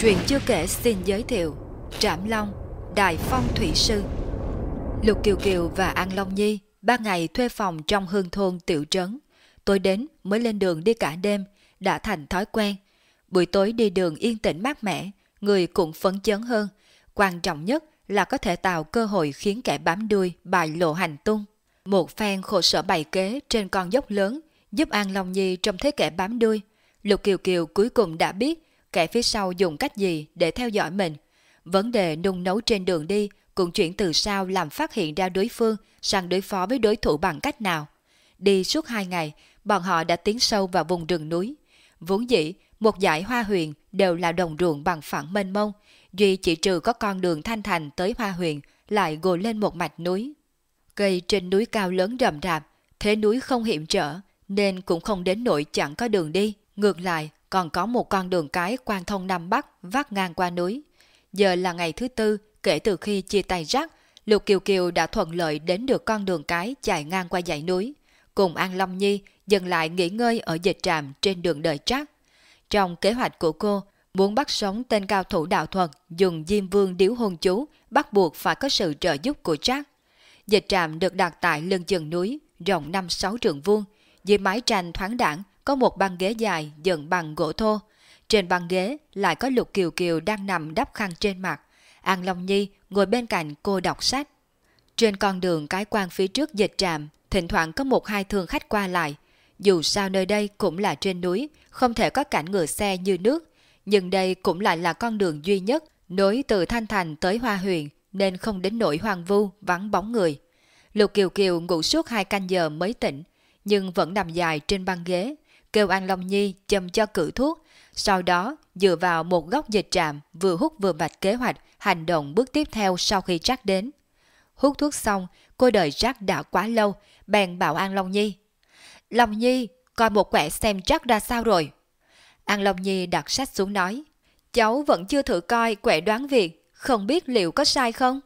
Truyện chưa kể xin giới thiệu Trảm Long, Đại Phong Thủy Sư Lục Kiều Kiều và An Long Nhi ba ngày thuê phòng trong hương thôn tiểu trấn. Tối đến mới lên đường đi cả đêm, đã thành thói quen. Buổi tối đi đường yên tĩnh mát mẻ, người cũng phấn chấn hơn. Quan trọng nhất là có thể tạo cơ hội khiến kẻ bám đuôi bài lộ hành tung. Một phen khổ sở bày kế trên con dốc lớn giúp An Long Nhi trông thấy kẻ bám đuôi. Lục Kiều Kiều cuối cùng đã biết kẻ phía sau dùng cách gì để theo dõi mình. Vấn đề nung nấu trên đường đi cũng chuyển từ sau làm phát hiện ra đối phương sang đối phó với đối thủ bằng cách nào. Đi suốt hai ngày, bọn họ đã tiến sâu vào vùng rừng núi. Vốn dĩ, một dải hoa huyền đều là đồng ruộng bằng phẳng mênh mông, duy chỉ trừ có con đường thanh thành tới hoa huyền lại gồ lên một mạch núi. Cây trên núi cao lớn rậm rạp, thế núi không hiểm trở, nên cũng không đến nỗi chẳng có đường đi. Ngược lại, còn có một con đường cái quan thông Nam Bắc vắt ngang qua núi. Giờ là ngày thứ tư kể từ khi chia tay rắc, Lục Kiều Kiều đã thuận lợi đến được con đường cái chạy ngang qua dãy núi. Cùng An Long Nhi dừng lại nghỉ ngơi ở dịch trạm trên đường đời trác. Trong kế hoạch của cô, muốn bắt sống tên cao thủ đạo thuật dùng Diêm Vương điếu hôn chú bắt buộc phải có sự trợ giúp của trác. Dịch trạm được đặt tại lưng chừng núi, rộng 5-6 trường vuông, dưới mái tranh thoáng đẳng có một băng ghế dài dựng bằng gỗ thô. Trên băng ghế lại có Lục Kiều Kiều đang nằm đắp khăn trên mặt. An Long Nhi ngồi bên cạnh cô đọc sách. Trên con đường cái quan phía trước dịch trạm, thỉnh thoảng có một hai thương khách qua lại. Dù sao nơi đây cũng là trên núi, không thể có cảnh ngựa xe như nước, nhưng đây cũng lại là con đường duy nhất nối từ Thanh Thành tới Hoa Huyền, nên không đến nỗi hoang vu, vắng bóng người. Lục Kiều Kiều ngủ suốt hai canh giờ mới tỉnh, nhưng vẫn nằm dài trên băng ghế, kêu An Long Nhi châm cho cử thuốc, sau đó dựa vào một góc dịch trạm vừa hút vừa vạch kế hoạch hành động bước tiếp theo sau khi Jack đến. Hút thuốc xong, cô đợi Jack đã quá lâu, bèn bảo An Long Nhi. Long Nhi, coi một quẻ xem Jack ra sao rồi. An Long Nhi đặt sách xuống nói. Cháu vẫn chưa thử coi quẻ đoán việc, không biết liệu có sai không?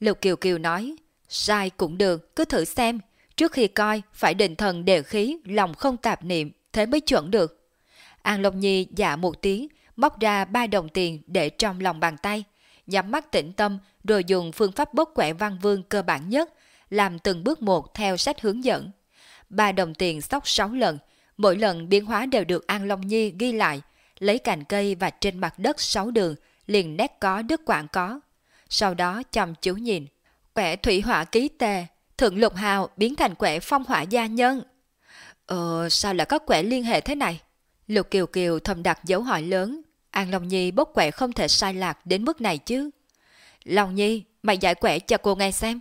Lục Kiều Kiều nói. Sai cũng được, cứ thử xem. Trước khi coi, phải định thần đề khí, lòng không tạp niệm, thế mới chuẩn được. An Long Nhi dạ một tiếng, móc ra ba đồng tiền để trong lòng bàn tay, nhắm mắt tĩnh tâm rồi dùng phương pháp bốc quẻ văn vương cơ bản nhất, làm từng bước một theo sách hướng dẫn. Ba đồng tiền sóc sáu lần, mỗi lần biến hóa đều được An Long Nhi ghi lại, lấy cành cây và trên mặt đất sáu đường, liền nét có đứt quảng có. Sau đó chăm chú nhìn, quẻ thủy hỏa ký tề, thượng lục hào biến thành quẻ phong hỏa gia nhân. Ờ, sao lại có quẻ liên hệ thế này? Lục Kiều Kiều thầm đặt dấu hỏi lớn. An Long Nhi bốc quẻ không thể sai lạc đến mức này chứ. Long Nhi, mày giải quẻ cho cô nghe xem.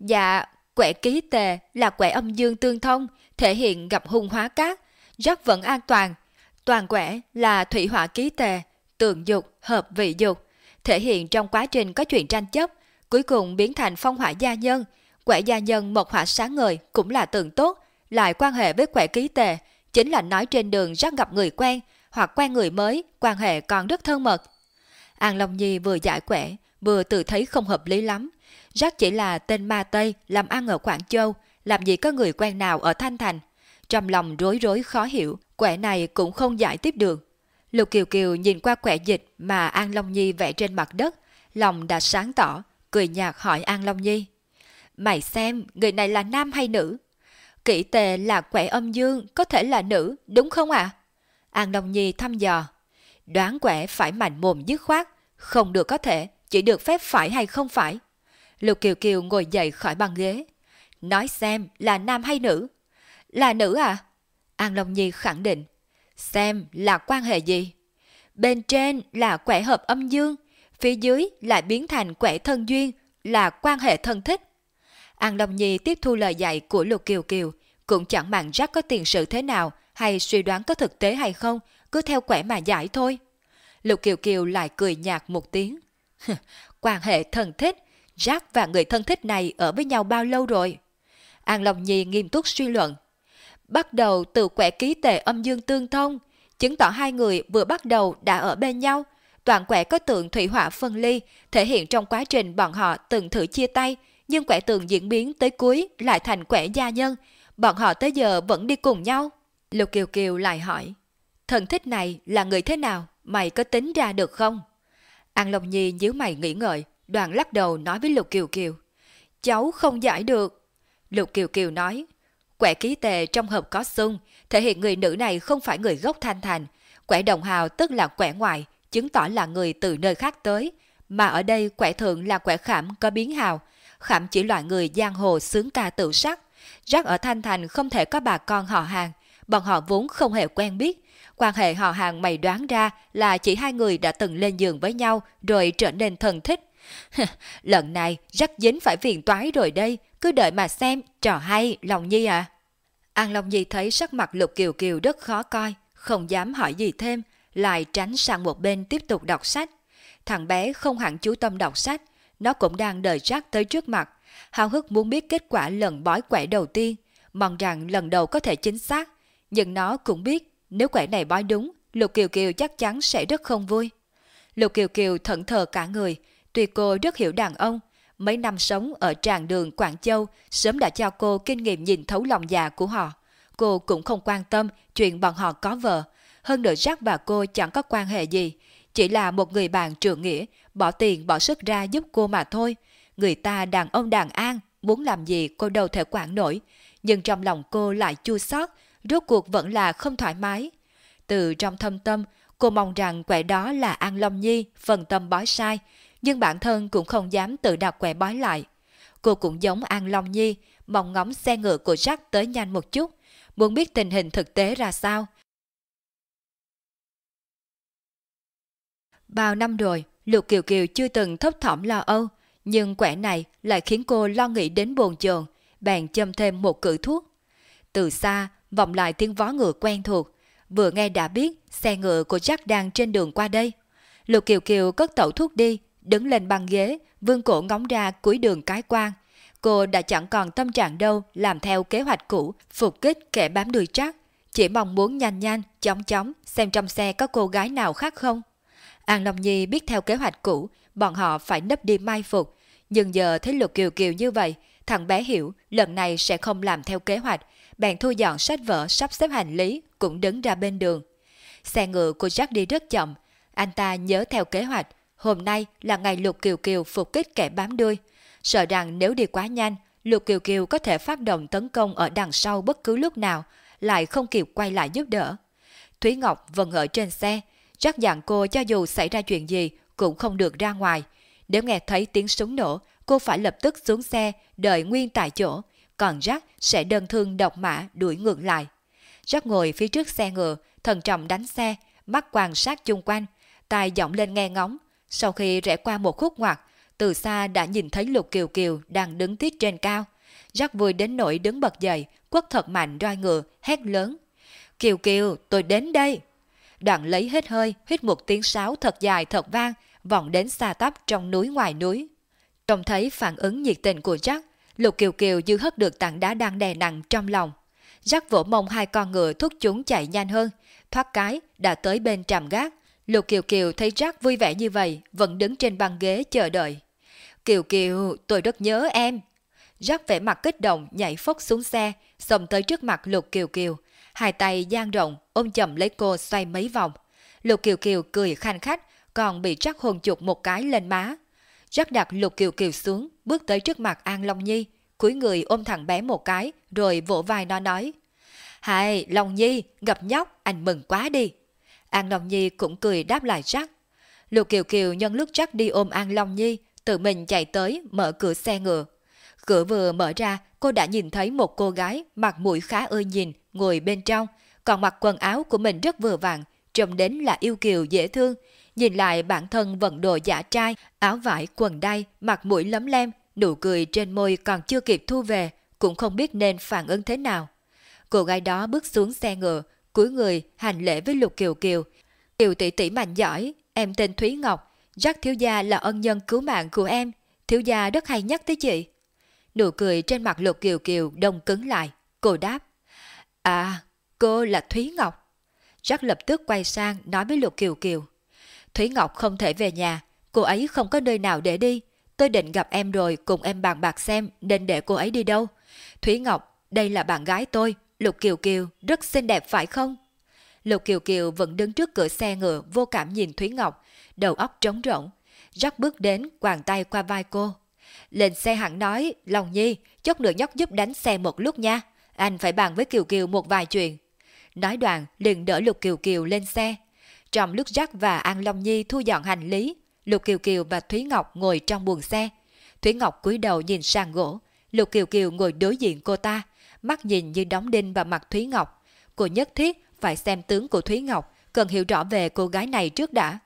Dạ, quẻ ký tề là quẻ âm dương tương thông, thể hiện gặp hung hóa cát, rất vẫn an toàn. Toàn quẻ là thủy hỏa ký tề, tượng dục, hợp vị dục, thể hiện trong quá trình có chuyện tranh chấp, cuối cùng biến thành phong hỏa gia nhân. Quẻ gia nhân một hỏa sáng ngời cũng là tượng tốt, lại quan hệ với quẻ ký tề, chính là nói trên đường rất gặp người quen hoặc quen người mới, quan hệ còn rất thân mật. An Long Nhi vừa giải quẻ, vừa tự thấy không hợp lý lắm. rất chỉ là tên ma Tây làm ăn ở Quảng Châu, làm gì có người quen nào ở Thanh Thành. Trong lòng rối rối khó hiểu, quẻ này cũng không giải tiếp được. Lục Kiều Kiều nhìn qua quẻ dịch mà An Long Nhi vẽ trên mặt đất, lòng đã sáng tỏ, cười nhạt hỏi An Long Nhi. Mày xem, người này là nam hay nữ? Kỷ tề là quẻ âm dương, có thể là nữ, đúng không ạ? À? An Đông Nhi thăm dò. Đoán quẻ phải mạnh mồm dứt khoát, không được có thể, chỉ được phép phải hay không phải. Lục Kiều Kiều ngồi dậy khỏi băng ghế. Nói xem là nam hay nữ? Là nữ à? An Long Nhi khẳng định. Xem là quan hệ gì? Bên trên là quẻ hợp âm dương, phía dưới lại biến thành quẻ thân duyên, là quan hệ thân thích. An Long Nhi tiếp thu lời dạy của Lục Kiều Kiều, cũng chẳng màng rắc có tiền sự thế nào hay suy đoán có thực tế hay không, cứ theo quẻ mà giải thôi. Lục Kiều Kiều lại cười nhạt một tiếng. Quan hệ thân thích, Jack và người thân thích này ở với nhau bao lâu rồi? An Long Nhi nghiêm túc suy luận. Bắt đầu từ quẻ ký tệ âm dương tương thông, chứng tỏ hai người vừa bắt đầu đã ở bên nhau. Toàn quẻ có tượng thủy hỏa phân ly, thể hiện trong quá trình bọn họ từng thử chia tay, nhưng quẻ tường diễn biến tới cuối lại thành quẻ gia nhân. Bọn họ tới giờ vẫn đi cùng nhau. Lục Kiều Kiều lại hỏi, thần thích này là người thế nào? mày có tính ra được không? An Long Nhi nhíu mày nghĩ ngợi, đoàn lắc đầu nói với Lục Kiều Kiều. Cháu không giải được. Lục Kiều Kiều nói, quẻ ký tề trong hộp có sung, thể hiện người nữ này không phải người gốc thanh thành. Quẻ đồng hào tức là quẻ ngoại, chứng tỏ là người từ nơi khác tới. Mà ở đây quẻ thượng là quẻ khảm có biến hào. Khảm chỉ loại người giang hồ sướng ca tự sắc. Rắc ở Thanh Thành không thể có bà con họ hàng. Bọn họ vốn không hề quen biết. Quan hệ họ hàng mày đoán ra là chỉ hai người đã từng lên giường với nhau rồi trở nên thân thích. Lần này rắc dính phải phiền toái rồi đây, cứ đợi mà xem, trò hay, Long Nhi à. An Long Nhi thấy sắc mặt Lục Kiều Kiều rất khó coi, không dám hỏi gì thêm, lại tránh sang một bên tiếp tục đọc sách. Thằng bé không hẳn chú tâm đọc sách, nó cũng đang đợi Jack tới trước mặt. Hào hức muốn biết kết quả lần bói quẻ đầu tiên, mong rằng lần đầu có thể chính xác. Nhưng nó cũng biết nếu quẻ này bói đúng, Lục Kiều Kiều chắc chắn sẽ rất không vui. Lục Kiều Kiều thẫn thờ cả người, tuy cô rất hiểu đàn ông, mấy năm sống ở tràng đường Quảng Châu sớm đã cho cô kinh nghiệm nhìn thấu lòng già của họ. Cô cũng không quan tâm chuyện bọn họ có vợ. Hơn nữa Jack và cô chẳng có quan hệ gì, chỉ là một người bạn trưởng nghĩa, bỏ tiền bỏ sức ra giúp cô mà thôi. Người ta đàn ông đàn an, muốn làm gì cô đâu thể quản nổi. Nhưng trong lòng cô lại chua xót, rốt cuộc vẫn là không thoải mái. Từ trong thâm tâm, cô mong rằng quẻ đó là An Long Nhi, phần tâm bói sai, nhưng bản thân cũng không dám tự đặt quẻ bói lại. Cô cũng giống An Long Nhi, mong ngóng xe ngựa của Jack tới nhanh một chút, muốn biết tình hình thực tế ra sao. Bao năm rồi, Lục Kiều Kiều chưa từng thấp thỏm lo âu, nhưng quẻ này lại khiến cô lo nghĩ đến bồn chồn, bèn châm thêm một cử thuốc. Từ xa, vọng lại tiếng vó ngựa quen thuộc, vừa nghe đã biết xe ngựa của Jack đang trên đường qua đây. Lục Kiều Kiều cất tẩu thuốc đi, đứng lên băng ghế, vương cổ ngóng ra cuối đường cái quan. Cô đã chẳng còn tâm trạng đâu làm theo kế hoạch cũ, phục kích kẻ bám đuôi Jack, chỉ mong muốn nhanh nhanh, chóng chóng xem trong xe có cô gái nào khác không. An Long Nhi biết theo kế hoạch cũ, bọn họ phải nấp đi mai phục, nhưng giờ thấy Lục Kiều Kiều như vậy, thằng bé hiểu lần này sẽ không làm theo kế hoạch, bạn thu dọn sách vở sắp xếp hành lý cũng đứng ra bên đường. Xe ngựa của Jack đi rất chậm, anh ta nhớ theo kế hoạch, hôm nay là ngày Lục Kiều Kiều phục kích kẻ bám đuôi. Sợ rằng nếu đi quá nhanh, Lục Kiều Kiều có thể phát động tấn công ở đằng sau bất cứ lúc nào, lại không kịp quay lại giúp đỡ. Thúy Ngọc vẫn ở trên xe, Jack dặn cô cho dù xảy ra chuyện gì cũng không được ra ngoài. Nếu nghe thấy tiếng súng nổ, cô phải lập tức xuống xe, đợi nguyên tại chỗ, còn Jack sẽ đơn thương độc mã đuổi ngược lại. Jack ngồi phía trước xe ngựa, thần trọng đánh xe, mắt quan sát chung quanh, tai giọng lên nghe ngóng. Sau khi rẽ qua một khúc ngoặt, từ xa đã nhìn thấy Lục Kiều Kiều đang đứng tiết trên cao. Jack vui đến nỗi đứng bật dậy, quất thật mạnh roi ngựa, hét lớn. Kiều Kiều, tôi đến đây! Đoạn lấy hết hơi, hít một tiếng sáo thật dài thật vang, vọng đến xa tắp trong núi ngoài núi. Trông thấy phản ứng nhiệt tình của Jack, Lục Kiều Kiều dư hất được tảng đá đang đè nặng trong lòng. Jack vỗ mông hai con ngựa thúc chúng chạy nhanh hơn, thoát cái đã tới bên trạm gác. Lục Kiều Kiều thấy Jack vui vẻ như vậy, vẫn đứng trên băng ghế chờ đợi. Kiều Kiều, tôi rất nhớ em. Jack vẻ mặt kích động nhảy phốc xuống xe, xông tới trước mặt Lục Kiều Kiều. Hai tay dang rộng, ôm chậm lấy cô xoay mấy vòng. Lục Kiều Kiều cười khanh khách, còn bị Jack hôn chụp một cái lên má. Jack đặt Lục Kiều Kiều xuống, bước tới trước mặt An Long Nhi, cúi người ôm thằng bé một cái, rồi vỗ vai nó nói. Hai, Long Nhi, gặp nhóc, anh mừng quá đi. An Long Nhi cũng cười đáp lại Jack. Lục Kiều Kiều nhân lúc Jack đi ôm An Long Nhi, tự mình chạy tới mở cửa xe ngựa. Cửa vừa mở ra, cô đã nhìn thấy một cô gái mặt mũi khá ơi nhìn, ngồi bên trong, còn mặc quần áo của mình rất vừa vặn, trông đến là yêu kiều dễ thương. Nhìn lại bản thân vận đồ giả trai, áo vải quần đai, mặt mũi lấm lem, nụ cười trên môi còn chưa kịp thu về, cũng không biết nên phản ứng thế nào. Cô gái đó bước xuống xe ngựa, cúi người hành lễ với Lục Kiều Kiều. Kiều tỷ tỷ mạnh giỏi, em tên Thúy Ngọc, Jack thiếu gia là ân nhân cứu mạng của em, thiếu gia rất hay nhắc tới chị. Nụ cười trên mặt Lục Kiều Kiều đông cứng lại, cô đáp. À, cô là Thúy Ngọc. Jack lập tức quay sang nói với Lục Kiều Kiều. Thúy Ngọc không thể về nhà, cô ấy không có nơi nào để đi. Tôi định gặp em rồi cùng em bàn bạc xem nên để cô ấy đi đâu. Thúy Ngọc, đây là bạn gái tôi, Lục Kiều Kiều, rất xinh đẹp phải không? Lục Kiều Kiều vẫn đứng trước cửa xe ngựa vô cảm nhìn Thúy Ngọc, đầu óc trống rỗng. Jack bước đến, quàng tay qua vai cô. Lên xe hẳn nói, Lòng Nhi, chốc nữa nhóc giúp đánh xe một lúc nha. Anh phải bàn với Kiều Kiều một vài chuyện. Nói đoạn, liền đỡ Lục Kiều Kiều lên xe. Trong lúc Jack và An Long Nhi thu dọn hành lý, Lục Kiều Kiều và Thúy Ngọc ngồi trong buồng xe. Thúy Ngọc cúi đầu nhìn sang gỗ, Lục Kiều Kiều ngồi đối diện cô ta, mắt nhìn như đóng đinh vào mặt Thúy Ngọc. Cô nhất thiết phải xem tướng của Thúy Ngọc, cần hiểu rõ về cô gái này trước đã.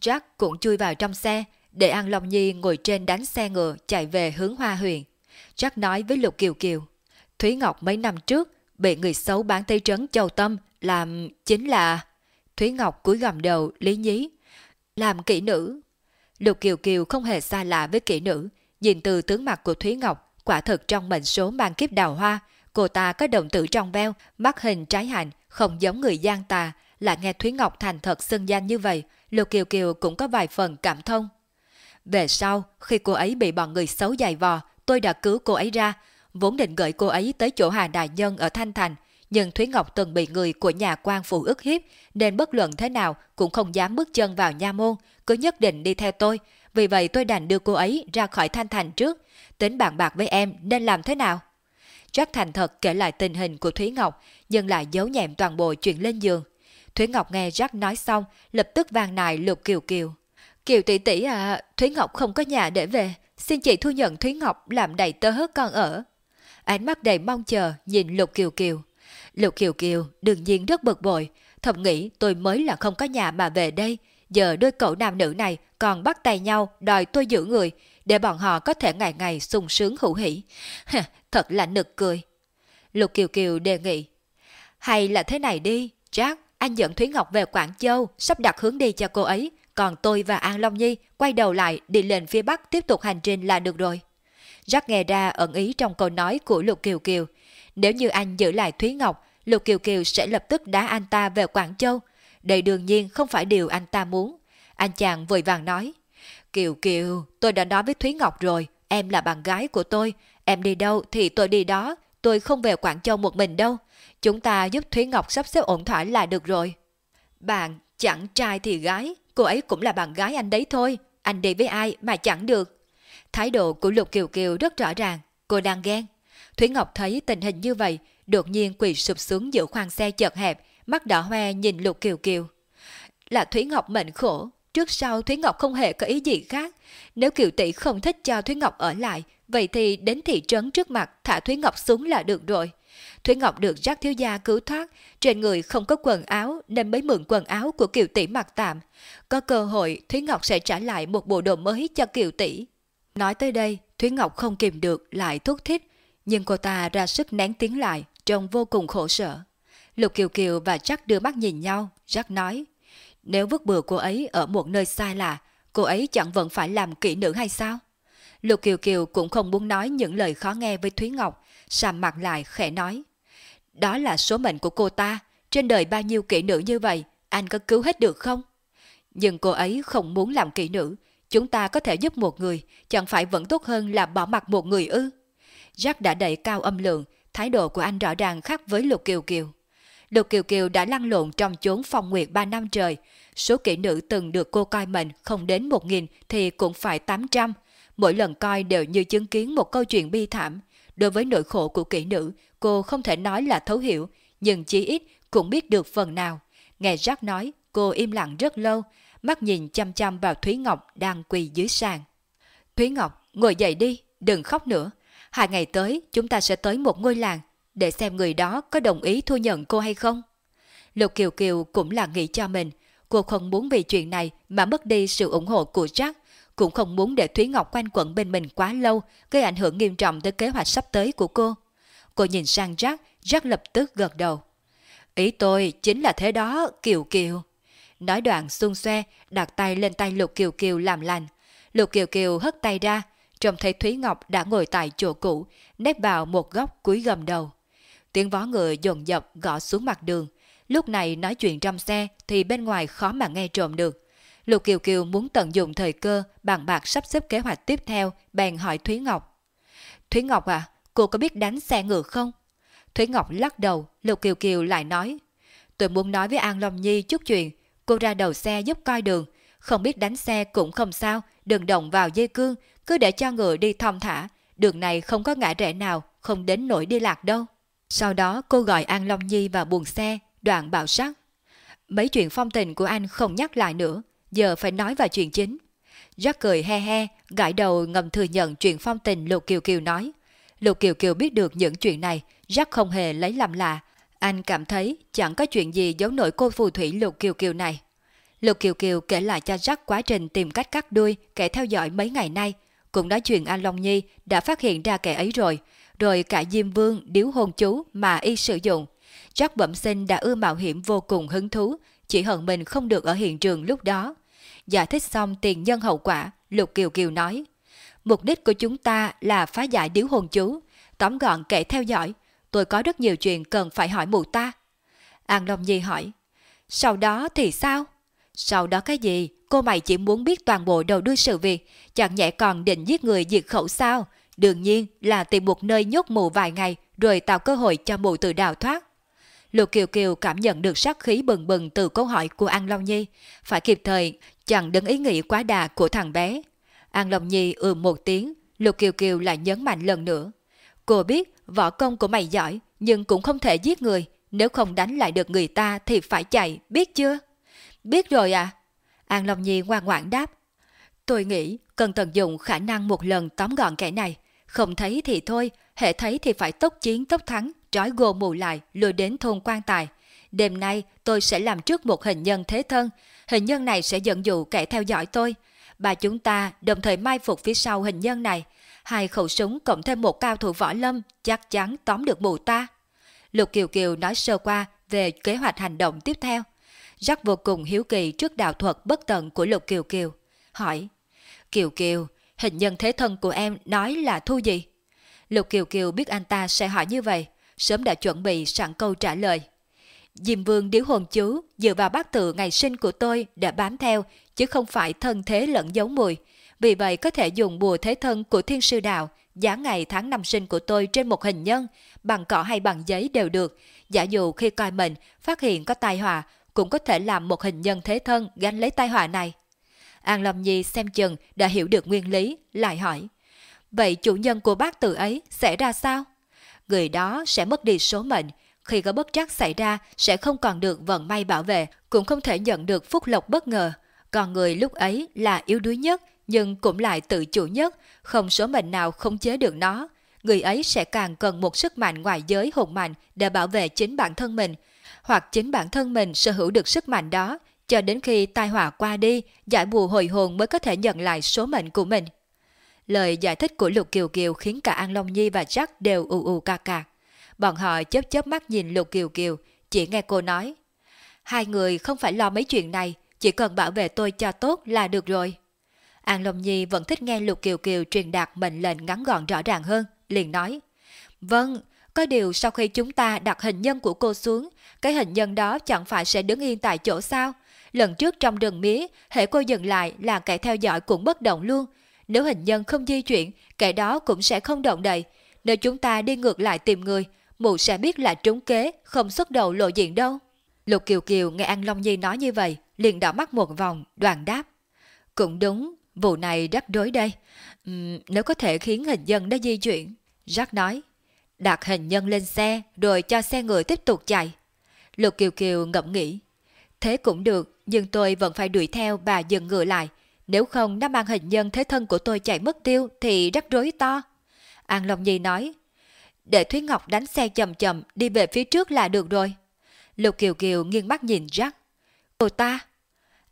Jack cũng chui vào trong xe, để An Long Nhi ngồi trên đánh xe ngựa chạy về hướng Hoa Huyền. Jack nói với Lục Kiều Kiều, Thúy Ngọc mấy năm trước bị người xấu bán Tây trấn Châu Tâm làm chính là... Thúy Ngọc cúi gầm đầu lý nhí, làm kỹ nữ. Lục Kiều Kiều không hề xa lạ với kỹ nữ, nhìn từ tướng mặt của Thúy Ngọc, quả thực trong mệnh số mang kiếp đào hoa, cô ta có đồng tử trong veo, mắt hình trái hạnh, không giống người gian tà, là nghe Thúy Ngọc thành thật xưng danh như vậy, Lục Kiều Kiều cũng có vài phần cảm thông. Về sau, khi cô ấy bị bọn người xấu dày vò, tôi đã cứu cô ấy ra, vốn định gửi cô ấy tới chỗ Hà Đại Nhân ở Thanh Thành, nhưng Thúy Ngọc từng bị người của nhà quan phụ ức hiếp, nên bất luận thế nào cũng không dám bước chân vào nha môn, cứ nhất định đi theo tôi. Vì vậy tôi đành đưa cô ấy ra khỏi Thanh Thành trước, tính bạn bạc với em nên làm thế nào? Jack thành thật kể lại tình hình của Thúy Ngọc, nhưng lại giấu nhẹm toàn bộ chuyện lên giường. Thúy Ngọc nghe Jack nói xong, lập tức vang nài lục kiều kiều. Kiều tỷ tỷ à, Thúy Ngọc không có nhà để về, xin chị thu nhận Thúy Ngọc làm đầy tớ con ở. Ánh mắt đầy mong chờ nhìn Lục Kiều Kiều. Lục Kiều Kiều đương nhiên rất bực bội, thầm nghĩ tôi mới là không có nhà mà về đây, giờ đôi cậu nam nữ này còn bắt tay nhau đòi tôi giữ người, để bọn họ có thể ngày ngày sung sướng hữu hỷ. Thật là nực cười. Lục Kiều Kiều đề nghị. Hay là thế này đi, Jack, anh dẫn Thúy Ngọc về Quảng Châu, sắp đặt hướng đi cho cô ấy, còn tôi và An Long Nhi quay đầu lại đi lên phía Bắc tiếp tục hành trình là được rồi. Jack nghe ra ẩn ý trong câu nói của Lục Kiều Kiều. Nếu như anh giữ lại Thúy Ngọc, Lục Kiều Kiều sẽ lập tức đá anh ta về Quảng Châu. Đây đương nhiên không phải điều anh ta muốn. Anh chàng vội vàng nói. Kiều Kiều, tôi đã nói với Thúy Ngọc rồi, em là bạn gái của tôi. Em đi đâu thì tôi đi đó, tôi không về Quảng Châu một mình đâu. Chúng ta giúp Thúy Ngọc sắp xếp ổn thỏa là được rồi. Bạn chẳng trai thì gái, cô ấy cũng là bạn gái anh đấy thôi. Anh đi với ai mà chẳng được. Thái độ của Lục Kiều Kiều rất rõ ràng, cô đang ghen. Thúy Ngọc thấy tình hình như vậy, đột nhiên quỳ sụp xuống giữa khoang xe chật hẹp, mắt đỏ hoe nhìn Lục Kiều Kiều. Là Thúy Ngọc mệnh khổ, trước sau Thúy Ngọc không hề có ý gì khác. Nếu Kiều Tỷ không thích cho Thúy Ngọc ở lại, vậy thì đến thị trấn trước mặt thả Thúy Ngọc xuống là được rồi. Thúy Ngọc được Jack thiếu gia cứu thoát, trên người không có quần áo nên mới mượn quần áo của Kiều Tỷ mặc tạm. Có cơ hội Thúy Ngọc sẽ trả lại một bộ đồ mới cho Kiều Tỷ. Nói tới đây, Thúy Ngọc không kìm được lại thúc thích, nhưng cô ta ra sức nén tiếng lại, trông vô cùng khổ sở. Lục Kiều Kiều và Jack đưa mắt nhìn nhau, Jack nói, nếu vứt bừa cô ấy ở một nơi xa lạ, cô ấy chẳng vẫn phải làm kỹ nữ hay sao? Lục Kiều Kiều cũng không muốn nói những lời khó nghe với Thúy Ngọc, sàm mặt lại khẽ nói. Đó là số mệnh của cô ta, trên đời bao nhiêu kỹ nữ như vậy, anh có cứu hết được không? Nhưng cô ấy không muốn làm kỹ nữ, chúng ta có thể giúp một người, chẳng phải vẫn tốt hơn là bỏ mặt một người ư? Jack đã đẩy cao âm lượng, thái độ của anh rõ ràng khác với Lục Kiều Kiều. Lục Kiều Kiều đã lăn lộn trong chốn phong nguyệt 3 năm trời, số kỹ nữ từng được cô coi mệnh không đến 1.000 thì cũng phải 800. Mỗi lần coi đều như chứng kiến một câu chuyện bi thảm. Đối với nỗi khổ của kỹ nữ, cô không thể nói là thấu hiểu, nhưng chí ít cũng biết được phần nào. Nghe Jack nói, cô im lặng rất lâu, mắt nhìn chăm chăm vào Thúy Ngọc đang quỳ dưới sàn. Thúy Ngọc, ngồi dậy đi, đừng khóc nữa. Hai ngày tới, chúng ta sẽ tới một ngôi làng, để xem người đó có đồng ý thu nhận cô hay không. Lục Kiều Kiều cũng là nghĩ cho mình, cô không muốn vì chuyện này mà mất đi sự ủng hộ của Jack, cũng không muốn để Thúy Ngọc quanh quẩn bên mình quá lâu, gây ảnh hưởng nghiêm trọng tới kế hoạch sắp tới của cô. Cô nhìn sang Jack, Jack lập tức gật đầu. Ý tôi chính là thế đó, Kiều Kiều. Nói đoạn xung xoe, đặt tay lên tay Lục Kiều Kiều làm lành. Lục Kiều Kiều hất tay ra, trông thấy Thúy Ngọc đã ngồi tại chỗ cũ, nép vào một góc cuối gầm đầu. Tiếng vó ngựa dồn dập gõ xuống mặt đường. Lúc này nói chuyện trong xe thì bên ngoài khó mà nghe trộm được. Lục Kiều Kiều muốn tận dụng thời cơ bàn bạc sắp xếp kế hoạch tiếp theo, bèn hỏi Thúy Ngọc. Thúy Ngọc à, cô có biết đánh xe ngựa không? Thúy Ngọc lắc đầu, Lục Kiều Kiều lại nói. Tôi muốn nói với An Long Nhi chút chuyện, cô ra đầu xe giúp coi đường. Không biết đánh xe cũng không sao, đừng động vào dây cương, cứ để cho ngựa đi thong thả. Đường này không có ngã rẽ nào, không đến nỗi đi lạc đâu. Sau đó cô gọi An Long Nhi vào buồng xe, đoạn bảo sắc. Mấy chuyện phong tình của anh không nhắc lại nữa, giờ phải nói vào chuyện chính. Jack cười he he, gãi đầu ngầm thừa nhận chuyện phong tình Lục Kiều Kiều nói. Lục Kiều Kiều biết được những chuyện này, Jack không hề lấy làm lạ. Anh cảm thấy chẳng có chuyện gì giấu nổi cô phù thủy Lục Kiều Kiều này. Lục Kiều Kiều kể lại cho Jack quá trình tìm cách cắt đuôi kẻ theo dõi mấy ngày nay. Cũng nói chuyện An Long Nhi đã phát hiện ra kẻ ấy rồi, rồi cả Diêm Vương điếu hôn chú mà y sử dụng. Jack bẩm sinh đã ưa mạo hiểm vô cùng hứng thú, chỉ hận mình không được ở hiện trường lúc đó. Giải thích xong tiền nhân hậu quả, Lục Kiều Kiều nói, mục đích của chúng ta là phá giải điếu hồn chú, tóm gọn kẻ theo dõi, tôi có rất nhiều chuyện cần phải hỏi mụ ta. An Long Nhi hỏi, sau đó thì sao? Sau đó cái gì? Cô mày chỉ muốn biết toàn bộ đầu đuôi sự việc, chẳng nhẽ còn định giết người diệt khẩu sao? Đương nhiên là tìm một nơi nhốt mù vài ngày rồi tạo cơ hội cho mụ tự đào thoát. Lục Kiều Kiều cảm nhận được sát khí bừng bừng từ câu hỏi của An Long Nhi, phải kịp thời chẳng đứng ý nghĩ quá đà của thằng bé. An Long Nhi ừ một tiếng, Lục Kiều Kiều lại nhấn mạnh lần nữa. Cô biết võ công của mày giỏi, nhưng cũng không thể giết người. Nếu không đánh lại được người ta thì phải chạy, biết chưa? Biết rồi à? An Long Nhi ngoan ngoãn đáp. Tôi nghĩ cần tận dụng khả năng một lần tóm gọn kẻ này. Không thấy thì thôi, hệ thấy thì phải tốc chiến tốc thắng, trói gô mù lại, lùi đến thôn quan tài. Đêm nay tôi sẽ làm trước một hình nhân thế thân. Hình nhân này sẽ dẫn dụ kẻ theo dõi tôi. Bà chúng ta đồng thời mai phục phía sau hình nhân này. Hai khẩu súng cộng thêm một cao thủ võ lâm chắc chắn tóm được mụ ta. Lục Kiều Kiều nói sơ qua về kế hoạch hành động tiếp theo. Jack vô cùng hiếu kỳ trước đạo thuật bất tận của Lục Kiều Kiều. Hỏi, Kiều Kiều, hình nhân thế thân của em nói là thu gì? Lục Kiều Kiều biết anh ta sẽ hỏi như vậy, sớm đã chuẩn bị sẵn câu trả lời. Diêm vương điếu hồn chú dựa vào bát tự ngày sinh của tôi đã bám theo, chứ không phải thân thế lẫn dấu mùi. Vì vậy có thể dùng bùa thế thân của thiên sư đạo, giá ngày tháng năm sinh của tôi trên một hình nhân, bằng cỏ hay bằng giấy đều được. Giả dụ khi coi mình phát hiện có tai họa, cũng có thể làm một hình nhân thế thân gánh lấy tai họa này. An Lâm Nhi xem chừng đã hiểu được nguyên lý, lại hỏi. Vậy chủ nhân của bác từ ấy sẽ ra sao? Người đó sẽ mất đi số mệnh, khi có bất trắc xảy ra sẽ không còn được vận may bảo vệ, cũng không thể nhận được phúc lộc bất ngờ. Còn người lúc ấy là yếu đuối nhất, nhưng cũng lại tự chủ nhất, không số mệnh nào không chế được nó. Người ấy sẽ càng cần một sức mạnh ngoài giới hùng mạnh để bảo vệ chính bản thân mình, hoặc chính bản thân mình sở hữu được sức mạnh đó, cho đến khi tai họa qua đi, giải bù hồi hồn mới có thể nhận lại số mệnh của mình. Lời giải thích của Lục Kiều Kiều khiến cả An Long Nhi và Jack đều ù ù ca ca. Bọn họ chớp chớp mắt nhìn Lục Kiều Kiều, chỉ nghe cô nói. Hai người không phải lo mấy chuyện này, chỉ cần bảo vệ tôi cho tốt là được rồi. An Long Nhi vẫn thích nghe Lục Kiều Kiều truyền đạt mệnh lệnh ngắn gọn rõ ràng hơn, liền nói. Vâng, có điều sau khi chúng ta đặt hình nhân của cô xuống, cái hình nhân đó chẳng phải sẽ đứng yên tại chỗ sao? Lần trước trong rừng mía, hệ cô dừng lại là kẻ theo dõi cũng bất động luôn. Nếu hình nhân không di chuyển, kẻ đó cũng sẽ không động đậy. Nếu chúng ta đi ngược lại tìm người, mụ sẽ biết là trúng kế, không xuất đầu lộ diện đâu. Lục Kiều Kiều nghe An Long Nhi nói như vậy, liền đỏ mắt một vòng, đoàn đáp. Cũng đúng, vụ này rắc rối đây. Uhm, nếu có thể khiến hình nhân nó di chuyển. Jack nói, đặt hình nhân lên xe rồi cho xe người tiếp tục chạy. Lục Kiều Kiều ngẫm nghĩ. Thế cũng được, nhưng tôi vẫn phải đuổi theo bà dừng ngựa lại. Nếu không nó mang hình nhân thế thân của tôi chạy mất tiêu thì rắc rối to. An Long Nhi nói, để Thúy Ngọc đánh xe chậm chậm đi về phía trước là được rồi. Lục Kiều Kiều nghiêng mắt nhìn Jack. Cô ta?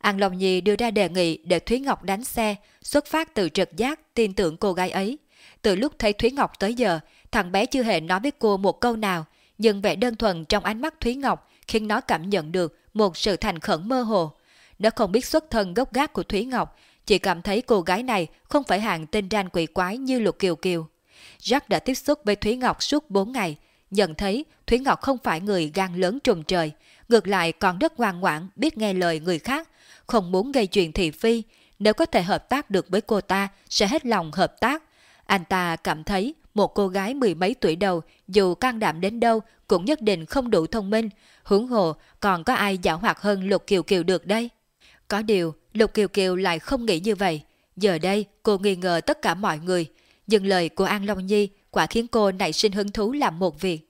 An Long Nhi đưa ra đề nghị để Thúy Ngọc đánh xe, xuất phát từ trực giác tin tưởng cô gái ấy. Từ lúc thấy Thúy Ngọc tới giờ, thằng bé chưa hề nói với cô một câu nào, nhưng vẻ đơn thuần trong ánh mắt Thúy Ngọc khiến nó cảm nhận được một sự thành khẩn mơ hồ. Nó không biết xuất thân gốc gác của Thúy Ngọc, chỉ cảm thấy cô gái này không phải hạng tên ranh quỷ quái như Lục Kiều Kiều. Jack đã tiếp xúc với Thúy Ngọc suốt 4 ngày, nhận thấy Thúy Ngọc không phải người gan lớn trùm trời, ngược lại còn rất ngoan ngoãn biết nghe lời người khác, không muốn gây chuyện thị phi. Nếu có thể hợp tác được với cô ta, sẽ hết lòng hợp tác. Anh ta cảm thấy một cô gái mười mấy tuổi đầu, dù can đảm đến đâu, cũng nhất định không đủ thông minh, huống hồ còn có ai giả hoạt hơn Lục Kiều Kiều được đây. Có điều, Lục Kiều Kiều lại không nghĩ như vậy. Giờ đây, cô nghi ngờ tất cả mọi người. Nhưng lời của An Long Nhi quả khiến cô nảy sinh hứng thú làm một việc.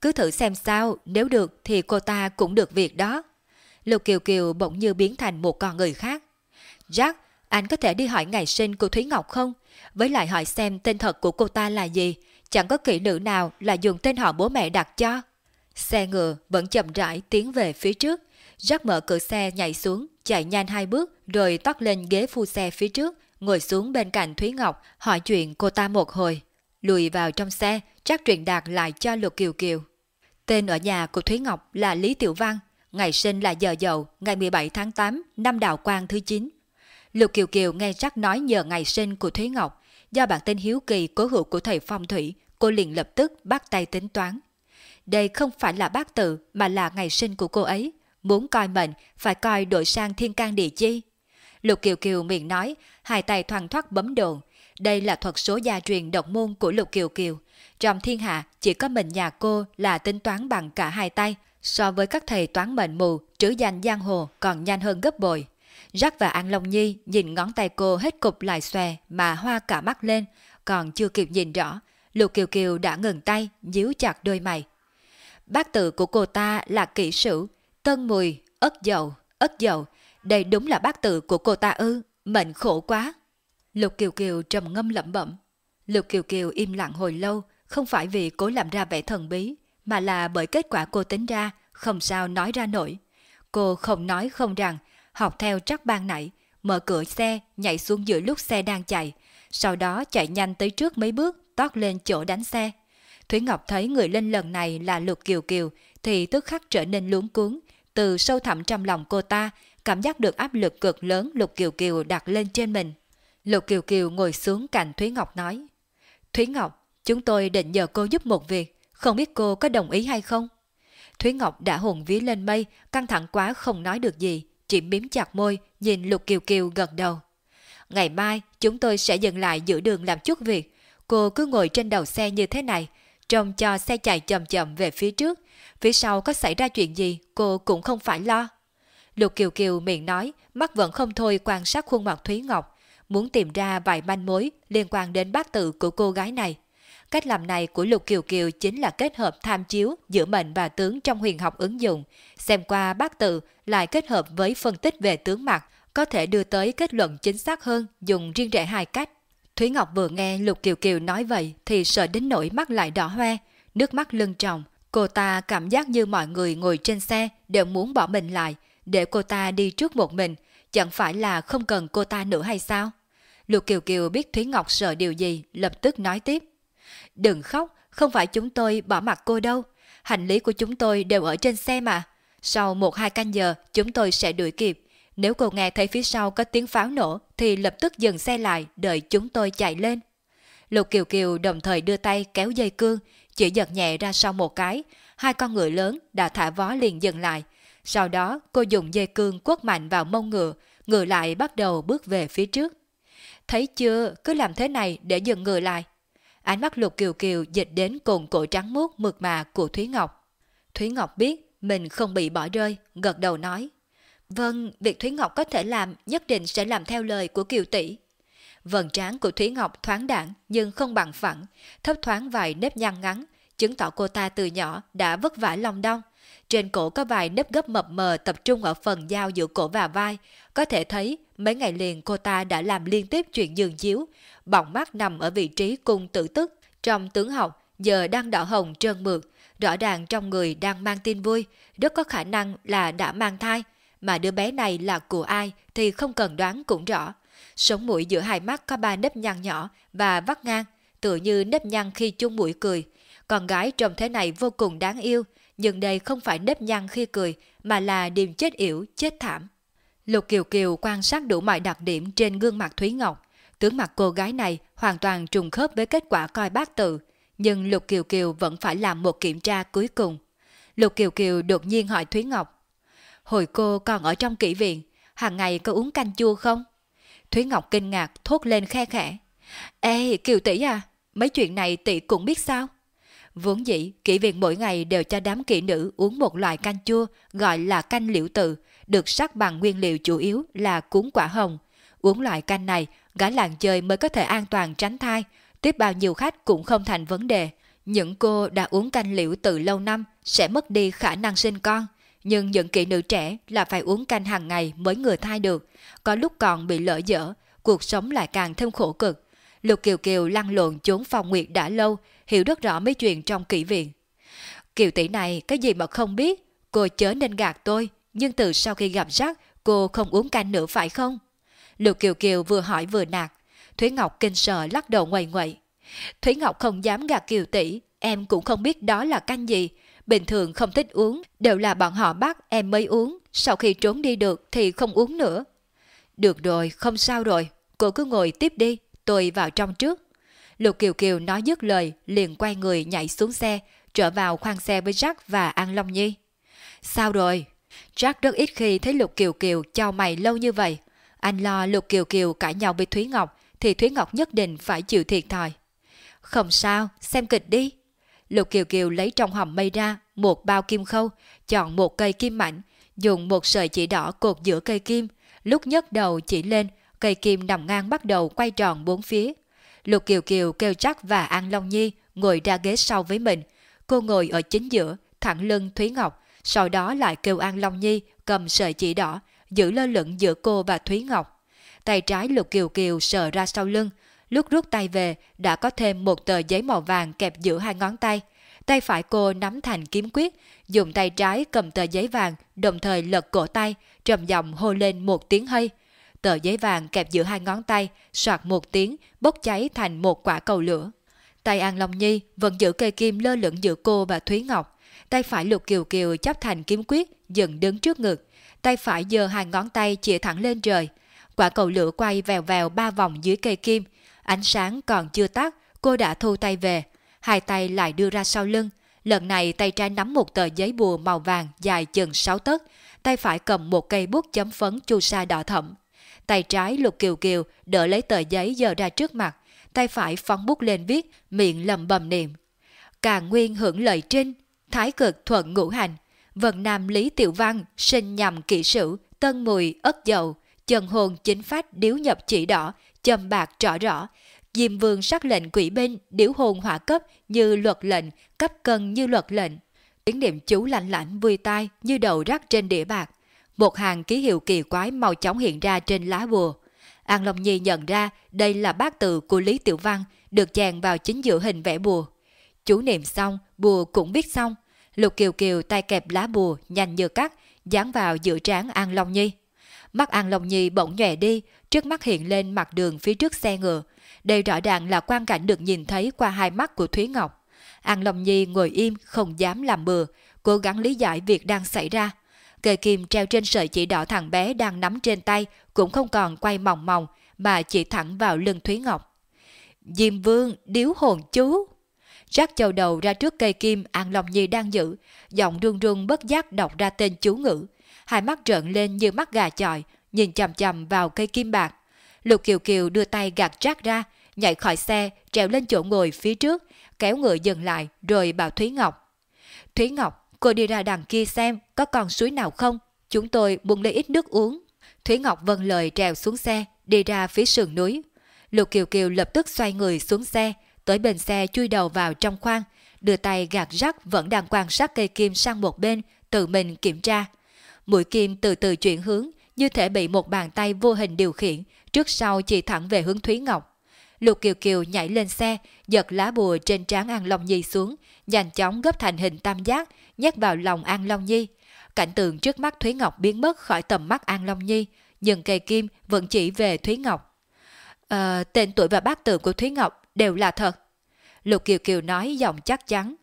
Cứ thử xem sao, nếu được thì cô ta cũng được việc đó. Lục Kiều Kiều bỗng như biến thành một con người khác. Jack, anh có thể đi hỏi ngày sinh của Thúy Ngọc không? Với lại hỏi xem tên thật của cô ta là gì, chẳng có kỹ nữ nào là dùng tên họ bố mẹ đặt cho. Xe ngựa vẫn chậm rãi tiến về phía trước. Jack mở cửa xe nhảy xuống, chạy nhanh hai bước rồi tót lên ghế phu xe phía trước, ngồi xuống bên cạnh Thúy Ngọc hỏi chuyện cô ta một hồi. Lùi vào trong xe, Jack truyền đạt lại cho Lục Kiều Kiều. Tên ở nhà của Thúy Ngọc là Lý Tiểu Văn, ngày sinh là giờ dậu, ngày 17 tháng 8, năm đạo quang thứ 9. Lục Kiều Kiều nghe Jack nói nhờ ngày sinh của Thúy Ngọc, do bản tin hiếu kỳ cố hữu của thầy phong thủy, cô liền lập tức bắt tay tính toán. Đây không phải là bác tự mà là ngày sinh của cô ấy. Muốn coi mệnh, phải coi đổi sang thiên can địa chi. Lục Kiều Kiều miệng nói, hai tay thoăn thoát bấm đồn. Đây là thuật số gia truyền độc môn của Lục Kiều Kiều. Trong thiên hạ, chỉ có mình nhà cô là tính toán bằng cả hai tay, so với các thầy toán mệnh mù, trữ danh giang hồ còn nhanh hơn gấp bội. Jack và An Long Nhi nhìn ngón tay cô hết cục lại xòe mà hoa cả mắt lên, còn chưa kịp nhìn rõ, Lục Kiều Kiều đã ngừng tay, nhíu chặt đôi mày. Bác tự của cô ta là kỹ sử, tân mùi, ớt dầu, ớt dầu. Đây đúng là bác tự của cô ta ư, mệnh khổ quá. Lục Kiều Kiều trầm ngâm lẩm bẩm. Lục Kiều Kiều im lặng hồi lâu, không phải vì cố làm ra vẻ thần bí, mà là bởi kết quả cô tính ra, không sao nói ra nổi. Cô không nói không rằng, học theo trắc ban nãy, mở cửa xe, nhảy xuống giữa lúc xe đang chạy, sau đó chạy nhanh tới trước mấy bước, tót lên chỗ đánh xe. Thúy Ngọc thấy người lên lần này là Lục Kiều Kiều thì tức khắc trở nên luống cuốn. Từ sâu thẳm trong lòng cô ta, cảm giác được áp lực cực lớn Lục Kiều Kiều đặt lên trên mình. Lục Kiều Kiều ngồi xuống cạnh Thúy Ngọc nói. Thúy Ngọc, chúng tôi định nhờ cô giúp một việc, không biết cô có đồng ý hay không? Thúy Ngọc đã hồn ví lên mây, căng thẳng quá không nói được gì, chỉ miếm chặt môi, nhìn Lục Kiều Kiều gật đầu. Ngày mai, chúng tôi sẽ dừng lại giữa đường làm chút việc. Cô cứ ngồi trên đầu xe như thế này, trông cho xe chạy chậm chậm về phía trước. Phía sau có xảy ra chuyện gì, cô cũng không phải lo. Lục Kiều Kiều miệng nói, mắt vẫn không thôi quan sát khuôn mặt Thúy Ngọc, muốn tìm ra vài manh mối liên quan đến bát tự của cô gái này. Cách làm này của Lục Kiều Kiều chính là kết hợp tham chiếu giữa mệnh và tướng trong huyền học ứng dụng. Xem qua bát tự lại kết hợp với phân tích về tướng mặt, có thể đưa tới kết luận chính xác hơn dùng riêng rẽ hai cách. Thúy Ngọc vừa nghe Lục Kiều Kiều nói vậy thì sợ đến nỗi mắt lại đỏ hoe, nước mắt lưng tròng. Cô ta cảm giác như mọi người ngồi trên xe đều muốn bỏ mình lại, để cô ta đi trước một mình, chẳng phải là không cần cô ta nữa hay sao? Lục Kiều Kiều biết Thúy Ngọc sợ điều gì, lập tức nói tiếp. Đừng khóc, không phải chúng tôi bỏ mặt cô đâu. Hành lý của chúng tôi đều ở trên xe mà. Sau một hai canh giờ, chúng tôi sẽ đuổi kịp. Nếu cô nghe thấy phía sau có tiếng pháo nổ thì lập tức dừng xe lại đợi chúng tôi chạy lên. Lục Kiều Kiều đồng thời đưa tay kéo dây cương, chỉ giật nhẹ ra sau một cái, hai con ngựa lớn đã thả vó liền dừng lại. Sau đó cô dùng dây cương quất mạnh vào mông ngựa, ngựa lại bắt đầu bước về phía trước. Thấy chưa, cứ làm thế này để dừng ngựa lại. Ánh mắt Lục Kiều Kiều dịch đến cùng cổ trắng muốt mượt mà của Thúy Ngọc. Thúy Ngọc biết mình không bị bỏ rơi, gật đầu nói. Vâng, việc Thúy Ngọc có thể làm nhất định sẽ làm theo lời của Kiều Tỷ. Vần trán của Thúy Ngọc thoáng đẳng nhưng không bằng phẳng, thấp thoáng vài nếp nhăn ngắn, chứng tỏ cô ta từ nhỏ đã vất vả lòng đong. Trên cổ có vài nếp gấp mập mờ tập trung ở phần giao giữa cổ và vai. Có thể thấy mấy ngày liền cô ta đã làm liên tiếp chuyện giường chiếu, bọng mắt nằm ở vị trí cung tử tức. Trong tướng học giờ đang đỏ hồng trơn mượt, rõ ràng trong người đang mang tin vui, rất có khả năng là đã mang thai, mà đứa bé này là của ai thì không cần đoán cũng rõ. Sống mũi giữa hai mắt có ba nếp nhăn nhỏ và vắt ngang, tựa như nếp nhăn khi chung mũi cười. Con gái trông thế này vô cùng đáng yêu, nhưng đây không phải nếp nhăn khi cười, mà là điềm chết yểu, chết thảm. Lục Kiều Kiều quan sát đủ mọi đặc điểm trên gương mặt Thúy Ngọc. Tướng mặt cô gái này hoàn toàn trùng khớp với kết quả coi bác tự, nhưng Lục Kiều Kiều vẫn phải làm một kiểm tra cuối cùng. Lục Kiều Kiều đột nhiên hỏi Thúy Ngọc, Hồi cô còn ở trong kỹ viện, hàng ngày có uống canh chua không? Thúy Ngọc kinh ngạc thốt lên khe khẽ. Ê, Kiều tỷ à, mấy chuyện này tỷ cũng biết sao? Vốn dĩ, kỹ viện mỗi ngày đều cho đám kỹ nữ uống một loại canh chua gọi là canh liễu tự, được sắc bằng nguyên liệu chủ yếu là cuốn quả hồng. Uống loại canh này, gái làng chơi mới có thể an toàn tránh thai, tiếp bao nhiêu khách cũng không thành vấn đề. Những cô đã uống canh liễu tự lâu năm sẽ mất đi khả năng sinh con, nhưng những kỹ nữ trẻ là phải uống canh hàng ngày mới ngừa thai được, có lúc còn bị lỡ dở, cuộc sống lại càng thêm khổ cực. Lục Kiều Kiều lăn lộn trốn phòng nguyệt đã lâu, hiểu rất rõ mấy chuyện trong kỹ viện. Kiều tỷ này cái gì mà không biết, cô chớ nên gạt tôi, nhưng từ sau khi gặp rắc, cô không uống canh nữa phải không? Lục Kiều Kiều vừa hỏi vừa nạt, Thúy Ngọc kinh sợ lắc đầu ngoầy ngoậy. Thúy Ngọc không dám gạt Kiều tỷ, em cũng không biết đó là canh gì, bình thường không thích uống, đều là bọn họ bắt em mới uống, sau khi trốn đi được thì không uống nữa. Được rồi, không sao rồi, cô cứ ngồi tiếp đi, tôi vào trong trước. Lục Kiều Kiều nói dứt lời, liền quay người nhảy xuống xe, trở vào khoang xe với Jack và An Long Nhi. Sao rồi? Jack rất ít khi thấy Lục Kiều Kiều chào mày lâu như vậy. Anh lo Lục Kiều Kiều cãi nhau với Thúy Ngọc, thì Thúy Ngọc nhất định phải chịu thiệt thòi. Không sao, xem kịch đi. Lục Kiều Kiều lấy trong hòm mây ra một bao kim khâu, chọn một cây kim mảnh, dùng một sợi chỉ đỏ cột giữa cây kim, lúc nhấc đầu chỉ lên, cây kim nằm ngang bắt đầu quay tròn bốn phía. Lục Kiều Kiều kêu chắc và An Long Nhi ngồi ra ghế sau với mình. Cô ngồi ở chính giữa, thẳng lưng Thúy Ngọc, sau đó lại kêu An Long Nhi cầm sợi chỉ đỏ, giữ lơ lửng giữa cô và Thúy Ngọc. Tay trái Lục Kiều Kiều sờ ra sau lưng, lúc rút tay về đã có thêm một tờ giấy màu vàng kẹp giữa hai ngón tay. Tay phải cô nắm thành kiếm quyết, dùng tay trái cầm tờ giấy vàng, đồng thời lật cổ tay, trầm giọng hô lên một tiếng hơi. Tờ giấy vàng kẹp giữa hai ngón tay, soạt một tiếng, bốc cháy thành một quả cầu lửa. Tay An Long Nhi vẫn giữ cây kim lơ lửng giữa cô và Thúy Ngọc. Tay phải Lục Kiều Kiều chấp thành kiếm quyết, dựng đứng trước ngực. Tay phải giơ hai ngón tay chĩa thẳng lên trời. Quả cầu lửa quay vèo vèo ba vòng dưới cây kim. Ánh sáng còn chưa tắt, cô đã thu tay về. Hai tay lại đưa ra sau lưng. Lần này tay trái nắm một tờ giấy bùa màu vàng dài chừng 6 tấc, tay phải cầm một cây bút chấm phấn chu sa đỏ thẫm. Tay trái lục kiều kiều đỡ lấy tờ giấy giờ ra trước mặt, tay phải phóng bút lên viết, miệng lầm bầm niệm. Càng nguyên hưởng lợi trinh, thái cực thuận ngũ hành, vận nam lý tiểu văn, sinh nhằm kỹ sử, tân mùi ất dậu, chân hồn chính phát điếu nhập chỉ đỏ, châm bạc rõ rõ, Diêm vương sắc lệnh quỷ binh, điếu hồn hỏa cấp như luật lệnh, cấp cân như luật lệnh. Tiếng niệm chú lạnh lạnh vui tai như đầu rắc trên đĩa bạc. Một hàng ký hiệu kỳ quái màu chóng hiện ra trên lá bùa. An Long Nhi nhận ra đây là bát tự của Lý Tiểu Văn, được chèn vào chính giữa hình vẽ bùa. Chú niệm xong, bùa cũng biết xong. Lục Kiều Kiều tay kẹp lá bùa, nhanh như cắt, dán vào giữa trán An Long Nhi. Mắt An Long Nhi bỗng nhòe đi, trước mắt hiện lên mặt đường phía trước xe ngựa. Đây rõ ràng là quang cảnh được nhìn thấy qua hai mắt của Thúy Ngọc. An Long Nhi ngồi im, không dám làm bừa, cố gắng lý giải việc đang xảy ra. Cây kim treo trên sợi chỉ đỏ thằng bé đang nắm trên tay cũng không còn quay mòng mòng mà chỉ thẳng vào lưng Thúy Ngọc. Diêm Vương, điếu hồn chú. Rắc châu đầu ra trước cây kim An Long Nhi đang giữ, giọng run run bất giác đọc ra tên chú ngữ. Hai mắt trợn lên như mắt gà chọi, nhìn chầm chầm vào cây kim bạc. Lục Kiều Kiều đưa tay gạt rác ra, nhảy khỏi xe, trèo lên chỗ ngồi phía trước, kéo ngựa dừng lại rồi bảo Thúy Ngọc. Thúy Ngọc, cô đi ra đằng kia xem có còn suối nào không, chúng tôi muốn lấy ít nước uống. Thúy Ngọc vâng lời trèo xuống xe, đi ra phía sườn núi. Lục Kiều Kiều lập tức xoay người xuống xe, tới bên xe chui đầu vào trong khoang, đưa tay gạt rắc vẫn đang quan sát cây kim sang một bên, tự mình kiểm tra. Mũi kim từ từ chuyển hướng, như thể bị một bàn tay vô hình điều khiển, trước sau chỉ thẳng về hướng Thúy Ngọc. Lục Kiều Kiều nhảy lên xe, giật lá bùa trên trán An Long Nhi xuống, nhanh chóng gấp thành hình tam giác, nhét vào lòng An Long Nhi. Cảnh tượng trước mắt Thúy Ngọc biến mất khỏi tầm mắt An Long Nhi, nhưng cây kim vẫn chỉ về Thúy Ngọc. À, tên tuổi và bát tự của Thúy Ngọc đều là thật. Lục Kiều Kiều nói giọng chắc chắn.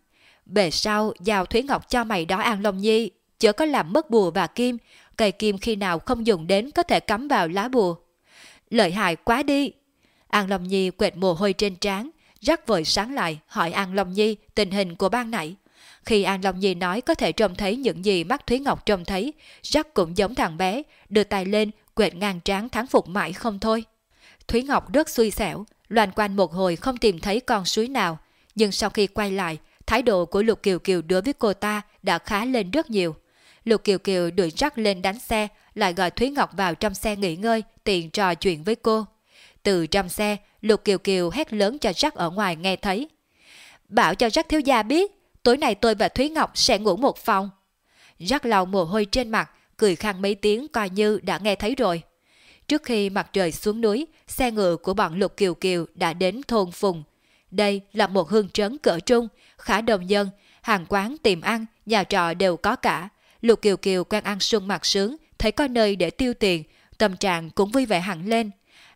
Bề sau, giao Thúy Ngọc cho mày đó An Long Nhi, chớ có làm mất bùa và kim, cây kim khi nào không dùng đến có thể cắm vào lá bùa. Lợi hại quá đi! An Long Nhi quệt mồ hôi trên trán, rắc vội sáng lại hỏi An Long Nhi tình hình của ban nãy. Khi An Long Nhi nói có thể trông thấy những gì mắt Thúy Ngọc trông thấy, Jack cũng giống thằng bé, đưa tay lên, quệt ngang trán thắng phục mãi không thôi. Thúy Ngọc rất xui xẻo, loan quanh một hồi không tìm thấy con suối nào, nhưng sau khi quay lại, thái độ của Lục Kiều Kiều đối với cô ta đã khá lên rất nhiều. Lục Kiều Kiều đuổi Jack lên đánh xe, lại gọi Thúy Ngọc vào trong xe nghỉ ngơi, tiện trò chuyện với cô. Từ trong xe, Lục Kiều Kiều hét lớn cho Jack ở ngoài nghe thấy. Bảo cho Jack thiếu gia biết, tối nay tôi và Thúy Ngọc sẽ ngủ một phòng. Rắc lau mồ hôi trên mặt, cười khăn mấy tiếng coi như đã nghe thấy rồi. Trước khi mặt trời xuống núi, xe ngựa của bọn Lục Kiều Kiều đã đến thôn Phùng. Đây là một hương trấn cỡ trung, khá đông dân, hàng quán tiệm ăn, nhà trọ đều có cả. Lục Kiều Kiều quen ăn xuân mặt sướng, thấy có nơi để tiêu tiền, tâm trạng cũng vui vẻ hẳn lên.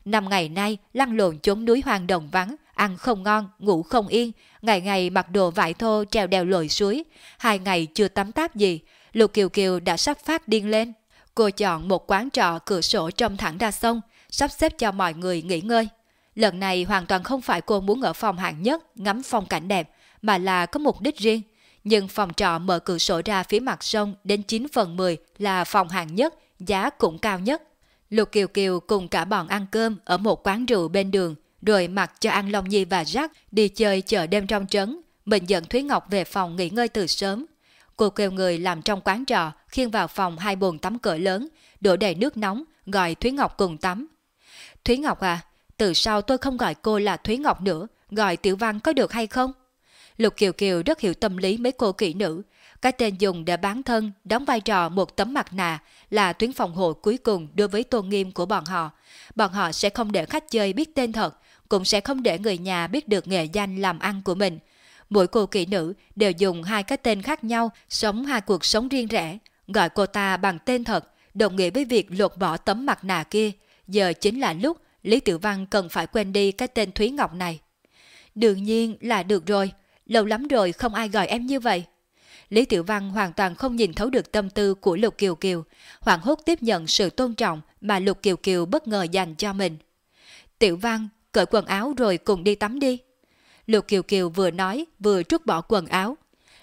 Năm ngày nay, lăn lộn chốn núi hoang đồng vắng, ăn không ngon, ngủ không yên, ngày ngày mặc đồ vải thô treo đèo lội suối. Hai ngày chưa tắm táp gì, Lục Kiều Kiều đã sắp phát điên lên. Cô chọn một quán trọ cửa sổ trông thẳng ra sông, sắp xếp cho mọi người nghỉ ngơi. Lần này hoàn toàn không phải cô muốn ở phòng hạng nhất ngắm phong cảnh đẹp, mà là có mục đích riêng. Nhưng phòng trọ mở cửa sổ ra phía mặt sông đến 9 phần 10 là phòng hạng nhất, giá cũng cao nhất. Lục Kiều Kiều cùng cả bọn ăn cơm ở một quán rượu bên đường, rồi mặc cho An Long Nhi và Jack đi chơi chợ đêm trong trấn. Mình dẫn Thúy Ngọc về phòng nghỉ ngơi từ sớm. Cô kêu người làm trong quán trọ, khiêng vào phòng hai bồn tắm cỡ lớn, đổ đầy nước nóng, gọi Thúy Ngọc cùng tắm. Thúy Ngọc à, từ sau tôi không gọi cô là Thúy Ngọc nữa, gọi Tiểu Văn có được hay không? Lục Kiều Kiều rất hiểu tâm lý mấy cô kỹ nữ. Cái tên dùng để bán thân, đóng vai trò một tấm mặt nạ là tuyến phòng hộ cuối cùng đối với tôn nghiêm của bọn họ. Bọn họ sẽ không để khách chơi biết tên thật, cũng sẽ không để người nhà biết được nghệ danh làm ăn của mình. Mỗi cô kỹ nữ đều dùng hai cái tên khác nhau, sống hai cuộc sống riêng rẽ. Gọi cô ta bằng tên thật, đồng nghĩa với việc lột bỏ tấm mặt nạ kia. Giờ chính là lúc Lý Tiểu Văn cần phải quên đi cái tên Thúy Ngọc này. Đương nhiên là được rồi, lâu lắm rồi không ai gọi em như vậy. Lý Tiểu Văn hoàn toàn không nhìn thấu được tâm tư của Lục Kiều Kiều, hoảng hốt tiếp nhận sự tôn trọng mà Lục Kiều Kiều bất ngờ dành cho mình. Tiểu Văn, cởi quần áo rồi cùng đi tắm đi. Lục Kiều Kiều vừa nói vừa trút bỏ quần áo.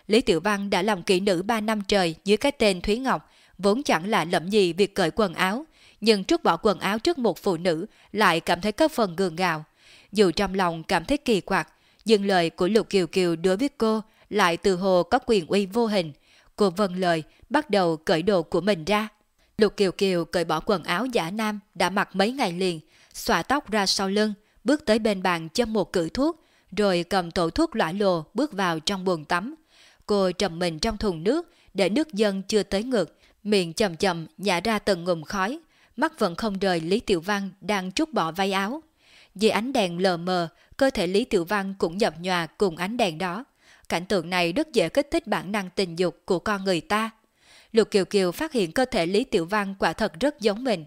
Lý Tiểu Văn đã làm kỹ nữ 3 năm trời dưới cái tên Thúy Ngọc, vốn chẳng là lậm gì việc cởi quần áo, nhưng trút bỏ quần áo trước một phụ nữ lại cảm thấy có phần gường gạo. Dù trong lòng cảm thấy kỳ quặc, nhưng lời của Lục Kiều Kiều đối với cô lại từ hồ có quyền uy vô hình. Cô vâng lời, bắt đầu cởi đồ của mình ra. Lục Kiều Kiều cởi bỏ quần áo giả nam đã mặc mấy ngày liền, xòa tóc ra sau lưng, bước tới bên bàn châm một cử thuốc, rồi cầm tổ thuốc lõa lồ bước vào trong buồng tắm. Cô trầm mình trong thùng nước, để nước dân chưa tới ngực, miệng chậm chậm nhả ra từng ngụm khói, mắt vẫn không rời Lý Tiểu Văn đang trút bỏ váy áo. Dưới ánh đèn lờ mờ, cơ thể Lý Tiểu Văn cũng nhập nhòa cùng ánh đèn đó. Cảnh tượng này rất dễ kích thích bản năng tình dục của con người ta. Lục Kiều Kiều phát hiện cơ thể Lý Tiểu Văn quả thật rất giống mình.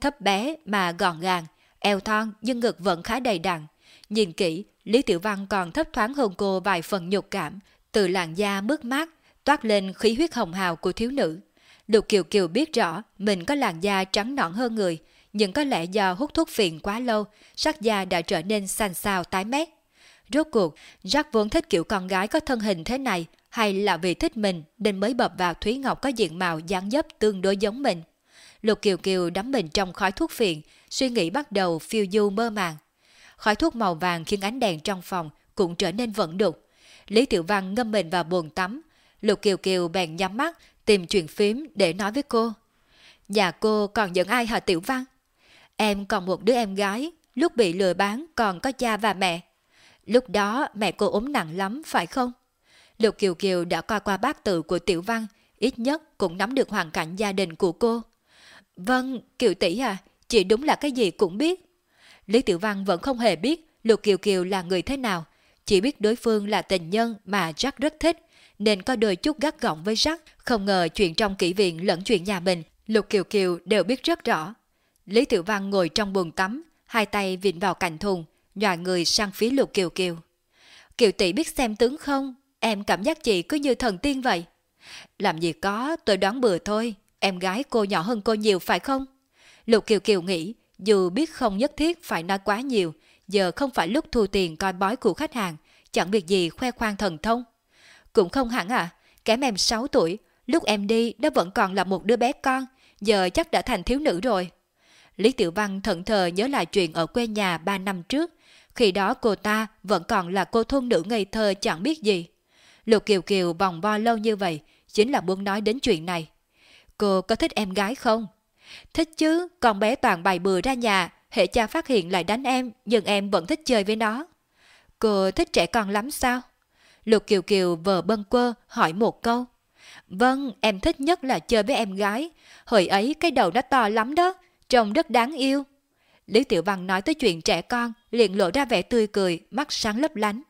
Thấp bé mà gọn gàng, eo thon nhưng ngực vẫn khá đầy đặn. Nhìn kỹ, Lý Tiểu Văn còn thấp thoáng hơn cô vài phần nhục cảm, từ làn da mướt mát, toát lên khí huyết hồng hào của thiếu nữ. Lục Kiều Kiều biết rõ mình có làn da trắng nõn hơn người, nhưng có lẽ do hút thuốc phiện quá lâu, sắc da đã trở nên xanh xao tái mét. Rốt cuộc, Jack vốn thích kiểu con gái có thân hình thế này, hay là vì thích mình nên mới bập vào Thúy Ngọc có diện mạo dáng dấp tương đối giống mình. Lục Kiều Kiều đắm mình trong khói thuốc phiện, suy nghĩ bắt đầu phiêu du mơ màng. Khói thuốc màu vàng khiến ánh đèn trong phòng cũng trở nên vẫn đục. Lý Tiểu Văn ngâm mình vào buồn tắm. Lục Kiều Kiều bèn nhắm mắt, tìm chuyện phím để nói với cô. Nhà cô còn dẫn ai hả Tiểu Văn? Em còn một đứa em gái, lúc bị lừa bán còn có cha và mẹ. Lúc đó mẹ cô ốm nặng lắm phải không? Lục Kiều Kiều đã coi qua bác tự của Tiểu Văn, ít nhất cũng nắm được hoàn cảnh gia đình của cô. Vâng, Kiều tỷ à, chị đúng là cái gì cũng biết. Lý Tiểu Văn vẫn không hề biết Lục Kiều Kiều là người thế nào, chỉ biết đối phương là tình nhân mà Jack rất thích, nên có đôi chút gắt gỏng với Jack, không ngờ chuyện trong kỹ viện lẫn chuyện nhà mình, Lục Kiều Kiều đều biết rất rõ. Lý Tiểu Văn ngồi trong buồng tắm, hai tay vịn vào cạnh thùng, nhòa người sang phía Lục Kiều Kiều. Kiều tỷ biết xem tướng không? Em cảm giác chị cứ như thần tiên vậy. Làm gì có, tôi đoán bừa thôi. Em gái cô nhỏ hơn cô nhiều phải không? Lục Kiều Kiều nghĩ, dù biết không nhất thiết phải nói quá nhiều, giờ không phải lúc thu tiền coi bói của khách hàng, chẳng việc gì khoe khoang thần thông. Cũng không hẳn à, kém em 6 tuổi, lúc em đi đó vẫn còn là một đứa bé con, giờ chắc đã thành thiếu nữ rồi. Lý Tiểu Văn thận thờ nhớ lại chuyện ở quê nhà 3 năm trước, Khi đó cô ta vẫn còn là cô thôn nữ ngây thơ chẳng biết gì. Lục Kiều Kiều vòng vo lâu như vậy chính là muốn nói đến chuyện này. Cô có thích em gái không? Thích chứ, con bé toàn bày bừa ra nhà, hệ cha phát hiện lại đánh em, nhưng em vẫn thích chơi với nó. Cô thích trẻ con lắm sao? Lục Kiều Kiều vờ bâng quơ hỏi một câu. Vâng, em thích nhất là chơi với em gái. Hồi ấy cái đầu nó to lắm đó, trông rất đáng yêu. Lý Tiểu Văn nói tới chuyện trẻ con, liền lộ ra vẻ tươi cười, mắt sáng lấp lánh.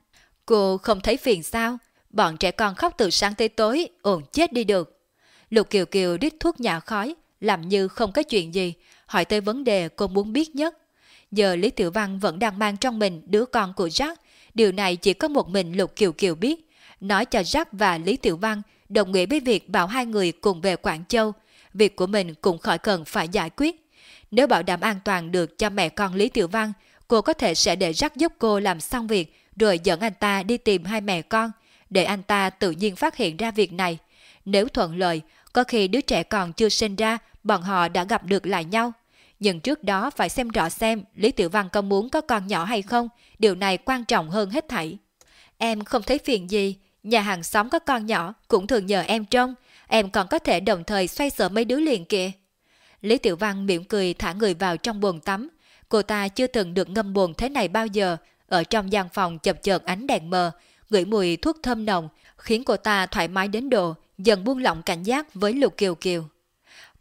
Cô không thấy phiền sao? Bọn trẻ con khóc từ sáng tới tối, ổn chết đi được. Lục Kiều Kiều đít thuốc nhà khói, làm như không có chuyện gì, hỏi tới vấn đề cô muốn biết nhất. Giờ Lý Tiểu Văn vẫn đang mang trong mình đứa con của Jack, điều này chỉ có một mình Lục Kiều Kiều biết. Nói cho Jack và Lý Tiểu Văn đồng nghĩa với việc bảo hai người cùng về Quảng Châu, việc của mình cũng khỏi cần phải giải quyết. Nếu bảo đảm an toàn được cho mẹ con Lý Tiểu Văn, cô có thể sẽ để Jack giúp cô làm xong việc rồi dẫn anh ta đi tìm hai mẹ con, để anh ta tự nhiên phát hiện ra việc này. Nếu thuận lợi, có khi đứa trẻ còn chưa sinh ra, bọn họ đã gặp được lại nhau. Nhưng trước đó phải xem rõ xem Lý Tiểu Văn có muốn có con nhỏ hay không, điều này quan trọng hơn hết thảy. Em không thấy phiền gì, nhà hàng xóm có con nhỏ cũng thường nhờ em trông, em còn có thể đồng thời xoay sở mấy đứa liền kìa. Lý Tiểu Văn mỉm cười thả người vào trong bồn tắm. Cô ta chưa từng được ngâm bồn thế này bao giờ, ở trong gian phòng chập chờn ánh đèn mờ, ngửi mùi thuốc thơm nồng, khiến cô ta thoải mái đến độ, dần buông lỏng cảnh giác với Lục Kiều Kiều.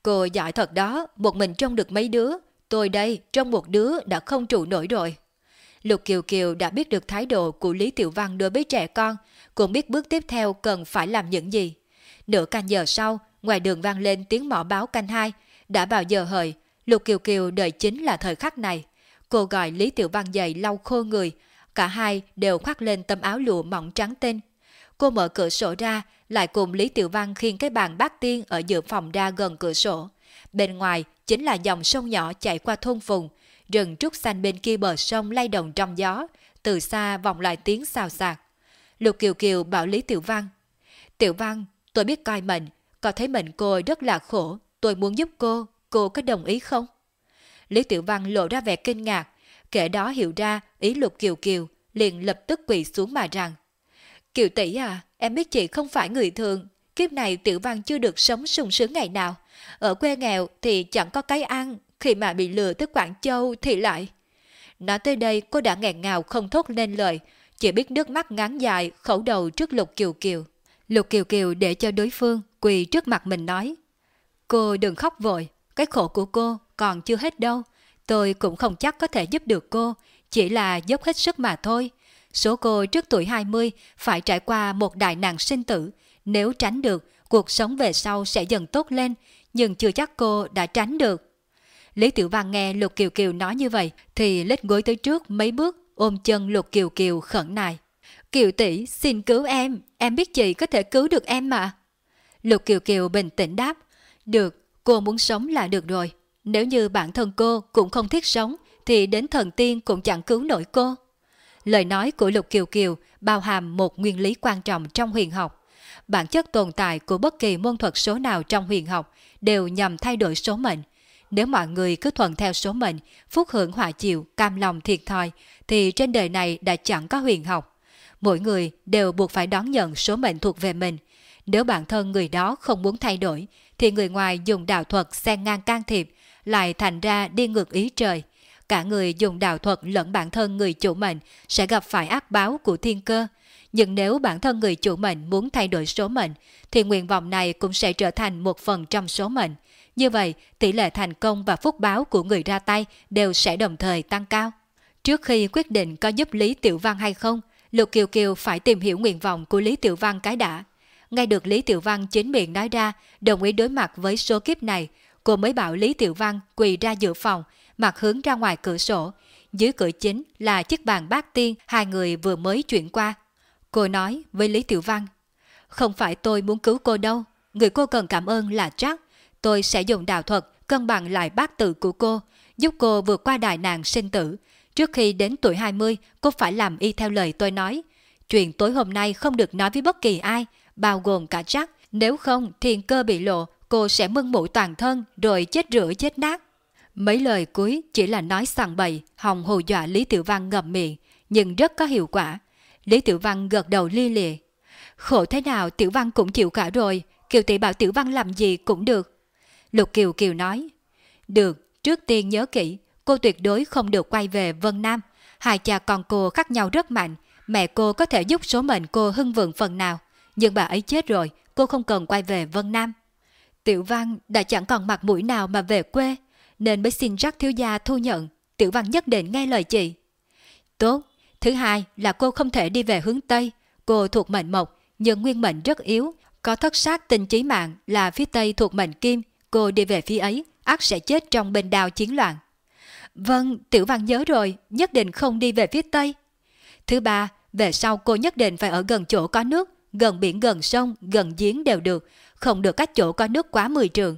Cô giỏi thật đó, một mình trông được mấy đứa, tôi đây trong một đứa đã không trụ nổi rồi. Lục Kiều Kiều đã biết được thái độ của Lý Tiểu Văn đối với trẻ con, cũng biết bước tiếp theo cần phải làm những gì. Nửa canh giờ sau, ngoài đường vang lên tiếng mỏ báo canh hai, đã vào giờ hời, Lục Kiều Kiều đợi chính là thời khắc này. Cô gọi Lý Tiểu Văn dậy lau khô người, cả hai đều khoác lên tấm áo lụa mỏng trắng tinh. Cô mở cửa sổ ra, lại cùng Lý Tiểu Văn khiêng cái bàn bát tiên ở giữa phòng ra gần cửa sổ. Bên ngoài chính là dòng sông nhỏ chạy qua thôn phùng, rừng trúc xanh bên kia bờ sông lay động trong gió, từ xa vọng lại tiếng xào xạc. Lục Kiều Kiều bảo Lý Tiểu Văn, Tiểu Văn, tôi biết coi mình có thấy mình cô rất là khổ, tôi muốn giúp cô, cô có đồng ý không? Lý Tiểu Văn lộ ra vẻ kinh ngạc, kể đó hiểu ra ý Lục Kiều Kiều, liền lập tức quỳ xuống mà rằng, Kiều tỷ à, em biết chị không phải người thường, kiếp này Tiểu Văn chưa được sống sung sướng ngày nào. Ở quê nghèo thì chẳng có cái ăn, khi mà bị lừa tới Quảng Châu thì lại. Nói tới đây cô đã nghẹn ngào không thốt lên lời, chỉ biết nước mắt ngắn dài khẩu đầu trước Lục Kiều Kiều. Lục Kiều Kiều để cho đối phương quỳ trước mặt mình nói. Cô đừng khóc vội, cái khổ của cô còn chưa hết đâu. Tôi cũng không chắc có thể giúp được cô, chỉ là dốc hết sức mà thôi. Số cô trước tuổi 20 phải trải qua một đại nạn sinh tử. Nếu tránh được, cuộc sống về sau sẽ dần tốt lên, nhưng chưa chắc cô đã tránh được. Lý Tiểu Văn nghe Lục Kiều Kiều nói như vậy thì lết gối tới trước mấy bước ôm chân Lục Kiều Kiều khẩn nài. Kiều tỷ xin cứu em, em biết chị có thể cứu được em mà. Lục Kiều Kiều bình tĩnh đáp. Được, cô muốn sống là được rồi. Nếu như bản thân cô cũng không thiết sống thì đến thần tiên cũng chẳng cứu nổi cô. Lời nói của Lục Kiều Kiều bao hàm một nguyên lý quan trọng trong huyền học. Bản chất tồn tại của bất kỳ môn thuật số nào trong huyền học đều nhằm thay đổi số mệnh. Nếu mọi người cứ thuận theo số mệnh, phúc hưởng hòa chịu, cam lòng thiệt thòi, thì trên đời này đã chẳng có huyền học. Mỗi người đều buộc phải đón nhận số mệnh thuộc về mình. Nếu bản thân người đó không muốn thay đổi, thì người ngoài dùng đạo thuật xen ngang can thiệp, lại thành ra đi ngược ý trời. Cả người dùng đạo thuật lẫn bản thân người chủ mệnh sẽ gặp phải ác báo của thiên cơ. Nhưng nếu bản thân người chủ mệnh muốn thay đổi số mệnh, thì nguyện vọng này cũng sẽ trở thành một phần trong số mệnh. Như vậy, tỷ lệ thành công và phúc báo của người ra tay đều sẽ đồng thời tăng cao. Trước khi quyết định có giúp Lý Tiểu Văn hay không, Lục Kiều Kiều phải tìm hiểu nguyện vọng của Lý Tiểu Văn cái đã. Ngay được Lý Tiểu Văn chính miệng nói ra, đồng ý đối mặt với số kiếp này, cô mới bảo Lý Tiểu Văn quỳ ra giữa phòng, mặt hướng ra ngoài cửa sổ. Dưới cửa chính là chiếc bàn bát tiên hai người vừa mới chuyển qua. Cô nói với Lý Tiểu Văn, không phải tôi muốn cứu cô đâu, người cô cần cảm ơn là Jack. Tôi sẽ dùng đạo thuật cân bằng lại bát tự của cô, giúp cô vượt qua đại nạn sinh tử. Trước khi đến tuổi 20, cô phải làm y theo lời tôi nói. Chuyện tối hôm nay không được nói với bất kỳ ai, bao gồm cả Jack. Nếu không, thiên cơ bị lộ, cô sẽ mưng mũi toàn thân rồi chết rửa chết nát. Mấy lời cuối chỉ là nói sằng bậy, hòng hồ dọa Lý Tiểu Văn ngậm miệng, nhưng rất có hiệu quả. Lý Tiểu Văn gật đầu li lịa. Khổ thế nào Tiểu Văn cũng chịu cả rồi, Kiều tỷ bảo Tiểu Văn làm gì cũng được. Lục Kiều Kiều nói, được, trước tiên nhớ kỹ, cô tuyệt đối không được quay về Vân Nam. Hai cha con cô khác nhau rất mạnh, mẹ cô có thể giúp số mệnh cô hưng vượng phần nào. Nhưng bà ấy chết rồi, cô không cần quay về Vân Nam. Tiểu Văn đã chẳng còn mặt mũi nào mà về quê, nên mới xin rắc thiếu gia thu nhận. Tiểu Văn nhất định nghe lời chị. Tốt, thứ hai là cô không thể đi về hướng Tây. Cô thuộc mệnh mộc, nhưng nguyên mệnh rất yếu. Có thất sát tình trí mạng là phía Tây thuộc mệnh kim. Cô đi về phía ấy, ác sẽ chết trong bên đào chiến loạn. Vâng, Tiểu Văn nhớ rồi, nhất định không đi về phía Tây. Thứ ba, về sau cô nhất định phải ở gần chỗ có nước, gần biển gần sông, gần giếng đều được, không được cách chỗ có nước quá 10 trường.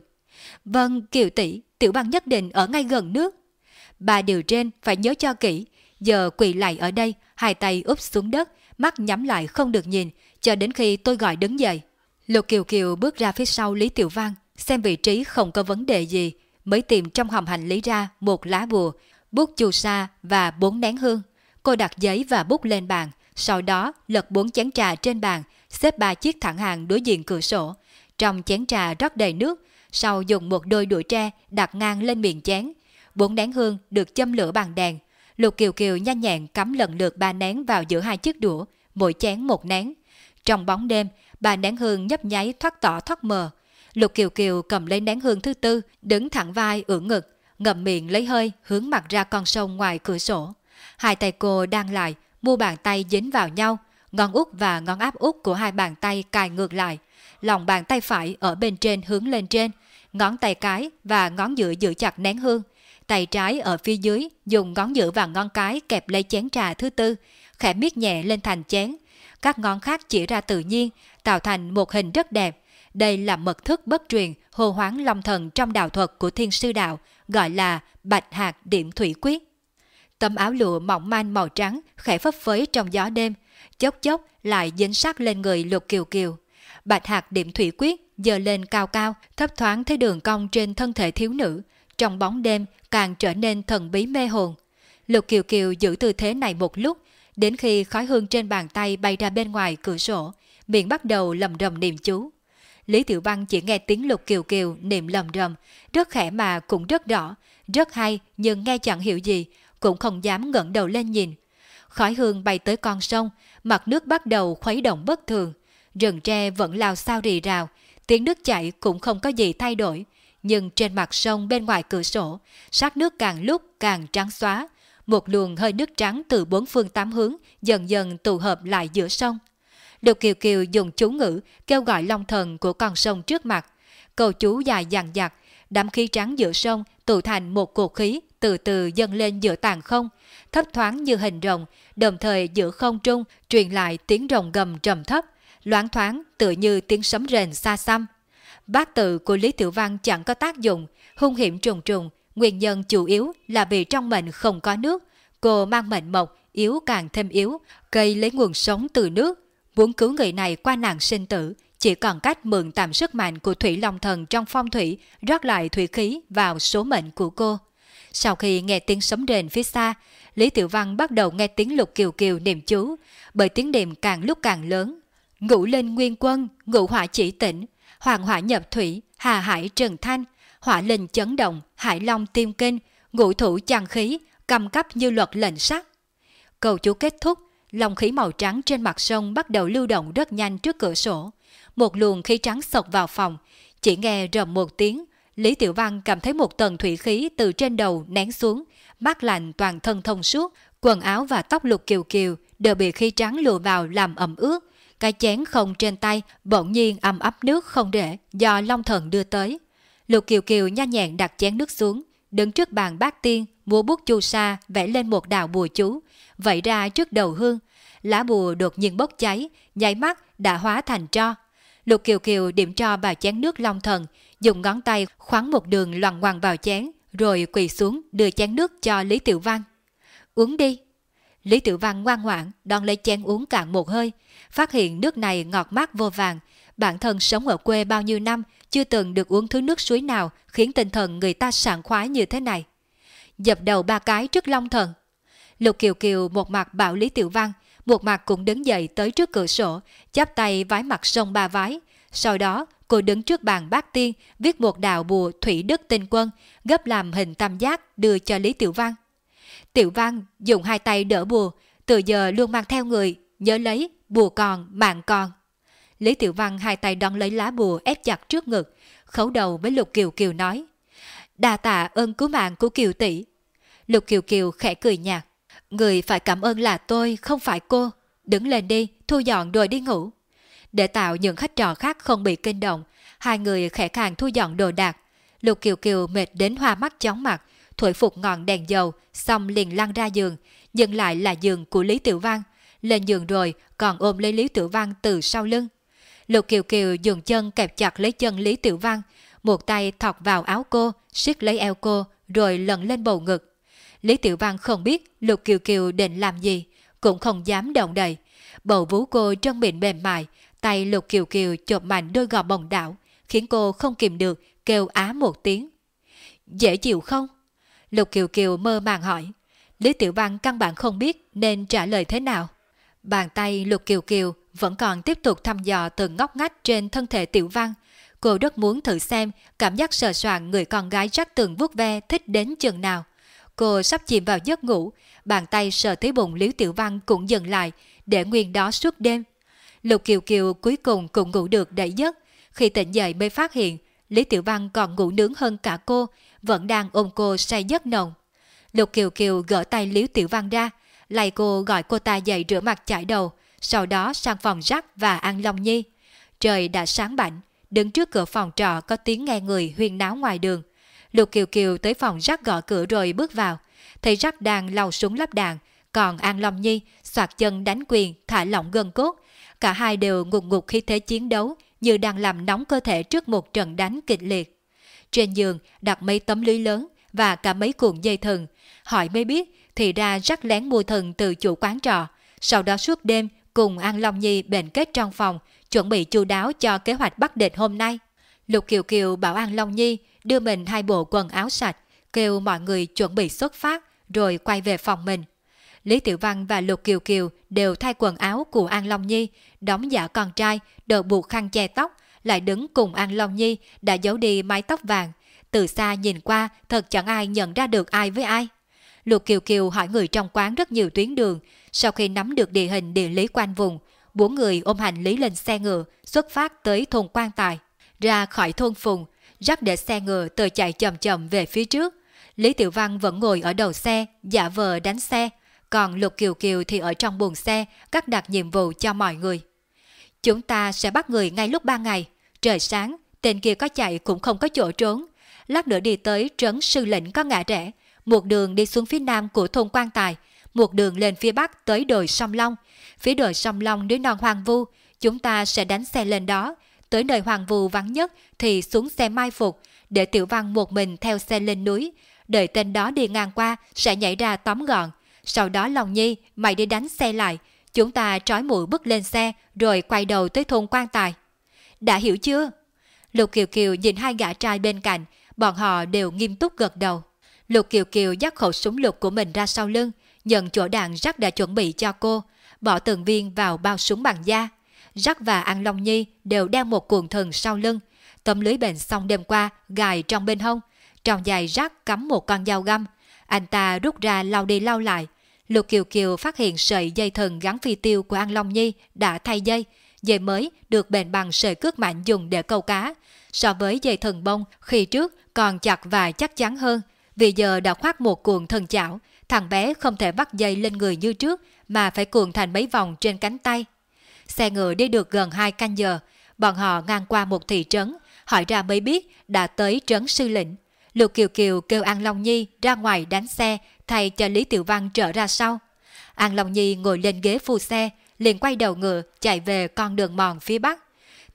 Vâng, Kiều tỷ, Tiểu Bang nhất định ở ngay gần nước. Ba điều trên phải nhớ cho kỹ, giờ quỳ lại ở đây, hai tay úp xuống đất, mắt nhắm lại không được nhìn, cho đến khi tôi gọi đứng dậy. Lục Kiều Kiều bước ra phía sau Lý Tiểu Văn, xem vị trí không có vấn đề gì, mới tìm trong hòm hành lý ra một lá bùa, bút chu sa và bốn nén hương. Cô đặt giấy và bút lên bàn, sau đó lật bốn chén trà trên bàn, xếp ba chiếc thẳng hàng đối diện cửa sổ. Trong chén trà rót đầy nước, sau dùng một đôi đũa tre đặt ngang lên miệng chén. Bốn nén hương được châm lửa bằng đèn. Lục Kiều Kiều nhanh nhẹn cắm lần lượt ba nén vào giữa hai chiếc đũa, mỗi chén một nén. Trong bóng đêm, ba nén hương nhấp nháy thoát tỏ thoát mờ. Lục Kiều Kiều cầm lấy nén hương thứ tư, đứng thẳng vai ưỡn ngực, ngậm miệng lấy hơi hướng mặt ra con sông ngoài cửa sổ. Hai tay cô đang lại, mu bàn tay dính vào nhau, ngón út và ngón áp út của hai bàn tay cài ngược lại. Lòng bàn tay phải ở bên trên hướng lên trên, ngón tay cái và ngón giữa giữ chặt nén hương. Tay trái ở phía dưới dùng ngón giữa và ngón cái kẹp lấy chén trà thứ tư, khẽ miết nhẹ lên thành chén. Các ngón khác chỉ ra tự nhiên, tạo thành một hình rất đẹp. Đây là mật thức bất truyền, hồ hoáng long thần trong đạo thuật của thiên sư đạo, gọi là bạch hạt điểm thủy quyết. Tấm áo lụa mỏng manh màu trắng khẽ phấp phới trong gió đêm, chốc chốc lại dính sát lên người lục kiều kiều. Bạch hạt điểm thủy quyết giờ lên cao cao, thấp thoáng thấy đường cong trên thân thể thiếu nữ, trong bóng đêm càng trở nên thần bí mê hồn. Lục Kiều Kiều giữ tư thế này một lúc, đến khi khói hương trên bàn tay bay ra bên ngoài cửa sổ, miệng bắt đầu lầm rầm niệm chú. Lý Tiểu Văn chỉ nghe tiếng Lục Kiều Kiều niệm lầm rầm, rất khẽ mà cũng rất đỏ, rất hay nhưng nghe chẳng hiểu gì, cũng không dám ngẩng đầu lên nhìn. Khói hương bay tới con sông, mặt nước bắt đầu khuấy động bất thường, rừng tre vẫn lao sao rì rào, tiếng nước chảy cũng không có gì thay đổi, nhưng trên mặt sông bên ngoài cửa sổ, sát nước càng lúc càng trắng xóa, một luồng hơi nước trắng từ bốn phương tám hướng dần dần tụ hợp lại giữa sông. Lục Kiều Kiều dùng chú ngữ kêu gọi long thần của con sông trước mặt. Cầu chú dài dằng dặc, đám khí trắng giữa sông tụ thành một cột khí từ từ dâng lên giữa tàn không, thấp thoáng như hình rồng, đồng thời giữa không trung truyền lại tiếng rồng gầm trầm thấp, loáng thoáng tựa như tiếng sấm rền xa xăm. Bát tự của Lý Tiểu Văn chẳng có tác dụng, hung hiểm trùng trùng, nguyên nhân chủ yếu là vì trong mệnh không có nước. Cô mang mệnh mộc, yếu càng thêm yếu, cây lấy nguồn sống từ nước. Muốn cứu người này qua nạn sinh tử, chỉ còn cách mượn tạm sức mạnh của Thủy Long Thần trong phong thủy, rót lại thủy khí vào số mệnh của cô. Sau khi nghe tiếng sấm rền phía xa, Lý Tiểu Văn bắt đầu nghe tiếng lục kiều kiều niệm chú, bởi tiếng niệm càng lúc càng lớn. Ngũ lên nguyên quân, ngũ hỏa chỉ tỉnh, hoàng hỏa nhập thủy, hà hải trần thanh, hỏa linh chấn động, hải long tiêm kinh, ngũ thủ chàng khí, cầm cấp như luật lệnh sắt. Cầu chú kết thúc, lòng khí màu trắng trên mặt sông bắt đầu lưu động rất nhanh trước cửa sổ. Một luồng khí trắng sộc vào phòng, chỉ nghe rầm một tiếng, Lý Tiểu Văn cảm thấy một tầng thủy khí từ trên đầu nén xuống, mát lạnh toàn thân thông suốt, quần áo và tóc lục kiều kiều đều bị khí trắng lùa vào làm ẩm ướt. Cái chén không trên tay bỗng nhiên âm ấp nước không để do Long Thần đưa tới. Lục Kiều Kiều nhanh nhẹn đặt chén nước xuống, đứng trước bàn bát tiên, múa bút chu sa vẽ lên một đạo bùa chú, vẫy ra trước đầu hương. Lá bùa đột nhiên bốc cháy, nháy mắt đã hóa thành tro. Lục Kiều Kiều điểm cho vào chén nước Long Thần, dùng ngón tay khoáng một đường loằng ngoằng vào chén, rồi quỳ xuống đưa chén nước cho Lý Tiểu Văn. Uống đi. Lý Tiểu Văn ngoan ngoãn đón lấy chén uống cạn một hơi, phát hiện nước này ngọt mát vô vàng. Bản thân sống ở quê bao nhiêu năm chưa từng được uống thứ nước suối nào khiến tinh thần người ta sảng khoái như thế này. Dập đầu ba cái trước long thần. Lục Kiều Kiều một mặt bảo Lý Tiểu Văn, một mặt cũng đứng dậy tới trước cửa sổ, chắp tay vái mặt sông ba vái. Sau đó, cô đứng trước bàn bát tiên, viết một đạo bùa thủy đức tinh quân, gấp làm hình tam giác đưa cho Lý Tiểu Văn. Tiểu Văn dùng hai tay đỡ bùa, từ giờ luôn mang theo người, nhớ lấy, bùa còn, mạng còn. Lý Tiểu Văn hai tay đón lấy lá bùa ép chặt trước ngực, khấu đầu với Lục Kiều Kiều nói. đà tạ ơn cứu mạng của Kiều tỷ. Lục Kiều Kiều khẽ cười nhạt. Người phải cảm ơn là tôi, không phải cô. Đứng lên đi, thu dọn rồi đi ngủ. Để tạo những khách trò khác không bị kinh động, hai người khẽ khàng thu dọn đồ đạc. Lục Kiều Kiều mệt đến hoa mắt chóng mặt, thổi phục ngọn đèn dầu, xong liền lăn ra giường, dừng lại là giường của Lý Tiểu Văn. Lên giường rồi còn ôm lấy Lý Tiểu Văn từ sau lưng. Lục Kiều Kiều dùng chân kẹp chặt lấy chân Lý Tiểu Văn, một tay thọc vào áo cô, siết lấy eo cô, rồi lần lên bầu ngực. Lý Tiểu Văn không biết Lục Kiều Kiều định làm gì, cũng không dám động đậy. Bầu vú cô trân mịn mềm mại, tay Lục Kiều Kiều chộp mạnh đôi gò bồng đảo, khiến cô không kìm được, kêu á một tiếng. Dễ chịu không? Lục Kiều Kiều mơ màng hỏi. Lý Tiểu Văn căn bản không biết nên trả lời thế nào. Bàn tay Lục Kiều Kiều vẫn còn tiếp tục thăm dò từng ngóc ngách trên thân thể Tiểu Văn. Cô rất muốn thử xem cảm giác sờ soạn người con gái rắc tường vuốt ve thích đến chừng nào. Cô sắp chìm vào giấc ngủ, bàn tay sờ tới bụng Lý Tiểu Văn cũng dừng lại, để nguyên đó suốt đêm. Lục Kiều Kiều cuối cùng cũng ngủ được đẩy giấc. Khi tỉnh dậy mới phát hiện, Lý Tiểu Văn còn ngủ nướng hơn cả cô, vẫn đang ôm cô say giấc nồng. Lục Kiều Kiều gỡ tay Lý Tiểu Văn ra, lại cô gọi cô ta dậy rửa mặt chải đầu, sau đó sang phòng rắc và ăn Long Nhi. Trời đã sáng bảnh, đứng trước cửa phòng trọ có tiếng nghe người huyên náo ngoài đường. Lục Kiều Kiều tới phòng rắc gõ cửa rồi bước vào, thấy rắc đang lau súng lắp đạn, còn An Long Nhi soạt chân đánh quyền thả lỏng gân cốt. Cả hai đều ngục ngục khi thế chiến đấu như đang làm nóng cơ thể trước một trận đánh kịch liệt. Trên giường đặt mấy tấm lưới lớn và cả mấy cuộn dây thừng. Hỏi mới biết thì ra rắc lén mua thần từ chủ quán trọ. Sau đó suốt đêm cùng An Long Nhi bền kết trong phòng, chuẩn bị chu đáo cho kế hoạch bắt địch hôm nay. Lục Kiều Kiều bảo An Long Nhi đưa mình hai bộ quần áo sạch, kêu mọi người chuẩn bị xuất phát, rồi quay về phòng mình. Lý Tiểu Văn và Lục Kiều Kiều đều thay quần áo của An Long Nhi, đóng giả con trai, đợi buộc khăn che tóc, lại đứng cùng An Long Nhi đã giấu đi mái tóc vàng. Từ xa nhìn qua, thật chẳng ai nhận ra được ai với ai. Lục Kiều Kiều hỏi người trong quán rất nhiều tuyến đường, sau khi nắm được địa hình địa lý quanh vùng, bốn người ôm hành lý lên xe ngựa, xuất phát tới thôn Quan Tài. Ra khỏi thôn Phùng, rắc để xe ngựa tự chạy chậm chậm về phía trước. Lý Tiểu Văn vẫn ngồi ở đầu xe, giả vờ đánh xe, còn Lục Kiều Kiều thì ở trong buồng xe cắt đặt nhiệm vụ cho mọi người. Chúng ta sẽ bắt người ngay lúc ba ngày. Trời sáng, tên kia có chạy cũng không có chỗ trốn. Lát nữa đi tới trấn sư lĩnh có ngã rẽ, một đường đi xuống phía nam của thôn Quan Tài, một đường lên phía bắc tới đồi Sông Long. Phía đồi Sông Long núi non hoang vu, chúng ta sẽ đánh xe lên đó. Tới nơi Hoàng vu vắng nhất thì xuống xe mai phục, để Tiểu Văn một mình theo xe lên núi. Đợi tên đó đi ngang qua sẽ nhảy ra tóm gọn. Sau đó Long Nhi, mày đi đánh xe lại. Chúng ta trói mũi bước lên xe rồi quay đầu tới thôn quan tài. Đã hiểu chưa? Lục Kiều Kiều nhìn hai gã trai bên cạnh, bọn họ đều nghiêm túc gật đầu. Lục Kiều Kiều dắt khẩu súng lục của mình ra sau lưng, nhận chỗ đạn rắc đã chuẩn bị cho cô, bỏ từng viên vào bao súng bằng da. Rắc và An Long Nhi đều đeo một cuộn thần sau lưng, tấm lưới bền xong đêm qua gài trong bên hông, trong dài rắc cắm một con dao găm. Anh ta rút ra lau đi lau lại. Lục Kiều Kiều phát hiện sợi dây thần gắn phi tiêu của An Long Nhi đã thay dây. Dây mới được bền bằng sợi cước mạnh dùng để câu cá. So với dây thần bông khi trước còn chặt và chắc chắn hơn. Vì giờ đã khoác một cuộn thần chảo, thằng bé không thể bắt dây lên người như trước mà phải cuộn thành mấy vòng trên cánh tay. Xe ngựa đi được gần 2 canh giờ, bọn họ ngang qua một thị trấn, hỏi ra mới biết đã tới trấn sư lĩnh. Lục Kiều Kiều kêu An Long Nhi ra ngoài đánh xe thay cho Lý Tiểu Văn trở ra sau. An Long Nhi ngồi lên ghế phu xe, liền quay đầu ngựa chạy về con đường mòn phía bắc.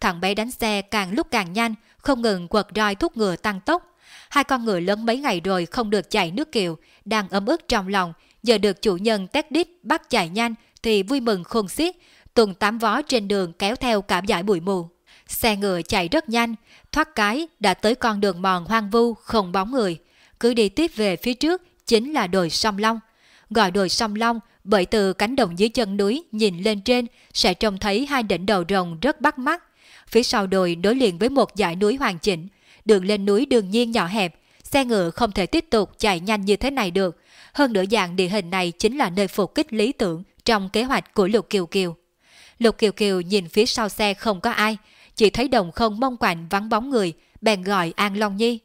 Thằng bé đánh xe càng lúc càng nhanh, không ngừng quật roi thúc ngựa tăng tốc. Hai con ngựa lớn mấy ngày rồi không được chạy nước kiều, đang ấm ức trong lòng, giờ được chủ nhân tét đít bắt chạy nhanh thì vui mừng khôn xiết, tuần tám vó trên đường kéo theo cảm giải bụi mù. Xe ngựa chạy rất nhanh, thoát cái đã tới con đường mòn hoang vu không bóng người. Cứ đi tiếp về phía trước chính là đồi sông Long. Gọi đồi sông Long bởi từ cánh đồng dưới chân núi nhìn lên trên sẽ trông thấy hai đỉnh đầu rồng rất bắt mắt. Phía sau đồi đối liền với một dải núi hoàn chỉnh. Đường lên núi đương nhiên nhỏ hẹp, xe ngựa không thể tiếp tục chạy nhanh như thế này được. Hơn nữa dạng địa hình này chính là nơi phục kích lý tưởng trong kế hoạch của Lục Kiều Kiều. Lục Kiều Kiều nhìn phía sau xe không có ai, chỉ thấy đồng không mông quạnh vắng bóng người, bèn gọi An Long Nhi.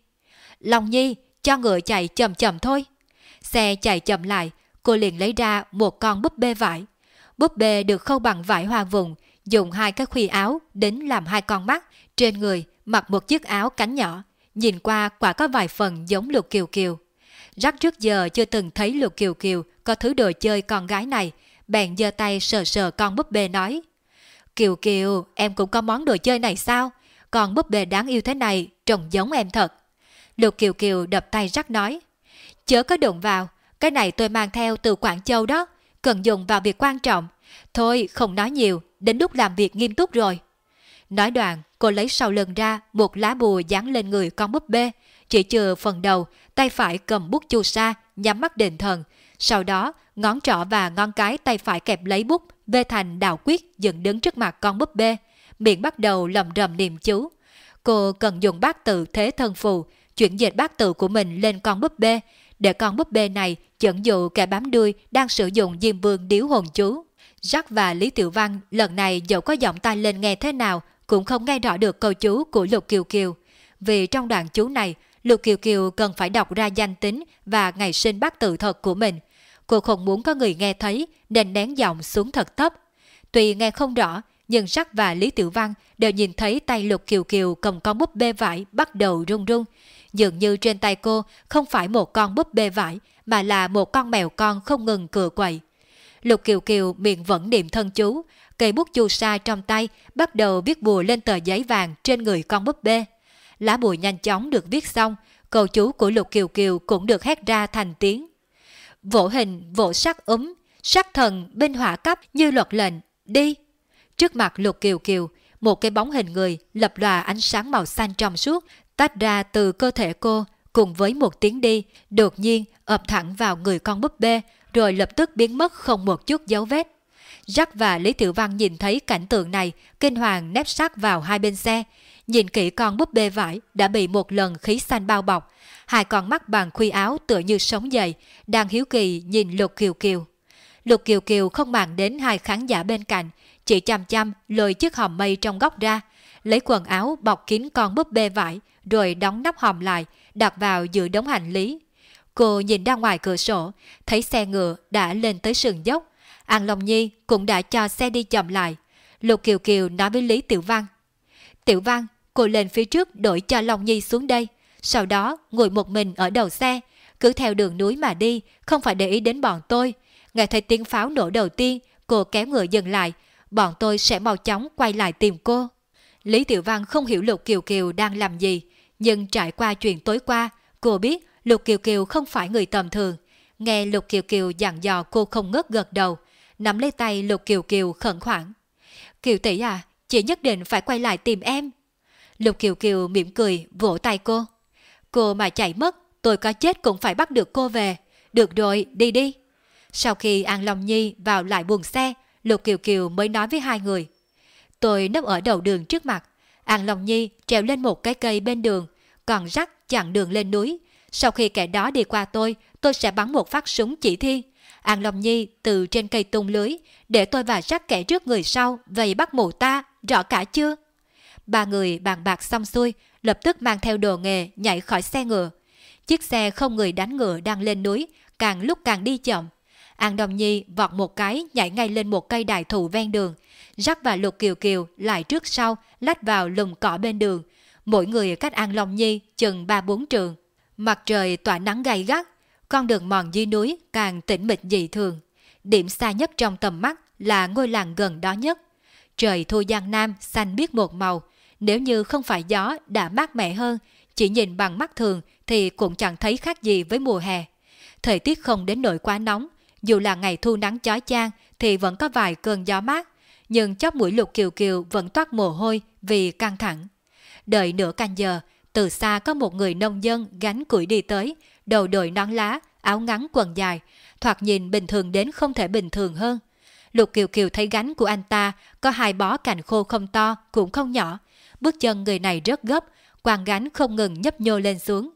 Long Nhi, cho ngựa chạy chậm chậm thôi. Xe chạy chậm lại, cô liền lấy ra một con búp bê vải. Búp bê được khâu bằng vải hoa vùng, dùng hai cái khuy áo đến làm hai con mắt, trên người mặc một chiếc áo cánh nhỏ, nhìn qua quả có vài phần giống Lục Kiều Kiều. Rắc trước giờ chưa từng thấy Lục Kiều Kiều có thứ đồ chơi con gái này, bèn giơ tay sờ sờ con búp bê nói. Kiều Kiều, em cũng có món đồ chơi này sao? còn búp bê đáng yêu thế này, trông giống em thật. Lục Kiều Kiều đập tay rắc nói. Chớ có đụng vào, cái này tôi mang theo từ Quảng Châu đó, cần dùng vào việc quan trọng. Thôi, không nói nhiều, đến lúc làm việc nghiêm túc rồi. Nói đoạn, cô lấy sau lưng ra một lá bùa dán lên người con búp bê, chỉ trừ phần đầu, tay phải cầm bút chu sa, nhắm mắt định thần. Sau đó, ngón trỏ và ngón cái tay phải kẹp lấy bút, vê thành đạo quyết dựng đứng trước mặt con búp bê. Miệng bắt đầu lầm rầm niệm chú. Cô cần dùng bát tự thế thân phù, chuyển dịch bát tự của mình lên con búp bê, để con búp bê này dẫn dụ kẻ bám đuôi đang sử dụng diêm vương điếu hồn chú. Jack và Lý Tiểu Văn lần này dẫu có giọng tai lên nghe thế nào cũng không nghe rõ được câu chú của Lục Kiều Kiều. Vì trong đoạn chú này, Lục Kiều Kiều cần phải đọc ra danh tính và ngày sinh bát tự thật của mình. Cô không muốn có người nghe thấy nên nén giọng xuống thật thấp. Tuy nghe không rõ, nhưng Sắc và Lý Tiểu Văn đều nhìn thấy tay Lục Kiều Kiều cầm con búp bê vải bắt đầu run run. Dường như trên tay cô không phải một con búp bê vải mà là một con mèo con không ngừng cửa quậy. Lục Kiều Kiều miệng vẫn niệm thân chú, cây bút chu sa trong tay bắt đầu viết bùa lên tờ giấy vàng trên người con búp bê. Lá bùa nhanh chóng được viết xong, câu chú của Lục Kiều Kiều cũng được hét ra thành tiếng. Vỗ hình, vỗ sắc ấm sắc thần bên hỏa cấp như luật lệnh, đi. Trước mặt Lục Kiều Kiều, một cái bóng hình người lập lòa ánh sáng màu xanh trong suốt tách ra từ cơ thể cô cùng với một tiếng đi, đột nhiên ập thẳng vào người con búp bê, rồi lập tức biến mất không một chút dấu vết. Jack và Lý Tiểu Văn nhìn thấy cảnh tượng này, kinh hoàng nép sát vào hai bên xe. Nhìn kỹ con búp bê vải đã bị một lần khí xanh bao bọc. Hai con mắt bằng khuy áo tựa như sống dậy, đang hiếu kỳ nhìn Lục Kiều Kiều. Lục Kiều Kiều không màng đến hai khán giả bên cạnh, chỉ chăm chăm lôi chiếc hòm mây trong góc ra, lấy quần áo bọc kín con búp bê vải, rồi đóng nắp hòm lại, đặt vào giữa đống hành lý. Cô nhìn ra ngoài cửa sổ, thấy xe ngựa đã lên tới sườn dốc. An Long Nhi cũng đã cho xe đi chậm lại. Lục Kiều Kiều nói với Lý Tiểu Văn. Tiểu Văn, cô lên phía trước đổi cho Long Nhi xuống đây. Sau đó ngồi một mình ở đầu xe, cứ theo đường núi mà đi, không phải để ý đến bọn tôi. Nghe thấy tiếng pháo nổ đầu tiên, cô kéo ngựa dừng lại, bọn tôi sẽ mau chóng quay lại tìm cô. Lý Tiểu Văn không hiểu Lục Kiều Kiều đang làm gì, nhưng trải qua chuyện tối qua, cô biết Lục Kiều Kiều không phải người tầm thường. Nghe Lục Kiều Kiều dặn dò cô không ngớt gật đầu, nắm lấy tay Lục Kiều Kiều khẩn khoản. Kiều tỷ à, chị nhất định phải quay lại tìm em. Lục Kiều Kiều mỉm cười vỗ tay cô. Cô mà chạy mất, tôi có chết cũng phải bắt được cô về. Được rồi, đi đi. Sau khi An Long Nhi vào lại buồng xe, Lục Kiều Kiều mới nói với hai người. Tôi nấp ở đầu đường trước mặt. An Long Nhi trèo lên một cái cây bên đường, còn rắc chặn đường lên núi. Sau khi kẻ đó đi qua tôi, tôi sẽ bắn một phát súng chỉ thiên. An Long Nhi từ trên cây tung lưới, để tôi và sát kẻ trước người sau vây bắt mụ ta, rõ cả chưa? Ba người bàn bạc xong xuôi, lập tức mang theo đồ nghề nhảy khỏi xe ngựa. Chiếc xe không người đánh ngựa đang lên núi, càng lúc càng đi chậm. An Đồng Nhi vọt một cái nhảy ngay lên một cây đại thụ ven đường. Rắc và Lục Kiều Kiều lại trước sau lách vào lùm cỏ bên đường. Mỗi người cách An Long Nhi chừng ba bốn trường. Mặt trời tỏa nắng gay gắt, con đường mòn dưới núi càng tĩnh mịch dị thường. Điểm xa nhất trong tầm mắt là ngôi làng gần đó nhất. Trời thu giang nam xanh biết một màu, nếu như không phải gió đã mát mẻ hơn, chỉ nhìn bằng mắt thường thì cũng chẳng thấy khác gì với mùa hè. Thời tiết không đến nỗi quá nóng, dù là ngày thu nắng chói chang thì vẫn có vài cơn gió mát, nhưng chóp mũi lục kiều kiều vẫn toát mồ hôi vì căng thẳng. Đợi nửa canh giờ, từ xa có một người nông dân gánh củi đi tới, đầu đội nón lá, áo ngắn quần dài, thoạt nhìn bình thường đến không thể bình thường hơn. Lục Kiều Kiều thấy gánh của anh ta có hai bó cành khô không to cũng không nhỏ. Bước chân người này rất gấp, quàng gánh không ngừng nhấp nhô lên xuống.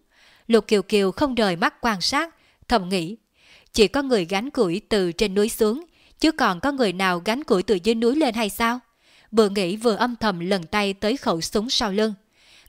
Lục Kiều Kiều không rời mắt quan sát, thầm nghĩ. Chỉ có người gánh củi từ trên núi xuống, chứ còn có người nào gánh củi từ dưới núi lên hay sao? Vừa nghĩ vừa âm thầm lần tay tới khẩu súng sau lưng.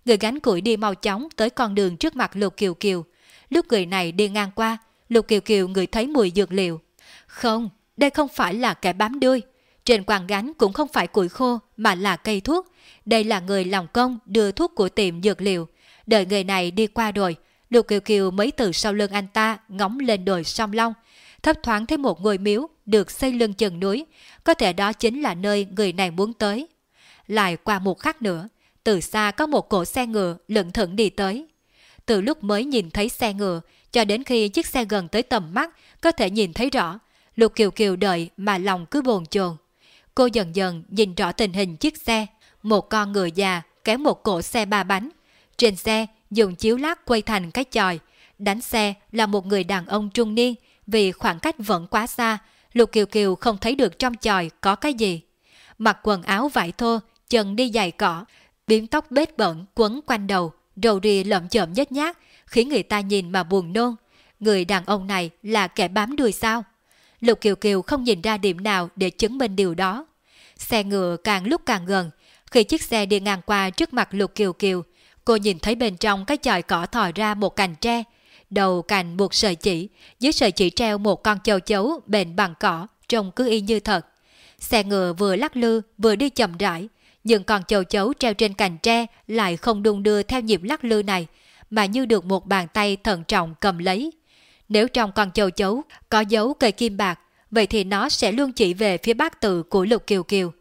Người gánh củi đi mau chóng tới con đường trước mặt Lục Kiều Kiều. Lúc người này đi ngang qua, Lục Kiều Kiều người thấy mùi dược liệu. Không, đây không phải là kẻ bám đuôi. Trên quàng gánh cũng không phải củi khô mà là cây thuốc. Đây là người lòng công đưa thuốc của tiệm dược liệu. Đợi người này đi qua rồi, Lục Kiều Kiều mới từ sau lưng anh ta ngóng lên đồi song long. Thấp thoáng thấy một ngôi miếu được xây lưng chừng núi, có thể đó chính là nơi người này muốn tới. Lại qua một khắc nữa, từ xa có một cỗ xe ngựa lững thững đi tới. Từ lúc mới nhìn thấy xe ngựa, cho đến khi chiếc xe gần tới tầm mắt, có thể nhìn thấy rõ, Lục Kiều Kiều đợi mà lòng cứ bồn chồn. Cô dần dần nhìn rõ tình hình chiếc xe, một con ngựa già kéo một cỗ xe ba bánh. Trên xe dùng chiếu lát quay thành cái chòi, đánh xe là một người đàn ông trung niên vì khoảng cách vẫn quá xa, Lục Kiều Kiều không thấy được trong chòi có cái gì. Mặc quần áo vải thô, chân đi giày cỏ, biếm tóc bết bẩn quấn quanh đầu, râu rì lậm chậm nhếch nhác, khiến người ta nhìn mà buồn nôn. Người đàn ông này là kẻ bám đuôi sao? Lục Kiều Kiều không nhìn ra điểm nào để chứng minh điều đó. Xe ngựa càng lúc càng gần. Khi chiếc xe đi ngang qua trước mặt Lục Kiều Kiều, cô nhìn thấy bên trong cái chòi cỏ thò ra một cành tre. Đầu cành buộc sợi chỉ, dưới sợi chỉ treo một con châu chấu bền bằng cỏ, trông cứ y như thật. Xe ngựa vừa lắc lư vừa đi chậm rãi, nhưng con châu chấu treo trên cành tre lại không đung đưa theo nhịp lắc lư này, mà như được một bàn tay thận trọng cầm lấy. Nếu trong con châu chấu có dấu cây kim bạc, vậy thì nó sẽ luôn chỉ về phía bắc tự của Lục Kiều Kiều.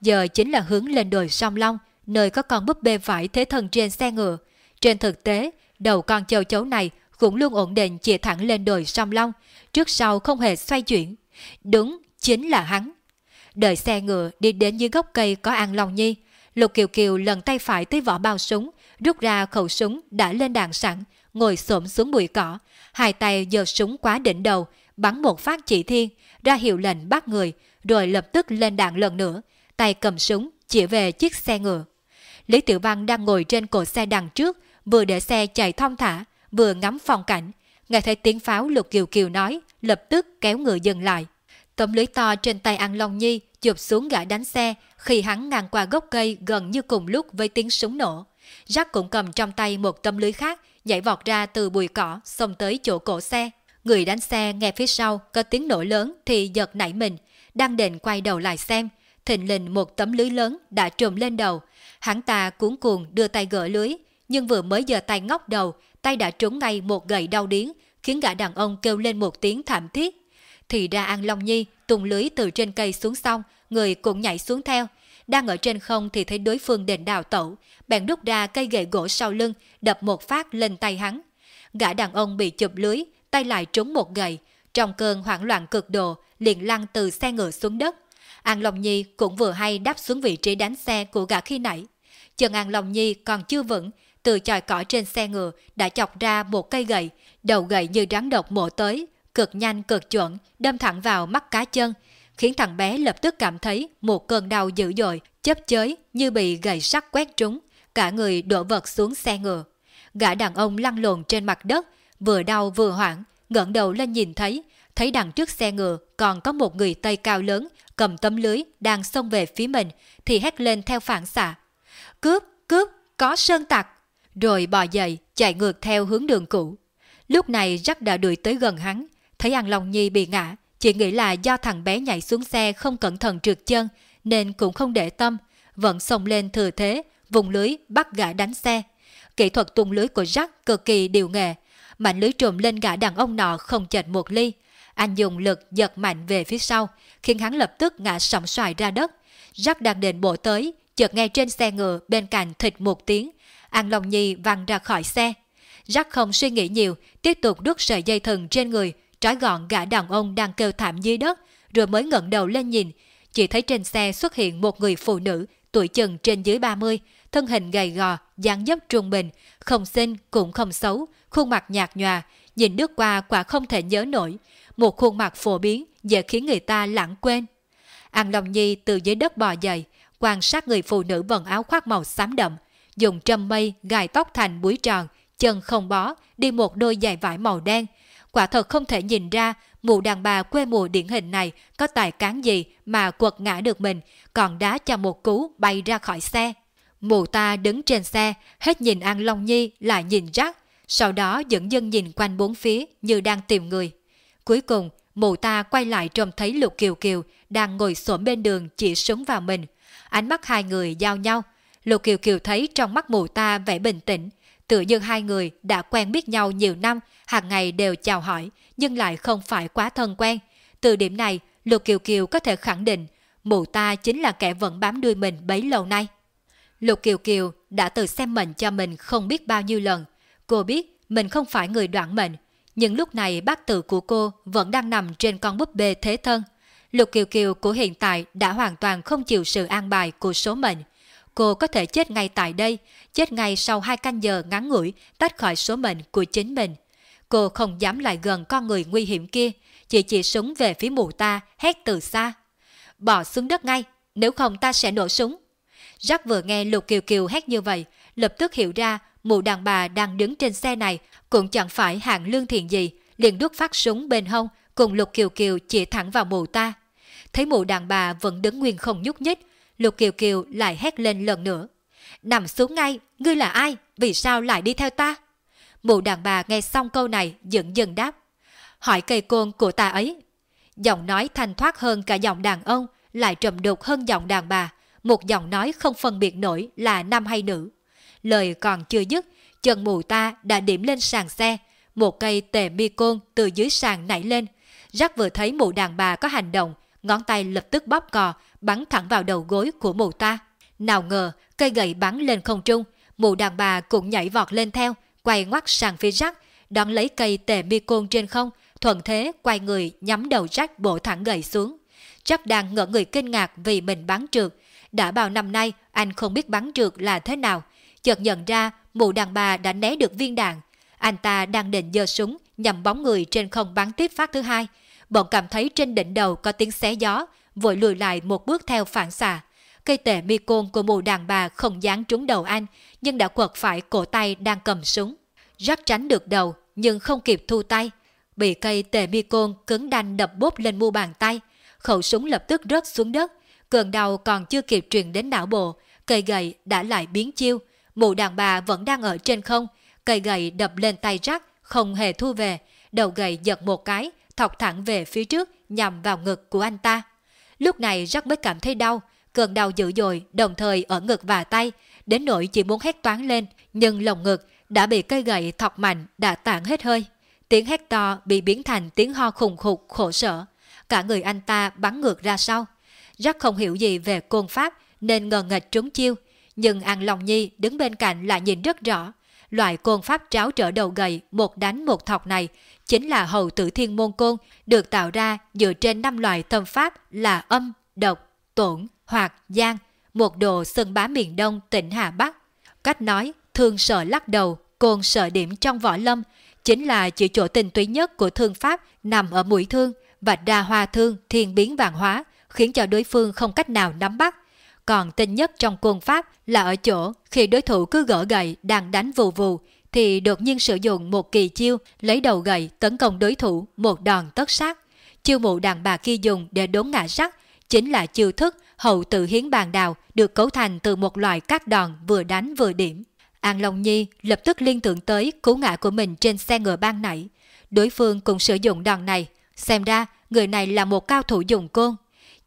Giờ chính là hướng lên đồi sông Long, nơi có con búp bê vải thế thân trên xe ngựa. Trên thực tế, đầu con châu chấu này cũng luôn ổn định chìa thẳng lên đồi sông Long, trước sau không hề xoay chuyển. Đúng, chính là hắn. Đợi xe ngựa đi đến dưới gốc cây có An Long Nhi, Lục Kiều Kiều lần tay phải tới vỏ bao súng, rút ra khẩu súng đã lên đạn sẵn, ngồi xổm xuống bụi cỏ, hai tay giơ súng quá đỉnh đầu, bắn một phát chỉ thiên, ra hiệu lệnh bắt người, rồi lập tức lên đạn lần nữa, tay cầm súng chỉ về chiếc xe ngựa. Lý Tiểu Văn đang ngồi trên cổ xe đằng trước, vừa để xe chạy thong thả, vừa ngắm phong cảnh. Nghe thấy tiếng pháo Lục Kiều Kiều nói, lập tức kéo ngựa dừng lại. Tấm lưới to trên tay An Long Nhi chụp xuống gã đánh xe khi hắn ngang qua gốc cây gần như cùng lúc với tiếng súng nổ. Jack cũng cầm trong tay một tấm lưới khác, nhảy vọt ra từ bụi cỏ, xông tới chỗ cổ xe. Người đánh xe nghe phía sau có tiếng nổ lớn thì giật nảy mình, đang định quay đầu lại xem. Thịnh lình một tấm lưới lớn đã trùm lên đầu. Hắn ta cuốn cuồng đưa tay gỡ lưới, nhưng vừa mới giờ tay ngóc đầu, tay đã trúng ngay một gậy đau điếng, khiến gã đàn ông kêu lên một tiếng thảm thiết. Thì ra An Long Nhi tung lưới từ trên cây xuống xong, người cũng nhảy xuống theo. Đang ở trên không thì thấy đối phương đền đào tẩu, bèn rút ra cây gậy gỗ sau lưng, đập một phát lên tay hắn. Gã đàn ông bị chụp lưới, tay lại trúng một gậy, trong cơn hoảng loạn cực độ, liền lăn từ xe ngựa xuống đất. An Long Nhi cũng vừa hay đáp xuống vị trí đánh xe của gã khi nãy. Chân An Long Nhi còn chưa vững, từ chòi cỏ trên xe ngựa đã chọc ra một cây gậy, đầu gậy như rắn độc mổ tới, cực nhanh cực chuẩn, đâm thẳng vào mắt cá chân, khiến thằng bé lập tức cảm thấy một cơn đau dữ dội, chấp chới như bị gậy sắt quét trúng, cả người đổ vật xuống xe ngựa. Gã đàn ông lăn lộn trên mặt đất, vừa đau vừa hoảng, ngẩng đầu lên nhìn thấy, thấy đằng trước xe ngựa còn có một người Tây cao lớn, cầm tấm lưới đang xông về phía mình, thì hét lên theo phản xạ. Cướp, cướp, có sơn tặc! Rồi bò dậy, chạy ngược theo hướng đường cũ. Lúc này Jack đã đuổi tới gần hắn, thấy An Long Nhi bị ngã, chỉ nghĩ là do thằng bé nhảy xuống xe không cẩn thận trượt chân, nên cũng không để tâm, vẫn xông lên thừa thế, vùng lưới bắt gã đánh xe. Kỹ thuật tung lưới của Jack cực kỳ điều nghệ, mạnh lưới trùm lên gã đàn ông nọ không chệch một ly. Anh dùng lực giật mạnh về phía sau, khiến hắn lập tức ngã sòng xoài ra đất. Jack đang định bộ tới, chợt nghe trên xe ngựa bên cạnh thịt một tiếng, An Long Nhi văng ra khỏi xe. Jack không suy nghĩ nhiều, tiếp tục đút sợi dây thừng trên người, trói gọn gã đàn ông đang kêu thảm dưới đất, rồi mới ngẩng đầu lên nhìn, chỉ thấy trên xe xuất hiện một người phụ nữ tuổi chừng trên dưới 30, thân hình gầy gò, dáng dấp trung bình, không xinh cũng không xấu, khuôn mặt nhạt nhòa, nhìn nước qua quả không thể nhớ nổi, một khuôn mặt phổ biến dễ khiến người ta lãng quên. An Long Nhi từ dưới đất bò dậy, quan sát người phụ nữ vần áo khoác màu xám đậm, dùng trâm mây gài tóc thành búi tròn, chân không bó, đi một đôi giày vải màu đen. Quả thật không thể nhìn ra mụ đàn bà quê mùa điển hình này có tài cán gì mà quật ngã được mình, còn đá cho một cú bay ra khỏi xe. Mụ ta đứng trên xe, hết nhìn An Long Nhi lại nhìn rắc, sau đó dẫn dân nhìn quanh bốn phía như đang tìm người. Cuối cùng, mụ ta quay lại trông thấy Lục Kiều Kiều đang ngồi xổm bên đường chỉ súng vào mình. Ánh mắt hai người giao nhau. Lục Kiều Kiều thấy trong mắt mụ ta vẻ bình tĩnh, tự như hai người đã quen biết nhau nhiều năm, hàng ngày đều chào hỏi, nhưng lại không phải quá thân quen. Từ điểm này, Lục Kiều Kiều có thể khẳng định mụ ta chính là kẻ vẫn bám đuôi mình bấy lâu nay. Lục Kiều Kiều đã tự xem mệnh cho mình không biết bao nhiêu lần. Cô biết mình không phải người đoạn mệnh, nhưng lúc này bác tử của cô vẫn đang nằm trên con búp bê thế thân. Lục Kiều Kiều của hiện tại đã hoàn toàn không chịu sự an bài của số mệnh. Cô có thể chết ngay tại đây, chết ngay sau hai canh giờ ngắn ngủi tách khỏi số mệnh của chính mình. Cô không dám lại gần con người nguy hiểm kia, chỉ chỉ súng về phía mụ ta, hét từ xa. Bỏ xuống đất ngay, nếu không ta sẽ nổ súng. Rắc vừa nghe Lục Kiều Kiều hét như vậy, lập tức hiểu ra mụ đàn bà đang đứng trên xe này cũng chẳng phải hạng lương thiện gì, liền đút phát súng bên hông cùng Lục Kiều Kiều chỉ thẳng vào mụ ta. Thấy mụ đàn bà vẫn đứng nguyên không nhúc nhích, Lục Kiều Kiều lại hét lên lần nữa. Nằm xuống ngay, ngươi là ai? Vì sao lại đi theo ta? Mụ đàn bà nghe xong câu này dần dần đáp. Hỏi cây côn của ta ấy. Giọng nói thanh thoát hơn cả giọng đàn ông, lại trầm đục hơn giọng đàn bà. Một giọng nói không phân biệt nổi là nam hay nữ. Lời còn chưa dứt, chân mù ta đã điểm lên sàn xe. Một cây tề mi côn từ dưới sàn nảy lên. Rắc vừa thấy mụ đàn bà có hành động, ngón tay lập tức bóp cò, bắn thẳng vào đầu gối của mụ ta. Nào ngờ, cây gậy bắn lên không trung, mụ đàn bà cũng nhảy vọt lên theo, quay ngoắt sang phía rắc, đón lấy cây tề mi côn trên không, thuận thế quay người nhắm đầu rắc bổ thẳng gậy xuống. Rắc đang ngỡ người kinh ngạc vì mình bắn trượt. Đã bao năm nay anh không biết bắn trượt là thế nào. Chợt nhận ra mụ đàn bà đã né được viên đạn. Anh ta đang định giơ súng nhằm bóng người trên không bắn tiếp phát thứ hai. Bọn cảm thấy trên đỉnh đầu có tiếng xé gió, vội lùi lại một bước theo phản xạ. Cây tệ mi côn của mụ đàn bà không dán trúng đầu anh, nhưng đã quật phải cổ tay đang cầm súng. rắc tránh được đầu, nhưng không kịp thu tay. Bị cây tệ mi côn cứng đanh đập bốp lên mu bàn tay. Khẩu súng lập tức rớt xuống đất. Cơn đau còn chưa kịp truyền đến não bộ, cây gậy đã lại biến chiêu. Mụ đàn bà vẫn đang ở trên không, cây gậy đập lên tay rắc, không hề thu về. Đầu gậy giật một cái, thọc thẳng về phía trước nhằm vào ngực của anh ta. Lúc này Jack mới cảm thấy đau, cơn đau dữ dội đồng thời ở ngực và tay, đến nỗi chỉ muốn hét toán lên, nhưng lồng ngực đã bị cây gậy thọc mạnh đã tản hết hơi. Tiếng hét to bị biến thành tiếng ho khùng khục khổ sở. Cả người anh ta bắn ngược ra sau. Rất không hiểu gì về côn pháp nên ngờ nghịch trúng chiêu. Nhưng An Long Nhi đứng bên cạnh lại nhìn rất rõ. Loại côn pháp tráo trở đầu gầy một đánh một thọc này chính là hầu tử thiên môn côn được tạo ra dựa trên năm loại tâm pháp là âm, độc, tổn, hoặc, gian, một đồ sân bá miền Đông tỉnh Hà Bắc. Cách nói, thương sợ lắc đầu, côn sợ điểm trong võ lâm, chính là chỉ chỗ tinh túy nhất của thương pháp nằm ở mũi thương và đa hoa thương thiên biến vạn hóa, khiến cho đối phương không cách nào nắm bắt. Còn tinh nhất trong quân pháp là ở chỗ khi đối thủ cứ gỡ gậy đang đánh vù vù thì đột nhiên sử dụng một kỳ chiêu lấy đầu gậy tấn công đối thủ một đòn tất sát. Chiêu mụ đàn bà kia dùng để đốn ngã sắt chính là chiêu thức hậu tự hiến bàn đào được cấu thành từ một loại các đòn vừa đánh vừa điểm. An Long Nhi lập tức liên tưởng tới cú ngã của mình trên xe ngựa ban nãy. Đối phương cũng sử dụng đòn này. Xem ra người này là một cao thủ dùng côn.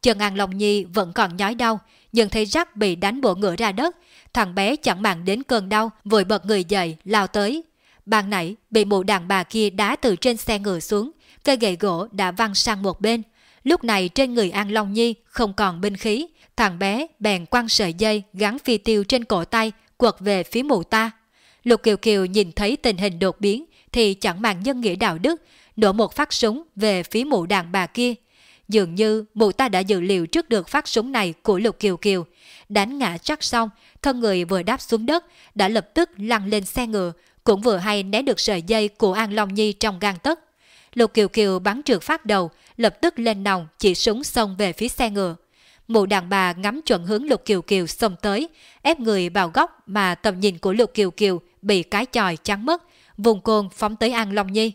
Chân An Long Nhi vẫn còn nhói đau, nhưng thấy rắc bị đánh bộ ngựa ra đất. Thằng bé chẳng màng đến cơn đau, vội bật người dậy, lao tới. Ban nãy bị mụ đàn bà kia đá từ trên xe ngựa xuống, cây gậy gỗ đã văng sang một bên. Lúc này trên người An Long Nhi không còn binh khí, thằng bé bèn quăng sợi dây gắn phi tiêu trên cổ tay, quật về phía mụ ta. Lục Kiều Kiều nhìn thấy tình hình đột biến thì chẳng màng nhân nghĩa đạo đức, nổ một phát súng về phía mụ đàn bà kia. Dường như mụ ta đã dự liệu trước được phát súng này của Lục Kiều Kiều, đánh ngã chắc xong, thân người vừa đáp xuống đất, đã lập tức lăn lên xe ngựa, cũng vừa hay né được sợi dây của An Long Nhi trong gan tấc. Lục Kiều Kiều bắn trượt phát đầu, lập tức lên nòng chỉ súng xông về phía xe ngựa. Mụ đàn bà ngắm chuẩn hướng Lục Kiều Kiều xông tới, ép người vào góc mà tầm nhìn của Lục Kiều Kiều bị cái chòi chắn mất, vùng côn phóng tới An Long Nhi.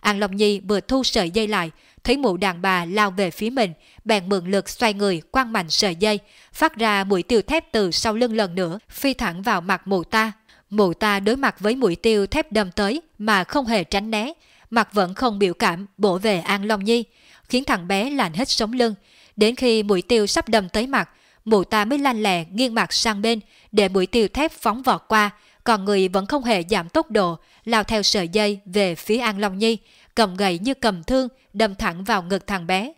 An Long Nhi vừa thu sợi dây lại, thấy mụ đàn bà lao về phía mình, bèn mượn lực xoay người quăng mạnh sợi dây, phát ra mũi tiêu thép từ sau lưng lần nữa, phi thẳng vào mặt mụ ta. Mụ ta đối mặt với mũi tiêu thép đâm tới mà không hề tránh né, mặt vẫn không biểu cảm bổ về An Long Nhi, khiến thằng bé lạnh hết sống lưng. Đến khi mũi tiêu sắp đâm tới mặt, mụ ta mới lanh lẹ nghiêng mặt sang bên để mũi tiêu thép phóng vọt qua, còn người vẫn không hề giảm tốc độ, lao theo sợi dây về phía An Long Nhi, cầm gậy như cầm thương, đâm thẳng vào ngực thằng bé.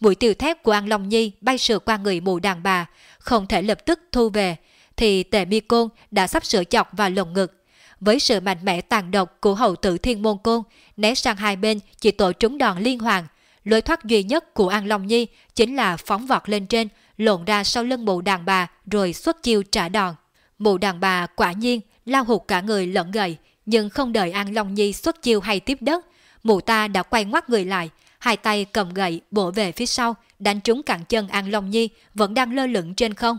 Mũi tiêu thép của An Long Nhi bay sượt qua người mụ đàn bà, không thể lập tức thu về, thì tề mi côn đã sắp sửa chọc vào lồng ngực. Với sự mạnh mẽ tàn độc của hậu tử thiên môn côn, né sang hai bên chỉ tội trúng đòn liên hoàn. Lối thoát duy nhất của An Long Nhi chính là phóng vọt lên trên, lộn ra sau lưng mụ đàn bà rồi xuất chiêu trả đòn. Mụ đàn bà quả nhiên lao hụt cả người lẫn gầy, nhưng không đợi An Long Nhi xuất chiêu hay tiếp đất, mụ ta đã quay ngoắt người lại, hai tay cầm gậy bổ về phía sau, đánh trúng cẳng chân An Long Nhi vẫn đang lơ lửng trên không.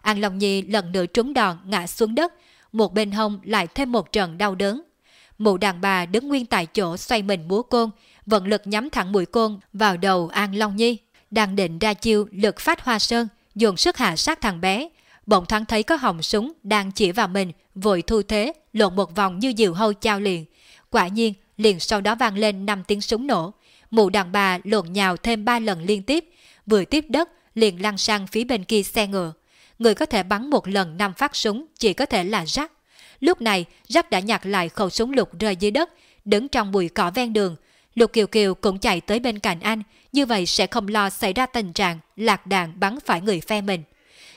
An Long Nhi lần nữa trúng đòn ngã xuống đất, một bên hông lại thêm một trận đau đớn. Mụ đàn bà đứng nguyên tại chỗ xoay mình múa côn, vận lực nhắm thẳng mũi côn vào đầu An Long Nhi, đang định ra chiêu lực phát hoa sơn, dồn sức hạ sát thằng bé. Bỗng thoáng thấy có hồng súng đang chỉ vào mình, vội thu thế, lộn một vòng như diều hâu trao liền. Quả nhiên, liền sau đó vang lên 5 tiếng súng nổ. Mụ đàn bà lộn nhào thêm 3 lần liên tiếp, vừa tiếp đất liền lăn sang phía bên kia xe ngựa. Người có thể bắn một lần 5 phát súng chỉ có thể là rắc. Lúc này, rắc đã nhặt lại khẩu súng lục rơi dưới đất, đứng trong bụi cỏ ven đường. Lục Kiều Kiều cũng chạy tới bên cạnh anh, như vậy sẽ không lo xảy ra tình trạng lạc đạn bắn phải người phe mình.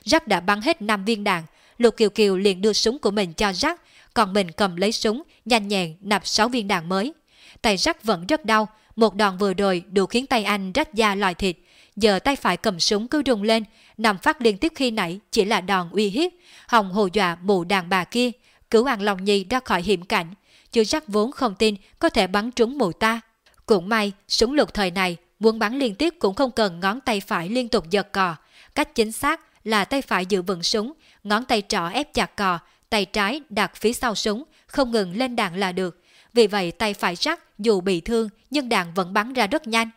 Rắc đã bắn hết 5 viên đạn, Lục Kiều Kiều liền đưa súng của mình cho Rắc, còn mình cầm lấy súng, nhanh nhẹn nạp 6 viên đạn mới. Tay Rắc vẫn rất đau, một đòn vừa rồi đủ khiến tay anh rách da lòi thịt. Giờ tay phải cầm súng cứ rung lên, nằm phát liên tiếp khi nãy chỉ là đòn uy hiếp, hòng hồ dọa mụ đàn bà kia, cứu An Long Nhi ra khỏi hiểm cảnh. Chứ Rắc vốn không tin có thể bắn trúng mụ ta. Cũng may, súng lục thời này muốn bắn liên tiếp cũng không cần ngón tay phải liên tục giật cò. Cách chính xác là tay phải giữ vững súng, ngón tay trỏ ép chặt cò, tay trái đặt phía sau súng, không ngừng lên đạn là được. Vì vậy tay phải rắc dù bị thương nhưng đạn vẫn bắn ra rất nhanh.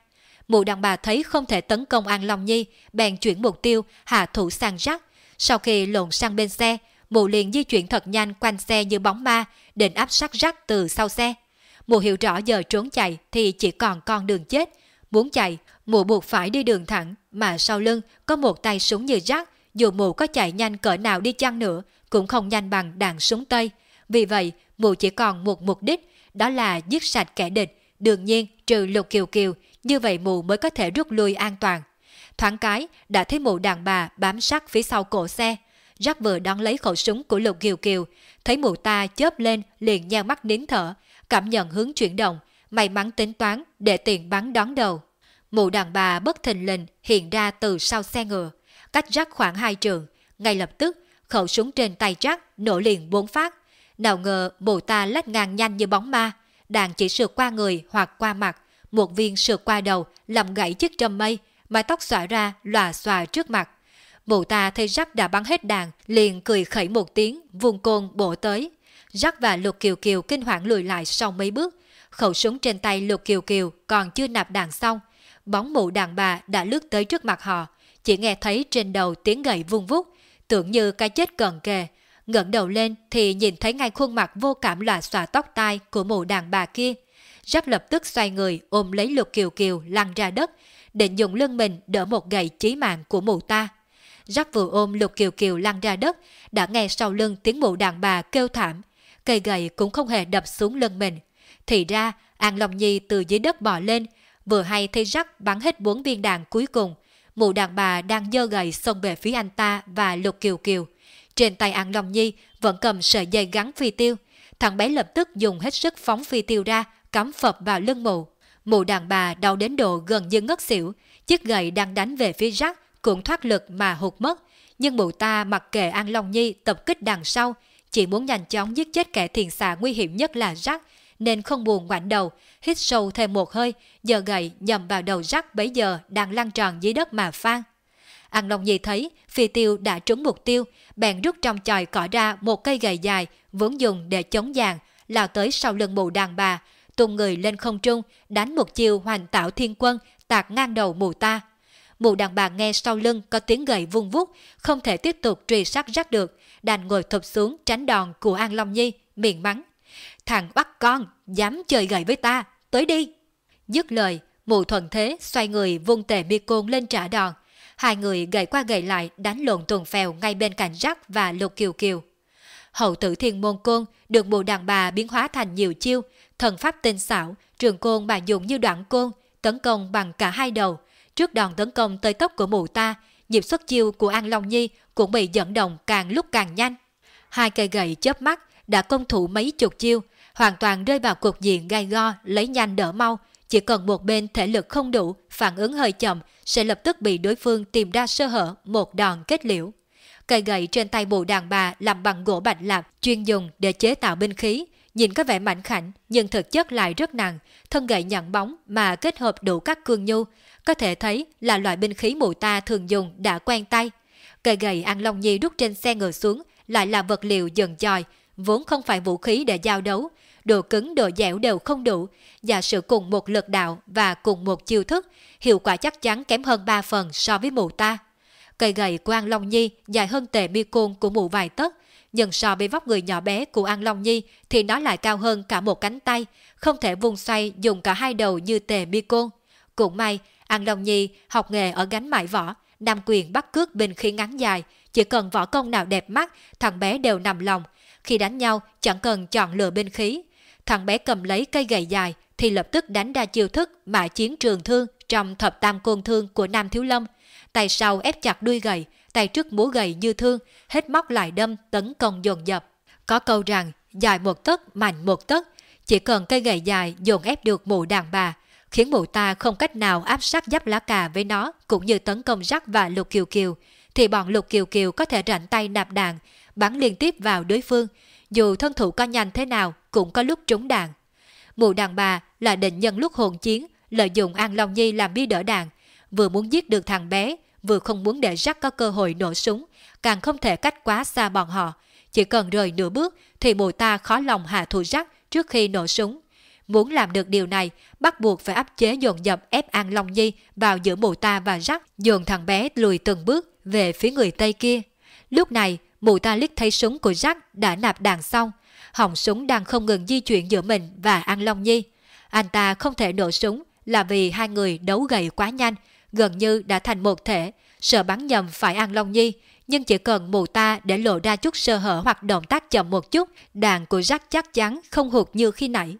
Mụ đàn bà thấy không thể tấn công An Long Nhi, bèn chuyển mục tiêu hạ thủ sang rắc. Sau khi lộn sang bên xe, mụ liền di chuyển thật nhanh quanh xe như bóng ma, định áp sát rắc từ sau xe. Mụ hiểu rõ giờ trốn chạy thì chỉ còn con đường chết. Muốn chạy, mụ buộc phải đi đường thẳng, mà sau lưng có một tay súng như rắc, dù mụ có chạy nhanh cỡ nào đi chăng nữa, cũng không nhanh bằng đạn súng Tây. Vì vậy, mụ chỉ còn một mục đích, đó là giết sạch kẻ địch, đương nhiên trừ lục kiều kiều, như vậy mụ mới có thể rút lui an toàn. Thoáng cái, đã thấy mụ đàn bà bám sát phía sau cổ xe. Rắc vừa đón lấy khẩu súng của lục kiều kiều, thấy mụ ta chớp lên liền nheo mắt nín thở, cảm nhận hướng chuyển động, may mắn tính toán để tiền bắn đón đầu. Mụ đàn bà bất thình lình hiện ra từ sau xe ngựa, cách rắc khoảng hai trường. Ngay lập tức, khẩu súng trên tay rắc nổ liền bốn phát. Nào ngờ mụ ta lách ngang nhanh như bóng ma, đạn chỉ sượt qua người hoặc qua mặt, một viên sượt qua đầu làm gãy chiếc trâm mây, mái tóc xõa ra lòa xòa trước mặt. Mụ ta thấy rắc đã bắn hết đạn, liền cười khẩy một tiếng, vùng côn bổ tới. Rắc và Lục Kiều Kiều kinh hoảng lùi lại sau mấy bước. Khẩu súng trên tay Lục Kiều Kiều còn chưa nạp đạn xong. Bóng mụ đàn bà đã lướt tới trước mặt họ. Chỉ nghe thấy trên đầu tiếng gậy vung vút, tưởng như cái chết gần kề. ngẩng đầu lên thì nhìn thấy ngay khuôn mặt vô cảm lòa xòa tóc tai của mụ đàn bà kia. Rắc lập tức xoay người ôm lấy Lục Kiều Kiều lăn ra đất, định dùng lưng mình đỡ một gậy chí mạng của mụ ta. Rắc vừa ôm Lục Kiều Kiều lăn ra đất, đã nghe sau lưng tiếng mụ đàn bà kêu thảm, cây gậy cũng không hề đập xuống lưng mình. Thì ra, An Long Nhi từ dưới đất bò lên, vừa hay thấy rắc bắn hết bốn viên đạn cuối cùng. Mụ đàn bà đang dơ gậy xông về phía anh ta và Lục Kiều Kiều. Trên tay An Long Nhi vẫn cầm sợi dây gắn phi tiêu. Thằng bé lập tức dùng hết sức phóng phi tiêu ra, cắm phập vào lưng mụ. Mụ đàn bà đau đến độ gần như ngất xỉu, chiếc gậy đang đánh về phía rắc cũng thoát lực mà hụt mất. nhưng mụ ta mặc kệ An Long Nhi tập kích đằng sau, chỉ muốn nhanh chóng giết chết kẻ thiền xạ nguy hiểm nhất là rắc, nên không buồn ngoảnh đầu, hít sâu thêm một hơi, giờ gậy nhầm vào đầu rắc bấy giờ đang lăn tròn dưới đất mà phan. An Long Nhi thấy phi tiêu đã trúng mục tiêu, bèn rút trong chòi cỏ ra một cây gậy dài, vốn dùng để chống dàn, lao tới sau lưng mụ đàn bà, tung người lên không trung, đánh một chiêu hoành tạo thiên quân, tạc ngang đầu mụ ta. Mụ đàn bà nghe sau lưng có tiếng gậy vung vút, không thể tiếp tục truy sát rắc được, đành ngồi thụp xuống tránh đòn của An Long Nhi, miệng mắng. Thằng bắt con, dám chơi gậy với ta, tới đi. Dứt lời, mụ thuận thế xoay người vung tề mi côn lên trả đòn. Hai người gậy qua gậy lại đánh lộn tuần phèo ngay bên cạnh rắc và lục kiều kiều. Hậu tử thiên môn côn được mụ đàn bà biến hóa thành nhiều chiêu, thần pháp tinh xảo, trường côn bà dùng như đoạn côn, tấn công bằng cả hai đầu. Trước đòn tấn công tới tốc của mụ ta, nhịp xuất chiêu của An Long Nhi cũng bị dẫn động càng lúc càng nhanh. Hai cây gậy chớp mắt đã công thủ mấy chục chiêu, hoàn toàn rơi vào cục diện gai go, lấy nhanh đỡ mau. Chỉ cần một bên thể lực không đủ, phản ứng hơi chậm, sẽ lập tức bị đối phương tìm ra sơ hở, một đòn kết liễu. Cây gậy trên tay bộ đàn bà làm bằng gỗ bạch lạp, chuyên dùng để chế tạo binh khí, nhìn có vẻ mạnh khảnh nhưng thực chất lại rất nặng, thân gậy nhận bóng mà kết hợp đủ các cương nhu, có thể thấy là loại binh khí mụ ta thường dùng đã quen tay. Cây gậy An Long Nhi đút trên xe ngựa xuống lại là vật liệu dần dòi, vốn không phải vũ khí để giao đấu, độ cứng độ dẻo đều không đủ, giả sử cùng một lực đạo và cùng một chiêu thức, hiệu quả chắc chắn kém hơn 3 phần so với mụ ta. Cây gậy của An Long Nhi dài hơn tề mi côn của mụ vài tấc, nhưng so với vóc người nhỏ bé của An Long Nhi thì nó lại cao hơn cả một cánh tay, không thể vùng xoay dùng cả hai đầu như tề mi côn. Cũng may, An Long Nhi học nghề ở gánh mại võ, nam quyền bắt cước binh khí ngắn dài, chỉ cần võ công nào đẹp mắt, thằng bé đều nằm lòng. Khi đánh nhau, chẳng cần chọn lựa binh khí. Thằng bé cầm lấy cây gậy dài thì lập tức đánh ra chiêu thức mã chiến trường thương trong thập tam côn thương của Nam Thiếu Lâm. Tay sau ép chặt đuôi gậy, tay trước múa gậy như thương, hết móc lại đâm tấn công dồn dập. Có câu rằng, dài một tấc, mạnh một tấc, chỉ cần cây gậy dài dồn ép được mụ đàn bà, khiến mụ ta không cách nào áp sát giáp lá cà với nó cũng như tấn công rắc và lục kiều kiều, thì bọn lục kiều kiều có thể rảnh tay nạp đạn, bắn liên tiếp vào đối phương, dù thân thủ có nhanh thế nào cũng có lúc trúng đạn. Mụ đàn bà là định nhân lúc hồn chiến, lợi dụng An Long Nhi làm bi đỡ đạn, vừa muốn giết được thằng bé, vừa không muốn để rắc có cơ hội nổ súng, càng không thể cách quá xa bọn họ. Chỉ cần rời nửa bước thì mụ ta khó lòng hạ thủ rắc trước khi nổ súng. Muốn làm được điều này, bắt buộc phải áp chế dồn dập ép An Long Nhi vào giữa mụ ta và rắc, dồn thằng bé lùi từng bước về phía người Tây kia. Lúc này, mụ ta liếc thấy súng của rắc đã nạp đạn xong. Họng súng đang không ngừng di chuyển giữa mình và An Long Nhi. Anh ta không thể nổ súng là vì hai người đấu gầy quá nhanh, gần như đã thành một thể, sợ bắn nhầm phải An Long Nhi, nhưng chỉ cần mù ta để lộ ra chút sơ hở hoặc động tác chậm một chút, đàn của rắc chắc chắn không hụt như khi nãy.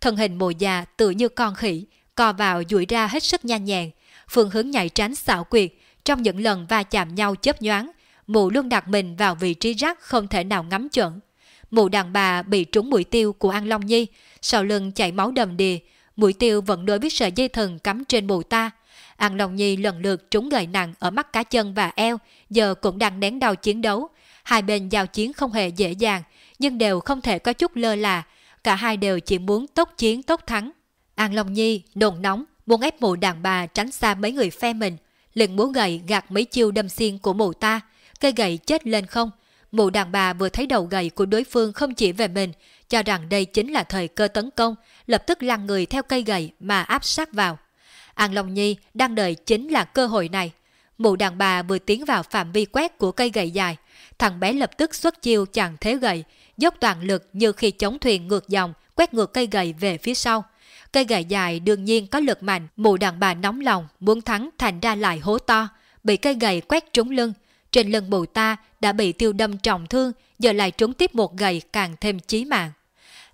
Thân hình mù già tự như con khỉ, co vào duỗi ra hết sức nhanh nhẹn, phương hướng nhảy tránh xảo quyệt, trong những lần va chạm nhau chớp nhoáng, mụ luôn đặt mình vào vị trí rắc không thể nào ngắm chuẩn. Mụ đàn bà bị trúng mũi tiêu của An Long Nhi, sau lưng chảy máu đầm đìa, mũi tiêu vẫn đối với sợi dây thần cắm trên mụ ta, An Long Nhi lần lượt trúng gậy nặng ở mắt cá chân và eo, giờ cũng đang nén đau chiến đấu. Hai bên giao chiến không hề dễ dàng, nhưng đều không thể có chút lơ là. Cả hai đều chỉ muốn tốc chiến tốc thắng. An Long Nhi nồn nóng, muốn ép mụ đàn bà tránh xa mấy người phe mình. liền muốn gậy gạt mấy chiêu đâm xiên của mụ ta, cây gậy chết lên không. Mụ đàn bà vừa thấy đầu gầy của đối phương không chỉ về mình, cho rằng đây chính là thời cơ tấn công, lập tức lăn người theo cây gậy mà áp sát vào. An Long Nhi đang đợi chính là cơ hội này. Mụ đàn bà vừa tiến vào phạm vi quét của cây gậy dài. Thằng bé lập tức xuất chiêu chàng thế gậy, dốc toàn lực như khi chống thuyền ngược dòng, quét ngược cây gậy về phía sau. Cây gậy dài đương nhiên có lực mạnh, mụ đàn bà nóng lòng, muốn thắng thành ra lại hố to, bị cây gậy quét trúng lưng. Trên lưng mụ ta đã bị tiêu đâm trọng thương, giờ lại trúng tiếp một gậy càng thêm chí mạng.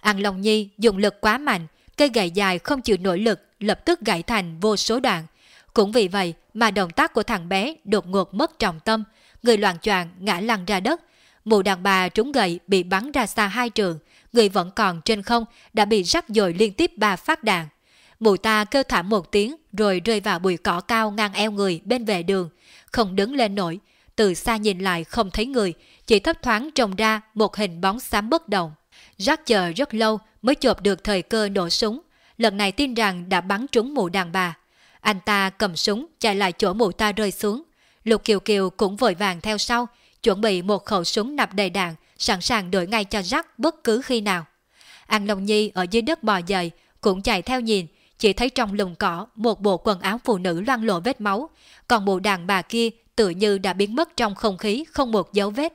An Long Nhi dùng lực quá mạnh, cây gậy dài không chịu nổi lực, lập tức gãy thành vô số đoạn. Cũng vì vậy mà động tác của thằng bé đột ngột mất trọng tâm, người loạn choạng ngã lăn ra đất. Mụ đàn bà trúng gậy bị bắn ra xa hai trường, người vẫn còn trên không đã bị rắc dội liên tiếp ba phát đạn. Mụ ta kêu thảm một tiếng rồi rơi vào bụi cỏ cao ngang eo người bên vệ đường, không đứng lên nổi từ xa nhìn lại không thấy người, chỉ thấp thoáng trông ra một hình bóng xám bất động. Jack chờ rất lâu mới chộp được thời cơ nổ súng, lần này tin rằng đã bắn trúng mụ đàn bà. Anh ta cầm súng chạy lại chỗ mụ ta rơi xuống. Lục Kiều Kiều cũng vội vàng theo sau, chuẩn bị một khẩu súng nạp đầy đạn, sẵn sàng đổi ngay cho Jack bất cứ khi nào. An Long Nhi ở dưới đất bò dậy, cũng chạy theo nhìn, chỉ thấy trong lùm cỏ một bộ quần áo phụ nữ loang lộ vết máu, còn bộ đàn bà kia tự như đã biến mất trong không khí không một dấu vết.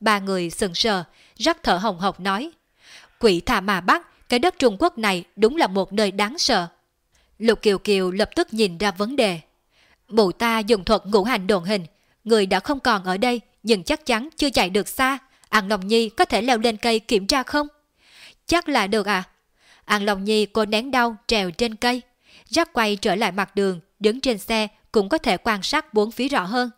Ba người sừng sờ, rắc thở hồng hộc nói, quỷ thà mà bắt, cái đất Trung Quốc này đúng là một nơi đáng sợ. Lục Kiều Kiều lập tức nhìn ra vấn đề. Mụ ta dùng thuật ngũ hành đồn hình, người đã không còn ở đây nhưng chắc chắn chưa chạy được xa. An Long Nhi có thể leo lên cây kiểm tra không? Chắc là được à? An Long Nhi cô nén đau trèo trên cây. Giáp quay trở lại mặt đường, đứng trên xe cũng có thể quan sát bốn phía rõ hơn.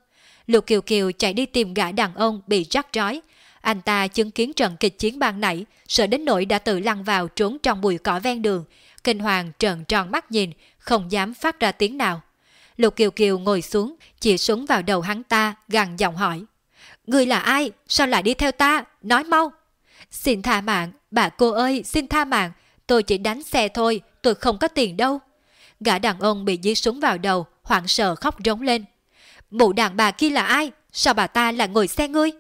Lục Kiều Kiều chạy đi tìm gã đàn ông bị rắc trói. Anh ta chứng kiến trận kịch chiến ban nãy, sợ đến nỗi đã tự lăn vào trốn trong bụi cỏ ven đường. Kinh hoàng trợn tròn mắt nhìn, không dám phát ra tiếng nào. Lục Kiều Kiều ngồi xuống, chỉ súng vào đầu hắn ta, gằn giọng hỏi. Người là ai? Sao lại đi theo ta? Nói mau! Xin tha mạng, bà cô ơi, xin tha mạng, tôi chỉ đánh xe thôi, tôi không có tiền đâu. Gã đàn ông bị dí súng vào đầu, hoảng sợ khóc rống lên. Mụ đàn bà kia là ai? Sao bà ta là ngồi xe ngươi?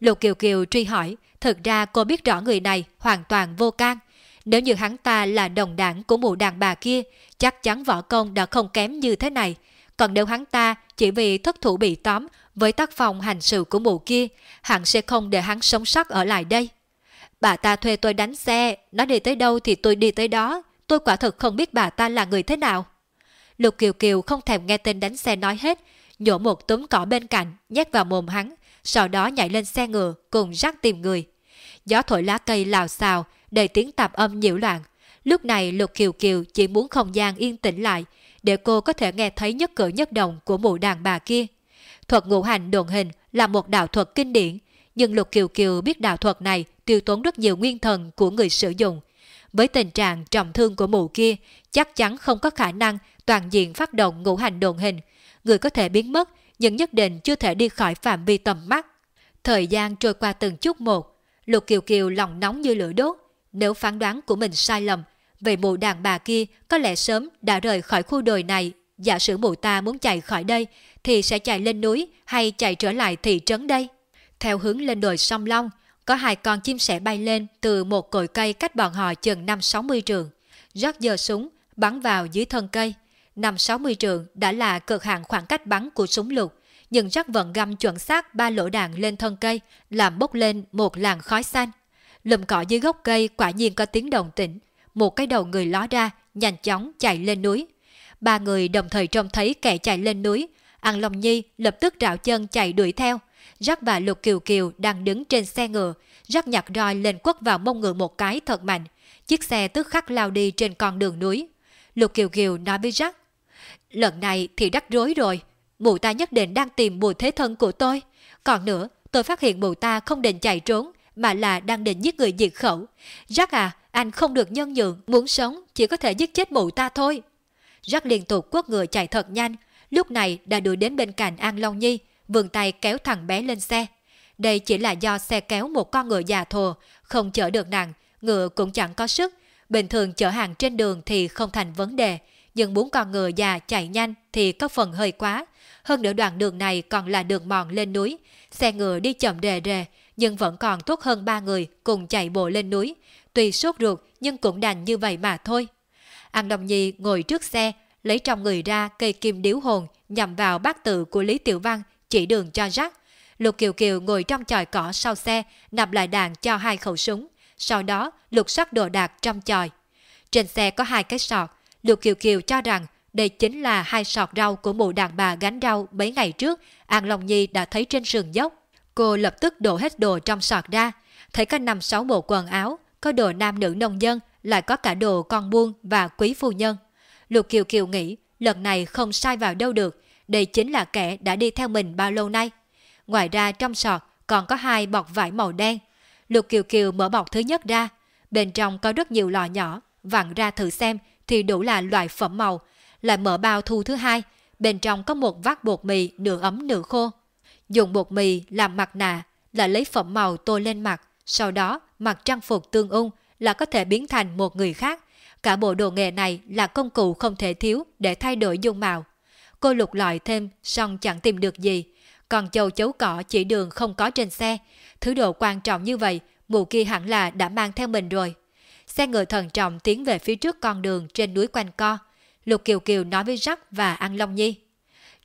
Lục Kiều Kiều truy hỏi, thực ra cô biết rõ người này hoàn toàn vô can. Nếu như hắn ta là đồng đảng của mụ đàn bà kia, chắc chắn võ công đã không kém như thế này. Còn nếu hắn ta chỉ vì thất thủ bị tóm với tác phong hành sự của mụ kia, hẳn sẽ không để hắn sống sót ở lại đây. Bà ta thuê tôi đánh xe, nó đi tới đâu thì tôi đi tới đó. Tôi quả thực không biết bà ta là người thế nào. Lục Kiều Kiều không thèm nghe tên đánh xe nói hết, nhổ một túm cỏ bên cạnh, nhét vào mồm hắn, sau đó nhảy lên xe ngựa cùng rác tìm người. Gió thổi lá cây lào xào, đầy tiếng tạp âm nhiễu loạn. Lúc này Lục Kiều Kiều chỉ muốn không gian yên tĩnh lại, để cô có thể nghe thấy nhất cử nhất động của mụ đàn bà kia. Thuật ngũ hành đồn hình là một đạo thuật kinh điển, nhưng Lục Kiều Kiều biết đạo thuật này tiêu tốn rất nhiều nguyên thần của người sử dụng. Với tình trạng trọng thương của mụ kia, chắc chắn không có khả năng toàn diện phát động ngũ hành đồn hình. Người có thể biến mất, nhưng nhất định chưa thể đi khỏi phạm vi tầm mắt. Thời gian trôi qua từng chút một, Lục Kiều Kiều lòng nóng như lửa đốt. Nếu phán đoán của mình sai lầm, về mụ đàn bà kia có lẽ sớm đã rời khỏi khu đồi này. Giả sử mụ ta muốn chạy khỏi đây, thì sẽ chạy lên núi hay chạy trở lại thị trấn đây? Theo hướng lên đồi sông Long, có hai con chim sẻ bay lên từ một cội cây cách bọn họ chừng 5-60 trường. Rót giờ súng, bắn vào dưới thân cây. 5-60 trường đã là cực hạn khoảng cách bắn của súng lục, nhưng rắc vẫn găm chuẩn xác ba lỗ đạn lên thân cây, làm bốc lên một làn khói xanh. Lùm cỏ dưới gốc cây quả nhiên có tiếng đồng tĩnh, một cái đầu người ló ra, nhanh chóng chạy lên núi. Ba người đồng thời trông thấy kẻ chạy lên núi, An Long Nhi lập tức rạo chân chạy đuổi theo. Jack và Lục Kiều Kiều đang đứng trên xe ngựa, Jack nhặt roi lên quất vào mông ngựa một cái thật mạnh. Chiếc xe tức khắc lao đi trên con đường núi. Lục Kiều Kiều nói với Jack. lần này thì đắc rối rồi, mụ ta nhất định đang tìm mùi thế thân của tôi. Còn nữa, tôi phát hiện mụ ta không định chạy trốn, mà là đang định giết người diệt khẩu. Jack à, anh không được nhân nhượng, muốn sống chỉ có thể giết chết mụ ta thôi. Jack liên tục quất ngựa chạy thật nhanh, lúc này đã đuổi đến bên cạnh An Long Nhi, vươn tay kéo thằng bé lên xe. Đây chỉ là do xe kéo một con ngựa già thồ, không chở được nặng, ngựa cũng chẳng có sức. Bình thường chở hàng trên đường thì không thành vấn đề, nhưng muốn con ngựa già chạy nhanh thì có phần hơi quá. Hơn nữa đoạn đường này còn là đường mòn lên núi, xe ngựa đi chậm rề rề, nhưng vẫn còn tốt hơn ba người cùng chạy bộ lên núi. Tuy sốt ruột nhưng cũng đành như vậy mà thôi. An Đồng Nhi ngồi trước xe, lấy trong người ra cây kim điếu hồn nhằm vào bát tự của Lý Tiểu Văn chỉ đường cho rắc. Lục Kiều Kiều ngồi trong chòi cỏ sau xe, nạp lại đạn cho hai khẩu súng. Sau đó, lục soát đồ đạc trong chòi. Trên xe có hai cái sọt. Lục Kiều Kiều cho rằng đây chính là hai sọt rau của mụ đàn bà gánh rau mấy ngày trước An Long Nhi đã thấy trên sườn dốc. Cô lập tức đổ hết đồ trong sọt ra. Thấy có năm sáu bộ quần áo, có đồ nam nữ nông dân, lại có cả đồ con buôn và quý phu nhân. Lục Kiều Kiều nghĩ lần này không sai vào đâu được, đây chính là kẻ đã đi theo mình bao lâu nay. Ngoài ra trong sọt còn có hai bọc vải màu đen. Lục Kiều Kiều mở bọc thứ nhất ra, bên trong có rất nhiều lọ nhỏ, vặn ra thử xem thì đủ là loại phẩm màu. Lại mở bao thu thứ hai, bên trong có một vác bột mì nửa ấm nửa khô. dùng bột mì làm mặt nạ, là lấy phẩm màu tô lên mặt, sau đó mặc trang phục tương ung là có thể biến thành một người khác. Cả bộ đồ nghề này là công cụ không thể thiếu để thay đổi dung mạo. Cô lục lọi thêm, song chẳng tìm được gì. Còn châu chấu cỏ chỉ đường không có trên xe. Thứ đồ quan trọng như vậy, mụ kia hẳn là đã mang theo mình rồi. Xe ngựa thần trọng tiến về phía trước con đường trên núi quanh co. Lục Kiều Kiều nói với Rắc và An Long Nhi.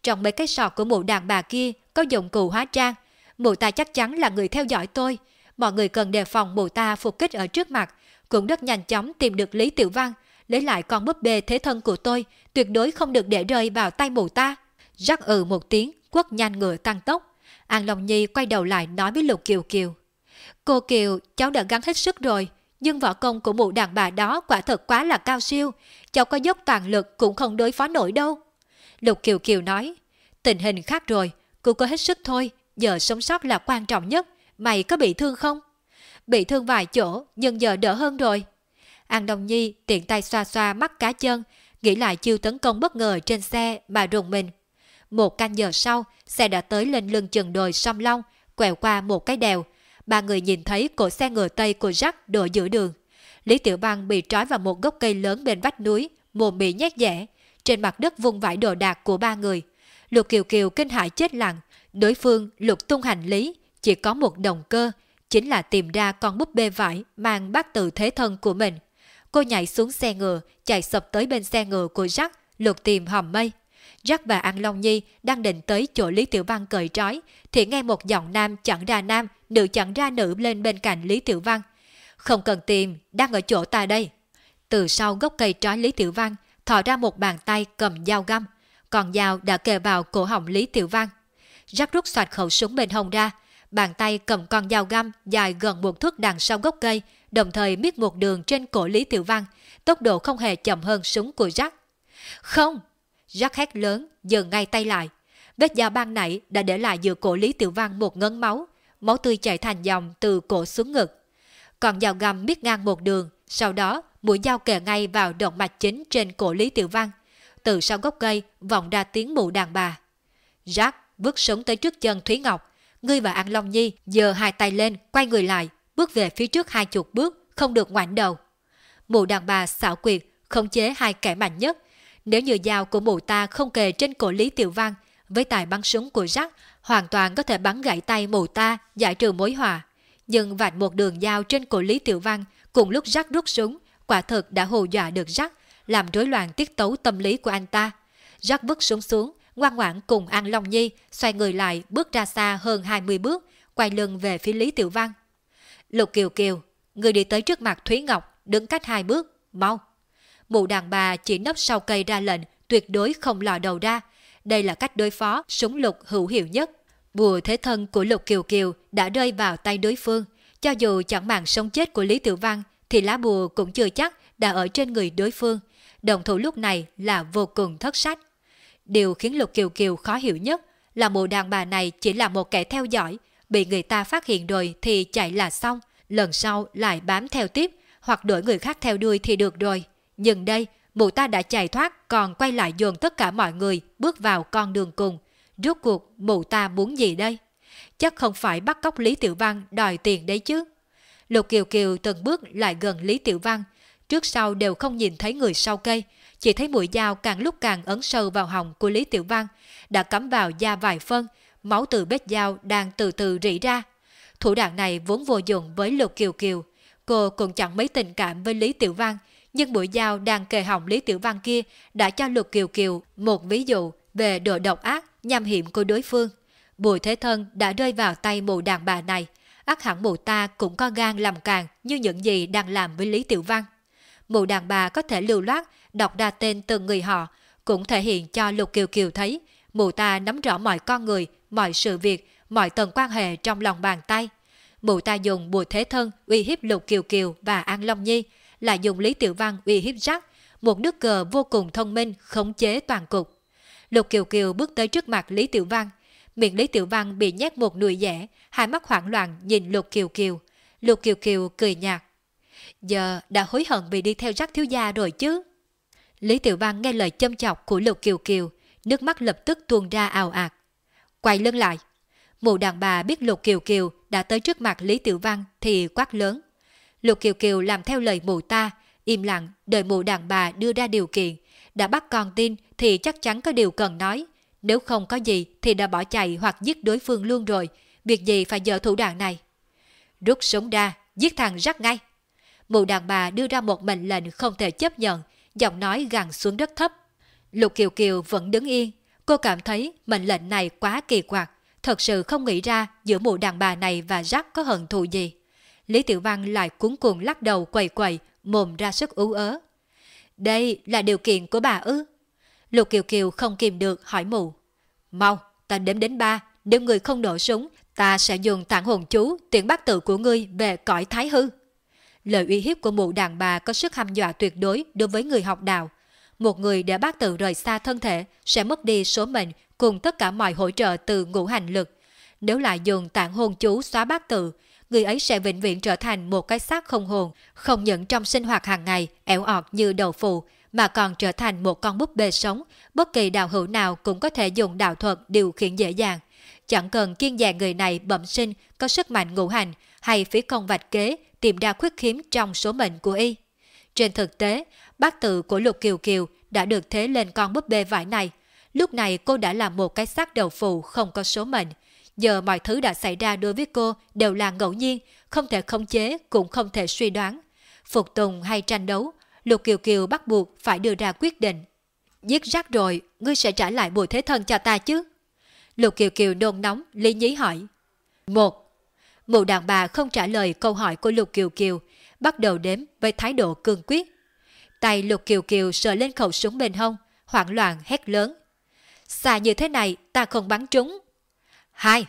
Trong mấy cái sọt của mụ đàn bà kia có dụng cụ hóa trang. Mụ ta chắc chắn là người theo dõi tôi. Mọi người cần đề phòng mụ ta phục kích ở trước mặt. Cũng rất nhanh chóng tìm được Lý Tiểu Văn, lấy lại con búp bê thế thân của tôi, tuyệt đối không được để rơi vào tay mụ ta. Rắc ừ một tiếng, quất nhanh ngựa tăng tốc. An Long Nhi quay đầu lại nói với Lục Kiều Kiều. Cô Kiều, cháu đã gắng hết sức rồi, nhưng võ công của mụ đàn bà đó quả thật quá là cao siêu, cháu có dốc toàn lực cũng không đối phó nổi đâu. Lục Kiều Kiều nói, tình hình khác rồi, cô có hết sức thôi, giờ sống sót là quan trọng nhất, mày có bị thương không? Bị thương vài chỗ, nhưng giờ đỡ hơn rồi. An Đông Nhi tiện tay xoa xoa mắt cá chân, nghĩ lại chiêu tấn công bất ngờ trên xe mà rùng mình. Một canh giờ sau, xe đã tới lên lưng chừng đồi sông Long, quẹo qua một cái đèo. Ba người nhìn thấy cổ xe ngựa Tây của Jack đổ giữa đường. Lý Tiểu Bang bị trói vào một gốc cây lớn bên vách núi, mồm bị nhét dẻ. Trên mặt đất vung vãi đồ đạc của ba người. Lục Kiều Kiều kinh hãi chết lặng. Đối phương lục tung hành lý, chỉ có một động cơ, chính là tìm ra con búp bê vải mang bát tự thế thân của mình. Cô nhảy xuống xe ngựa, chạy sập tới bên xe ngựa của Jack, lục tìm hòm mây. Jack và An Long Nhi đang định tới chỗ Lý Tiểu Văn cởi trói, thì nghe một giọng nam chẳng ra nam, nữ chẳng ra nữ lên bên cạnh Lý Tiểu Văn. Không cần tìm, đang ở chỗ ta đây. Từ sau gốc cây trói Lý Tiểu Văn, thò ra một bàn tay cầm dao găm, còn dao đã kề vào cổ họng Lý Tiểu Văn. Jack rút soạt khẩu súng bên hông ra, bàn tay cầm con dao găm dài gần một thước đằng sau gốc cây, đồng thời miết một đường trên cổ Lý Tiểu Văn, tốc độ không hề chậm hơn súng của Jack. Không! Jack hét lớn, dừng ngay tay lại. Vết dao ban nãy đã để lại giữa cổ Lý Tiểu Văn một ngấn máu, máu tươi chảy thành dòng từ cổ xuống ngực. Còn dao găm miết ngang một đường, sau đó mũi dao kề ngay vào động mạch chính trên cổ Lý Tiểu Văn. Từ sau gốc cây vọng ra tiếng mụ đàn bà. Jack vứt súng tới trước chân Thúy Ngọc. Ngươi và An Long Nhi giơ hai tay lên, quay người lại, bước về phía trước hai chục bước, không được ngoảnh đầu. Mụ đàn bà xảo quyệt, khống chế hai kẻ mạnh nhất. Nếu như dao của mụ ta không kề trên cổ Lý Tiểu Văn, với tài bắn súng của Jack, hoàn toàn có thể bắn gãy tay mụ ta, giải trừ mối hòa. Nhưng vạch một đường dao trên cổ Lý Tiểu Văn, cùng lúc Jack rút súng, quả thực đã hồ dọa được Jack, làm rối loạn tiết tấu tâm lý của anh ta. Jack vứt súng xuống, ngoan ngoãn cùng An Long Nhi xoay người lại bước ra xa hơn 20 bước, quay lưng về phía Lý Tiểu Văn. Lục Kiều Kiều, người đi tới trước mặt Thúy Ngọc, đứng cách hai bước, mau. Mụ đàn bà chỉ nấp sau cây ra lệnh, tuyệt đối không lò đầu ra. Đây là cách đối phó súng lục hữu hiệu nhất. Bùa thế thân của Lục Kiều Kiều đã rơi vào tay đối phương. Cho dù chẳng màng sống chết của Lý Tiểu Văn, thì lá bùa cũng chưa chắc đã ở trên người đối phương. Đồng thủ lúc này là vô cùng thất sách. Điều khiến Lục Kiều Kiều khó hiểu nhất là mụ đàn bà này chỉ là một kẻ theo dõi, bị người ta phát hiện rồi thì chạy là xong, lần sau lại bám theo tiếp, hoặc đuổi người khác theo đuôi thì được rồi. Nhưng đây, mụ ta đã chạy thoát còn quay lại dồn tất cả mọi người bước vào con đường cùng. Rốt cuộc mụ ta muốn gì đây? Chắc không phải bắt cóc Lý Tiểu Văn đòi tiền đấy chứ. Lục Kiều Kiều từng bước lại gần Lý Tiểu Văn, trước sau đều không nhìn thấy người sau cây, chỉ thấy mũi dao càng lúc càng ấn sâu vào họng của Lý Tiểu Văn, đã cắm vào da vài phân, máu từ vết dao đang từ từ rỉ ra. Thủ đoạn này vốn vô dụng với Lục Kiều Kiều, cô cũng chẳng mấy tình cảm với Lý Tiểu Văn, nhưng mũi dao đang kề họng Lý Tiểu Văn kia đã cho Lục Kiều Kiều một ví dụ về độ độc ác, nhằm hiểm của đối phương. Bùi Thế Thân đã rơi vào tay mụ đàn bà này, ác hẳn mụ ta cũng có gan làm càng như những gì đang làm với Lý Tiểu Văn. Mụ đàn bà có thể lưu loát đọc ra tên từng người họ, cũng thể hiện cho Lục Kiều Kiều thấy mụ ta nắm rõ mọi con người, mọi sự việc, mọi tầng quan hệ trong lòng bàn tay. Mụ ta dùng bùa thế thân uy hiếp Lục Kiều Kiều và An Long Nhi, lại dùng Lý Tiểu Văn uy hiếp rắc, một nước cờ vô cùng thông minh khống chế toàn cục. Lục Kiều Kiều bước tới trước mặt Lý Tiểu Văn, miệng Lý Tiểu Văn bị nhét một nụi dẻ, hai mắt hoảng loạn nhìn Lục Kiều Kiều. Lục Kiều Kiều cười nhạt. Giờ đã hối hận vì đi theo rắc thiếu gia rồi chứ. Lý Tiểu Văn nghe lời châm chọc của Lục Kiều Kiều, nước mắt lập tức tuôn ra ào ạt. Quay lưng lại. Mụ đàn bà biết Lục Kiều Kiều đã tới trước mặt Lý Tiểu Văn thì quát lớn. Lục Kiều Kiều làm theo lời mụ ta, im lặng đợi mụ đàn bà đưa ra điều kiện. Đã bắt con tin thì chắc chắn có điều cần nói. Nếu không có gì thì đã bỏ chạy hoặc giết đối phương luôn rồi. Việc gì phải dở thủ đoạn này? Rút súng ra, giết thằng rắc ngay. Mụ đàn bà đưa ra một mệnh lệnh không thể chấp nhận, giọng nói gằn xuống rất thấp. Lục Kiều Kiều vẫn đứng yên. Cô cảm thấy mệnh lệnh này quá kỳ quặc. Thật sự không nghĩ ra giữa mụ đàn bà này và Jack có hận thù gì. Lý Tiểu Văn lại cuốn cuồng lắc đầu quầy quầy, mồm ra sức ú ớ. Đây là điều kiện của bà ư? Lục Kiều Kiều không kìm được hỏi mụ. Mau, ta đếm đến ba, nếu người không nổ súng, ta sẽ dùng tạng hồn chú tiễn bác tự của ngươi về cõi thái hư. Lời uy hiếp của mụ đàn bà có sức hăm dọa tuyệt đối đối với người học đạo. Một người để bác tự rời xa thân thể sẽ mất đi số mệnh cùng tất cả mọi hỗ trợ từ ngũ hành lực. Nếu lại dùng tạng hồn chú xóa bát tự, người ấy sẽ vĩnh viễn trở thành một cái xác không hồn, không những trong sinh hoạt hàng ngày ẻo ọt như đầu phụ, mà còn trở thành một con búp bê sống, bất kỳ đạo hữu nào cũng có thể dùng đạo thuật điều khiển dễ dàng. Chẳng cần kiên dè người này bẩm sinh có sức mạnh ngũ hành hay phí công vạch kế tìm ra khuyết khiếm trong số mệnh của y. Trên thực tế, bát tự của Lục Kiều Kiều đã được thế lên con búp bê vải này. Lúc này cô đã là một cái xác đầu phụ không có số mệnh. Giờ mọi thứ đã xảy ra đối với cô đều là ngẫu nhiên, không thể khống chế cũng không thể suy đoán. Phục tùng hay tranh đấu, Lục Kiều Kiều bắt buộc phải đưa ra quyết định. Giết rác rồi, ngươi sẽ trả lại bùi thế thân cho ta chứ? Lục Kiều Kiều nôn nóng, lý nhí hỏi. Một. Mụ đàn bà không trả lời câu hỏi của Lục Kiều Kiều, bắt đầu đếm với thái độ cương quyết. Tay Lục Kiều Kiều sờ lên khẩu súng bên hông, hoảng loạn hét lớn. Xa như thế này ta không bắn trúng. Hai.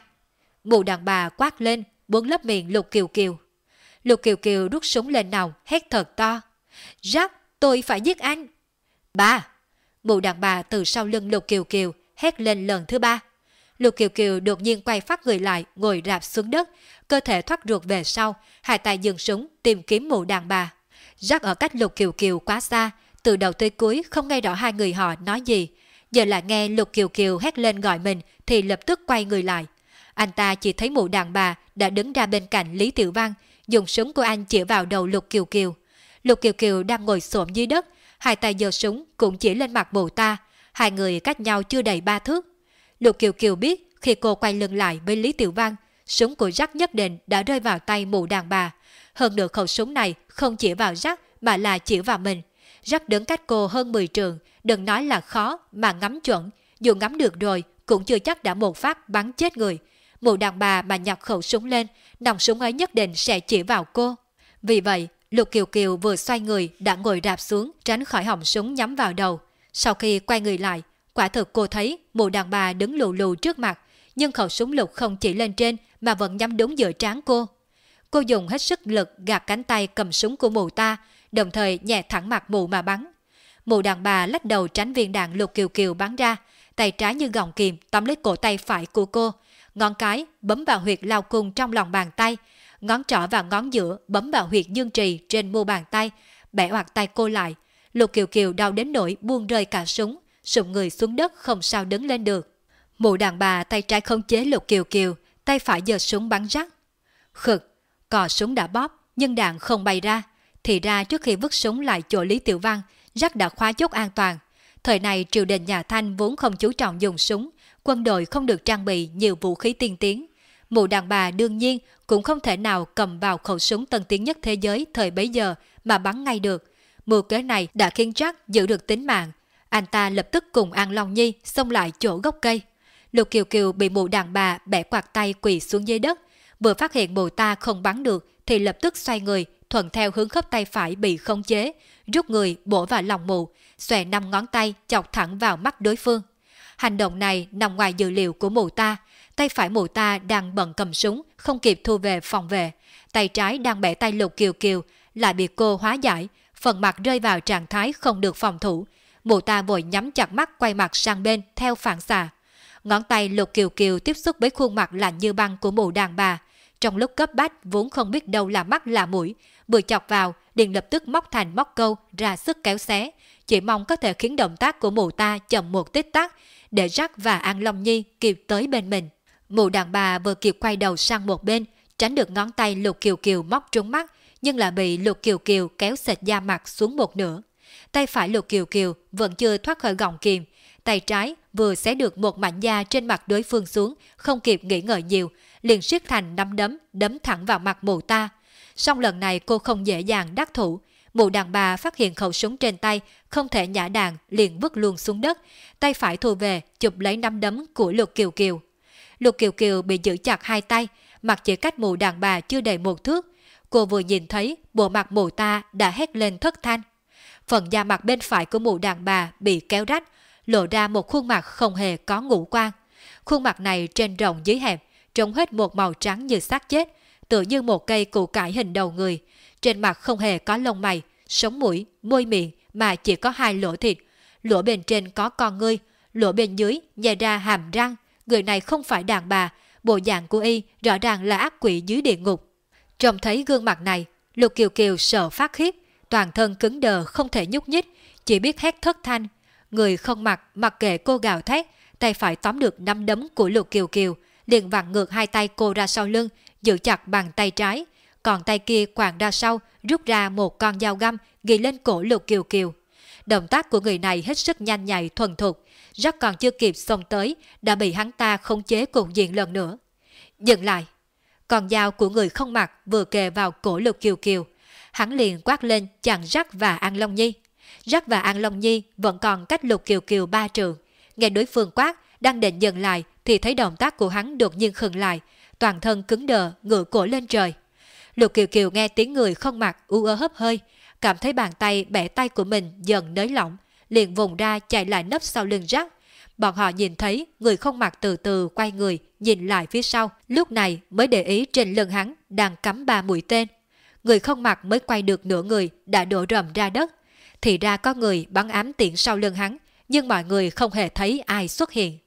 Mụ đàn bà quát lên, bốn lấp miệng Lục Kiều Kiều. Lục Kiều Kiều rút súng lên nòng, hét thật to. Rắc, tôi phải giết anh. Ba. Mụ đàn bà từ sau lưng Lục Kiều Kiều hét lên lần thứ ba. Lục Kiều Kiều đột nhiên quay phát người lại, ngồi rạp xuống đất, cơ thể thoát ruột về sau, hai tay dừng súng tìm kiếm mụ đàn bà. Rắc ở cách Lục Kiều Kiều quá xa, từ đầu tới cuối không nghe rõ hai người họ nói gì. Giờ lại nghe Lục Kiều Kiều hét lên gọi mình thì lập tức quay người lại. Anh ta chỉ thấy mụ đàn bà đã đứng ra bên cạnh Lý Tiểu Văn, dùng súng của anh chỉ vào đầu Lục Kiều Kiều. Lục Kiều Kiều đang ngồi xổm dưới đất, hai tay giơ súng cũng chỉ lên mặt mụ ta, hai người cách nhau chưa đầy ba thước. Lục Kiều Kiều biết khi cô quay lưng lại với Lý Tiểu Văn, súng của Jack nhất định đã rơi vào tay mụ đàn bà. Hơn nữa khẩu súng này không chỉ vào rắc mà là chỉ vào mình. rắc đứng cách cô hơn 10 trường, đừng nói là khó mà ngắm chuẩn. Dù ngắm được rồi cũng chưa chắc đã một phát bắn chết người. Mụ đàn bà mà nhặt khẩu súng lên, nòng súng ấy nhất định sẽ chỉ vào cô. Vì vậy, Lục Kiều Kiều vừa xoay người đã ngồi đạp xuống tránh khỏi họng súng nhắm vào đầu. Sau khi quay người lại, quả thực cô thấy mụ đàn bà đứng lù lù trước mặt, nhưng khẩu súng lục không chỉ lên trên mà vẫn nhắm đúng giữa trán cô. Cô dùng hết sức lực gạt cánh tay cầm súng của mụ ta, đồng thời nhẹ thẳng mặt mụ mà bắn. Mụ đàn bà lách đầu tránh viên đạn lục kiều kiều bắn ra, tay trái như gọng kìm tóm lấy cổ tay phải của cô, ngón cái bấm vào huyệt lao cung trong lòng bàn tay, ngón trỏ và ngón giữa bấm vào huyệt dương trì trên mu bàn tay, bẻ hoạt tay cô lại. Lục Kiều Kiều đau đến nỗi buông rơi cả súng, sụm người xuống đất không sao đứng lên được. Mụ đàn bà tay trái không chế Lục Kiều Kiều, tay phải giơ súng bắn rắc. Khực, cò súng đã bóp, nhưng đạn không bay ra. Thì ra trước khi vứt súng lại chỗ Lý Tiểu Văn, rắc đã khóa chốt an toàn. Thời này triều đình nhà Thanh vốn không chú trọng dùng súng, quân đội không được trang bị nhiều vũ khí tiên tiến. Mụ đàn bà đương nhiên cũng không thể nào cầm vào khẩu súng tân tiến nhất thế giới thời bấy giờ mà bắn ngay được. Mưu kế này đã khiến Jack giữ được tính mạng. Anh ta lập tức cùng An Long Nhi xông lại chỗ gốc cây. Lục Kiều Kiều bị mụ đàn bà bẻ quạt tay quỳ xuống dưới đất. Vừa phát hiện mụ ta không bắn được thì lập tức xoay người, thuận theo hướng khớp tay phải bị không chế, rút người bổ vào lòng mụ, xòe năm ngón tay chọc thẳng vào mắt đối phương. Hành động này nằm ngoài dự liệu của mụ ta, tay phải mụ ta đang bận cầm súng, không kịp thu về phòng vệ. Tay trái đang bẻ tay lục kiều kiều, lại bị cô hóa giải, phần mặt rơi vào trạng thái không được phòng thủ. Mụ ta vội nhắm chặt mắt quay mặt sang bên theo phản xạ. Ngón tay lục kiều kiều tiếp xúc với khuôn mặt lạnh như băng của mụ đàn bà. Trong lúc cấp bách vốn không biết đâu là mắt là mũi, vừa chọc vào, liền lập tức móc thành móc câu ra sức kéo xé, chỉ mong có thể khiến động tác của mụ ta chậm một tích tắc, để Jack và An Long Nhi kịp tới bên mình. Mụ đàn bà vừa kịp quay đầu sang một bên, tránh được ngón tay Lục Kiều Kiều móc trúng mắt, nhưng lại bị Lục Kiều Kiều kéo sệt da mặt xuống một nửa. Tay phải Lục Kiều Kiều vẫn chưa thoát khỏi gọng kìm, tay trái vừa xé được một mảnh da trên mặt đối phương xuống, không kịp nghĩ ngợi nhiều, liền siết thành nắm đấm, đấm thẳng vào mặt mụ ta. Song lần này cô không dễ dàng đắc thủ, mụ đàn bà phát hiện khẩu súng trên tay, không thể nhả đạn, liền vứt luôn xuống đất, tay phải thu về, chụp lấy nắm đấm của Lục Kiều Kiều. Lục Kiều Kiều bị giữ chặt hai tay, mặt chỉ cách mụ đàn bà chưa đầy một thước. Cô vừa nhìn thấy bộ mặt mụ ta đã hét lên thất thanh. Phần da mặt bên phải của mụ đàn bà bị kéo rách, lộ ra một khuôn mặt không hề có ngũ quan. Khuôn mặt này trên rộng dưới hẹp, trông hết một màu trắng như xác chết, tựa như một cây củ cải hình đầu người. Trên mặt không hề có lông mày, sống mũi, môi miệng mà chỉ có hai lỗ thịt. Lỗ bên trên có con ngươi, lỗ bên dưới nhè ra hàm răng. Người này không phải đàn bà, bộ dạng của y rõ ràng là ác quỷ dưới địa ngục. Trông thấy gương mặt này, Lục Kiều Kiều sợ phát khiếp, toàn thân cứng đờ không thể nhúc nhích, chỉ biết hét thất thanh. Người không mặc, mặc kệ cô gào thét, tay phải tóm được năm đấm của Lục Kiều Kiều, liền vặn ngược hai tay cô ra sau lưng, giữ chặt bằng tay trái, còn tay kia quàng ra sau, rút ra một con dao găm ghi lên cổ Lục Kiều Kiều. Động tác của người này hết sức nhanh nhạy thuần thục, rất còn chưa kịp xông tới, đã bị hắn ta khống chế cục diện lần nữa. Dừng lại, còn dao của người không mặc vừa kề vào cổ Lục Kiều Kiều, hắn liền quát lên chặn Rắc và An Long Nhi. Rắc và An Long Nhi vẫn còn cách Lục Kiều Kiều ba trường, nghe đối phương quát, đang định dừng lại thì thấy động tác của hắn đột nhiên khừng lại, toàn thân cứng đờ, ngửa cổ lên trời. Lục Kiều Kiều nghe tiếng người không mặc u ơ hấp hơi, cảm thấy bàn tay bẻ tay của mình dần nới lỏng, liền vùng ra chạy lại nấp sau lưng rắc. Bọn họ nhìn thấy người không mặc từ từ quay người, nhìn lại phía sau, lúc này mới để ý trên lưng hắn đang cắm ba mũi tên. Người không mặc mới quay được nửa người đã đổ rầm ra đất. Thì ra có người bắn ám tiện sau lưng hắn, nhưng mọi người không hề thấy ai xuất hiện.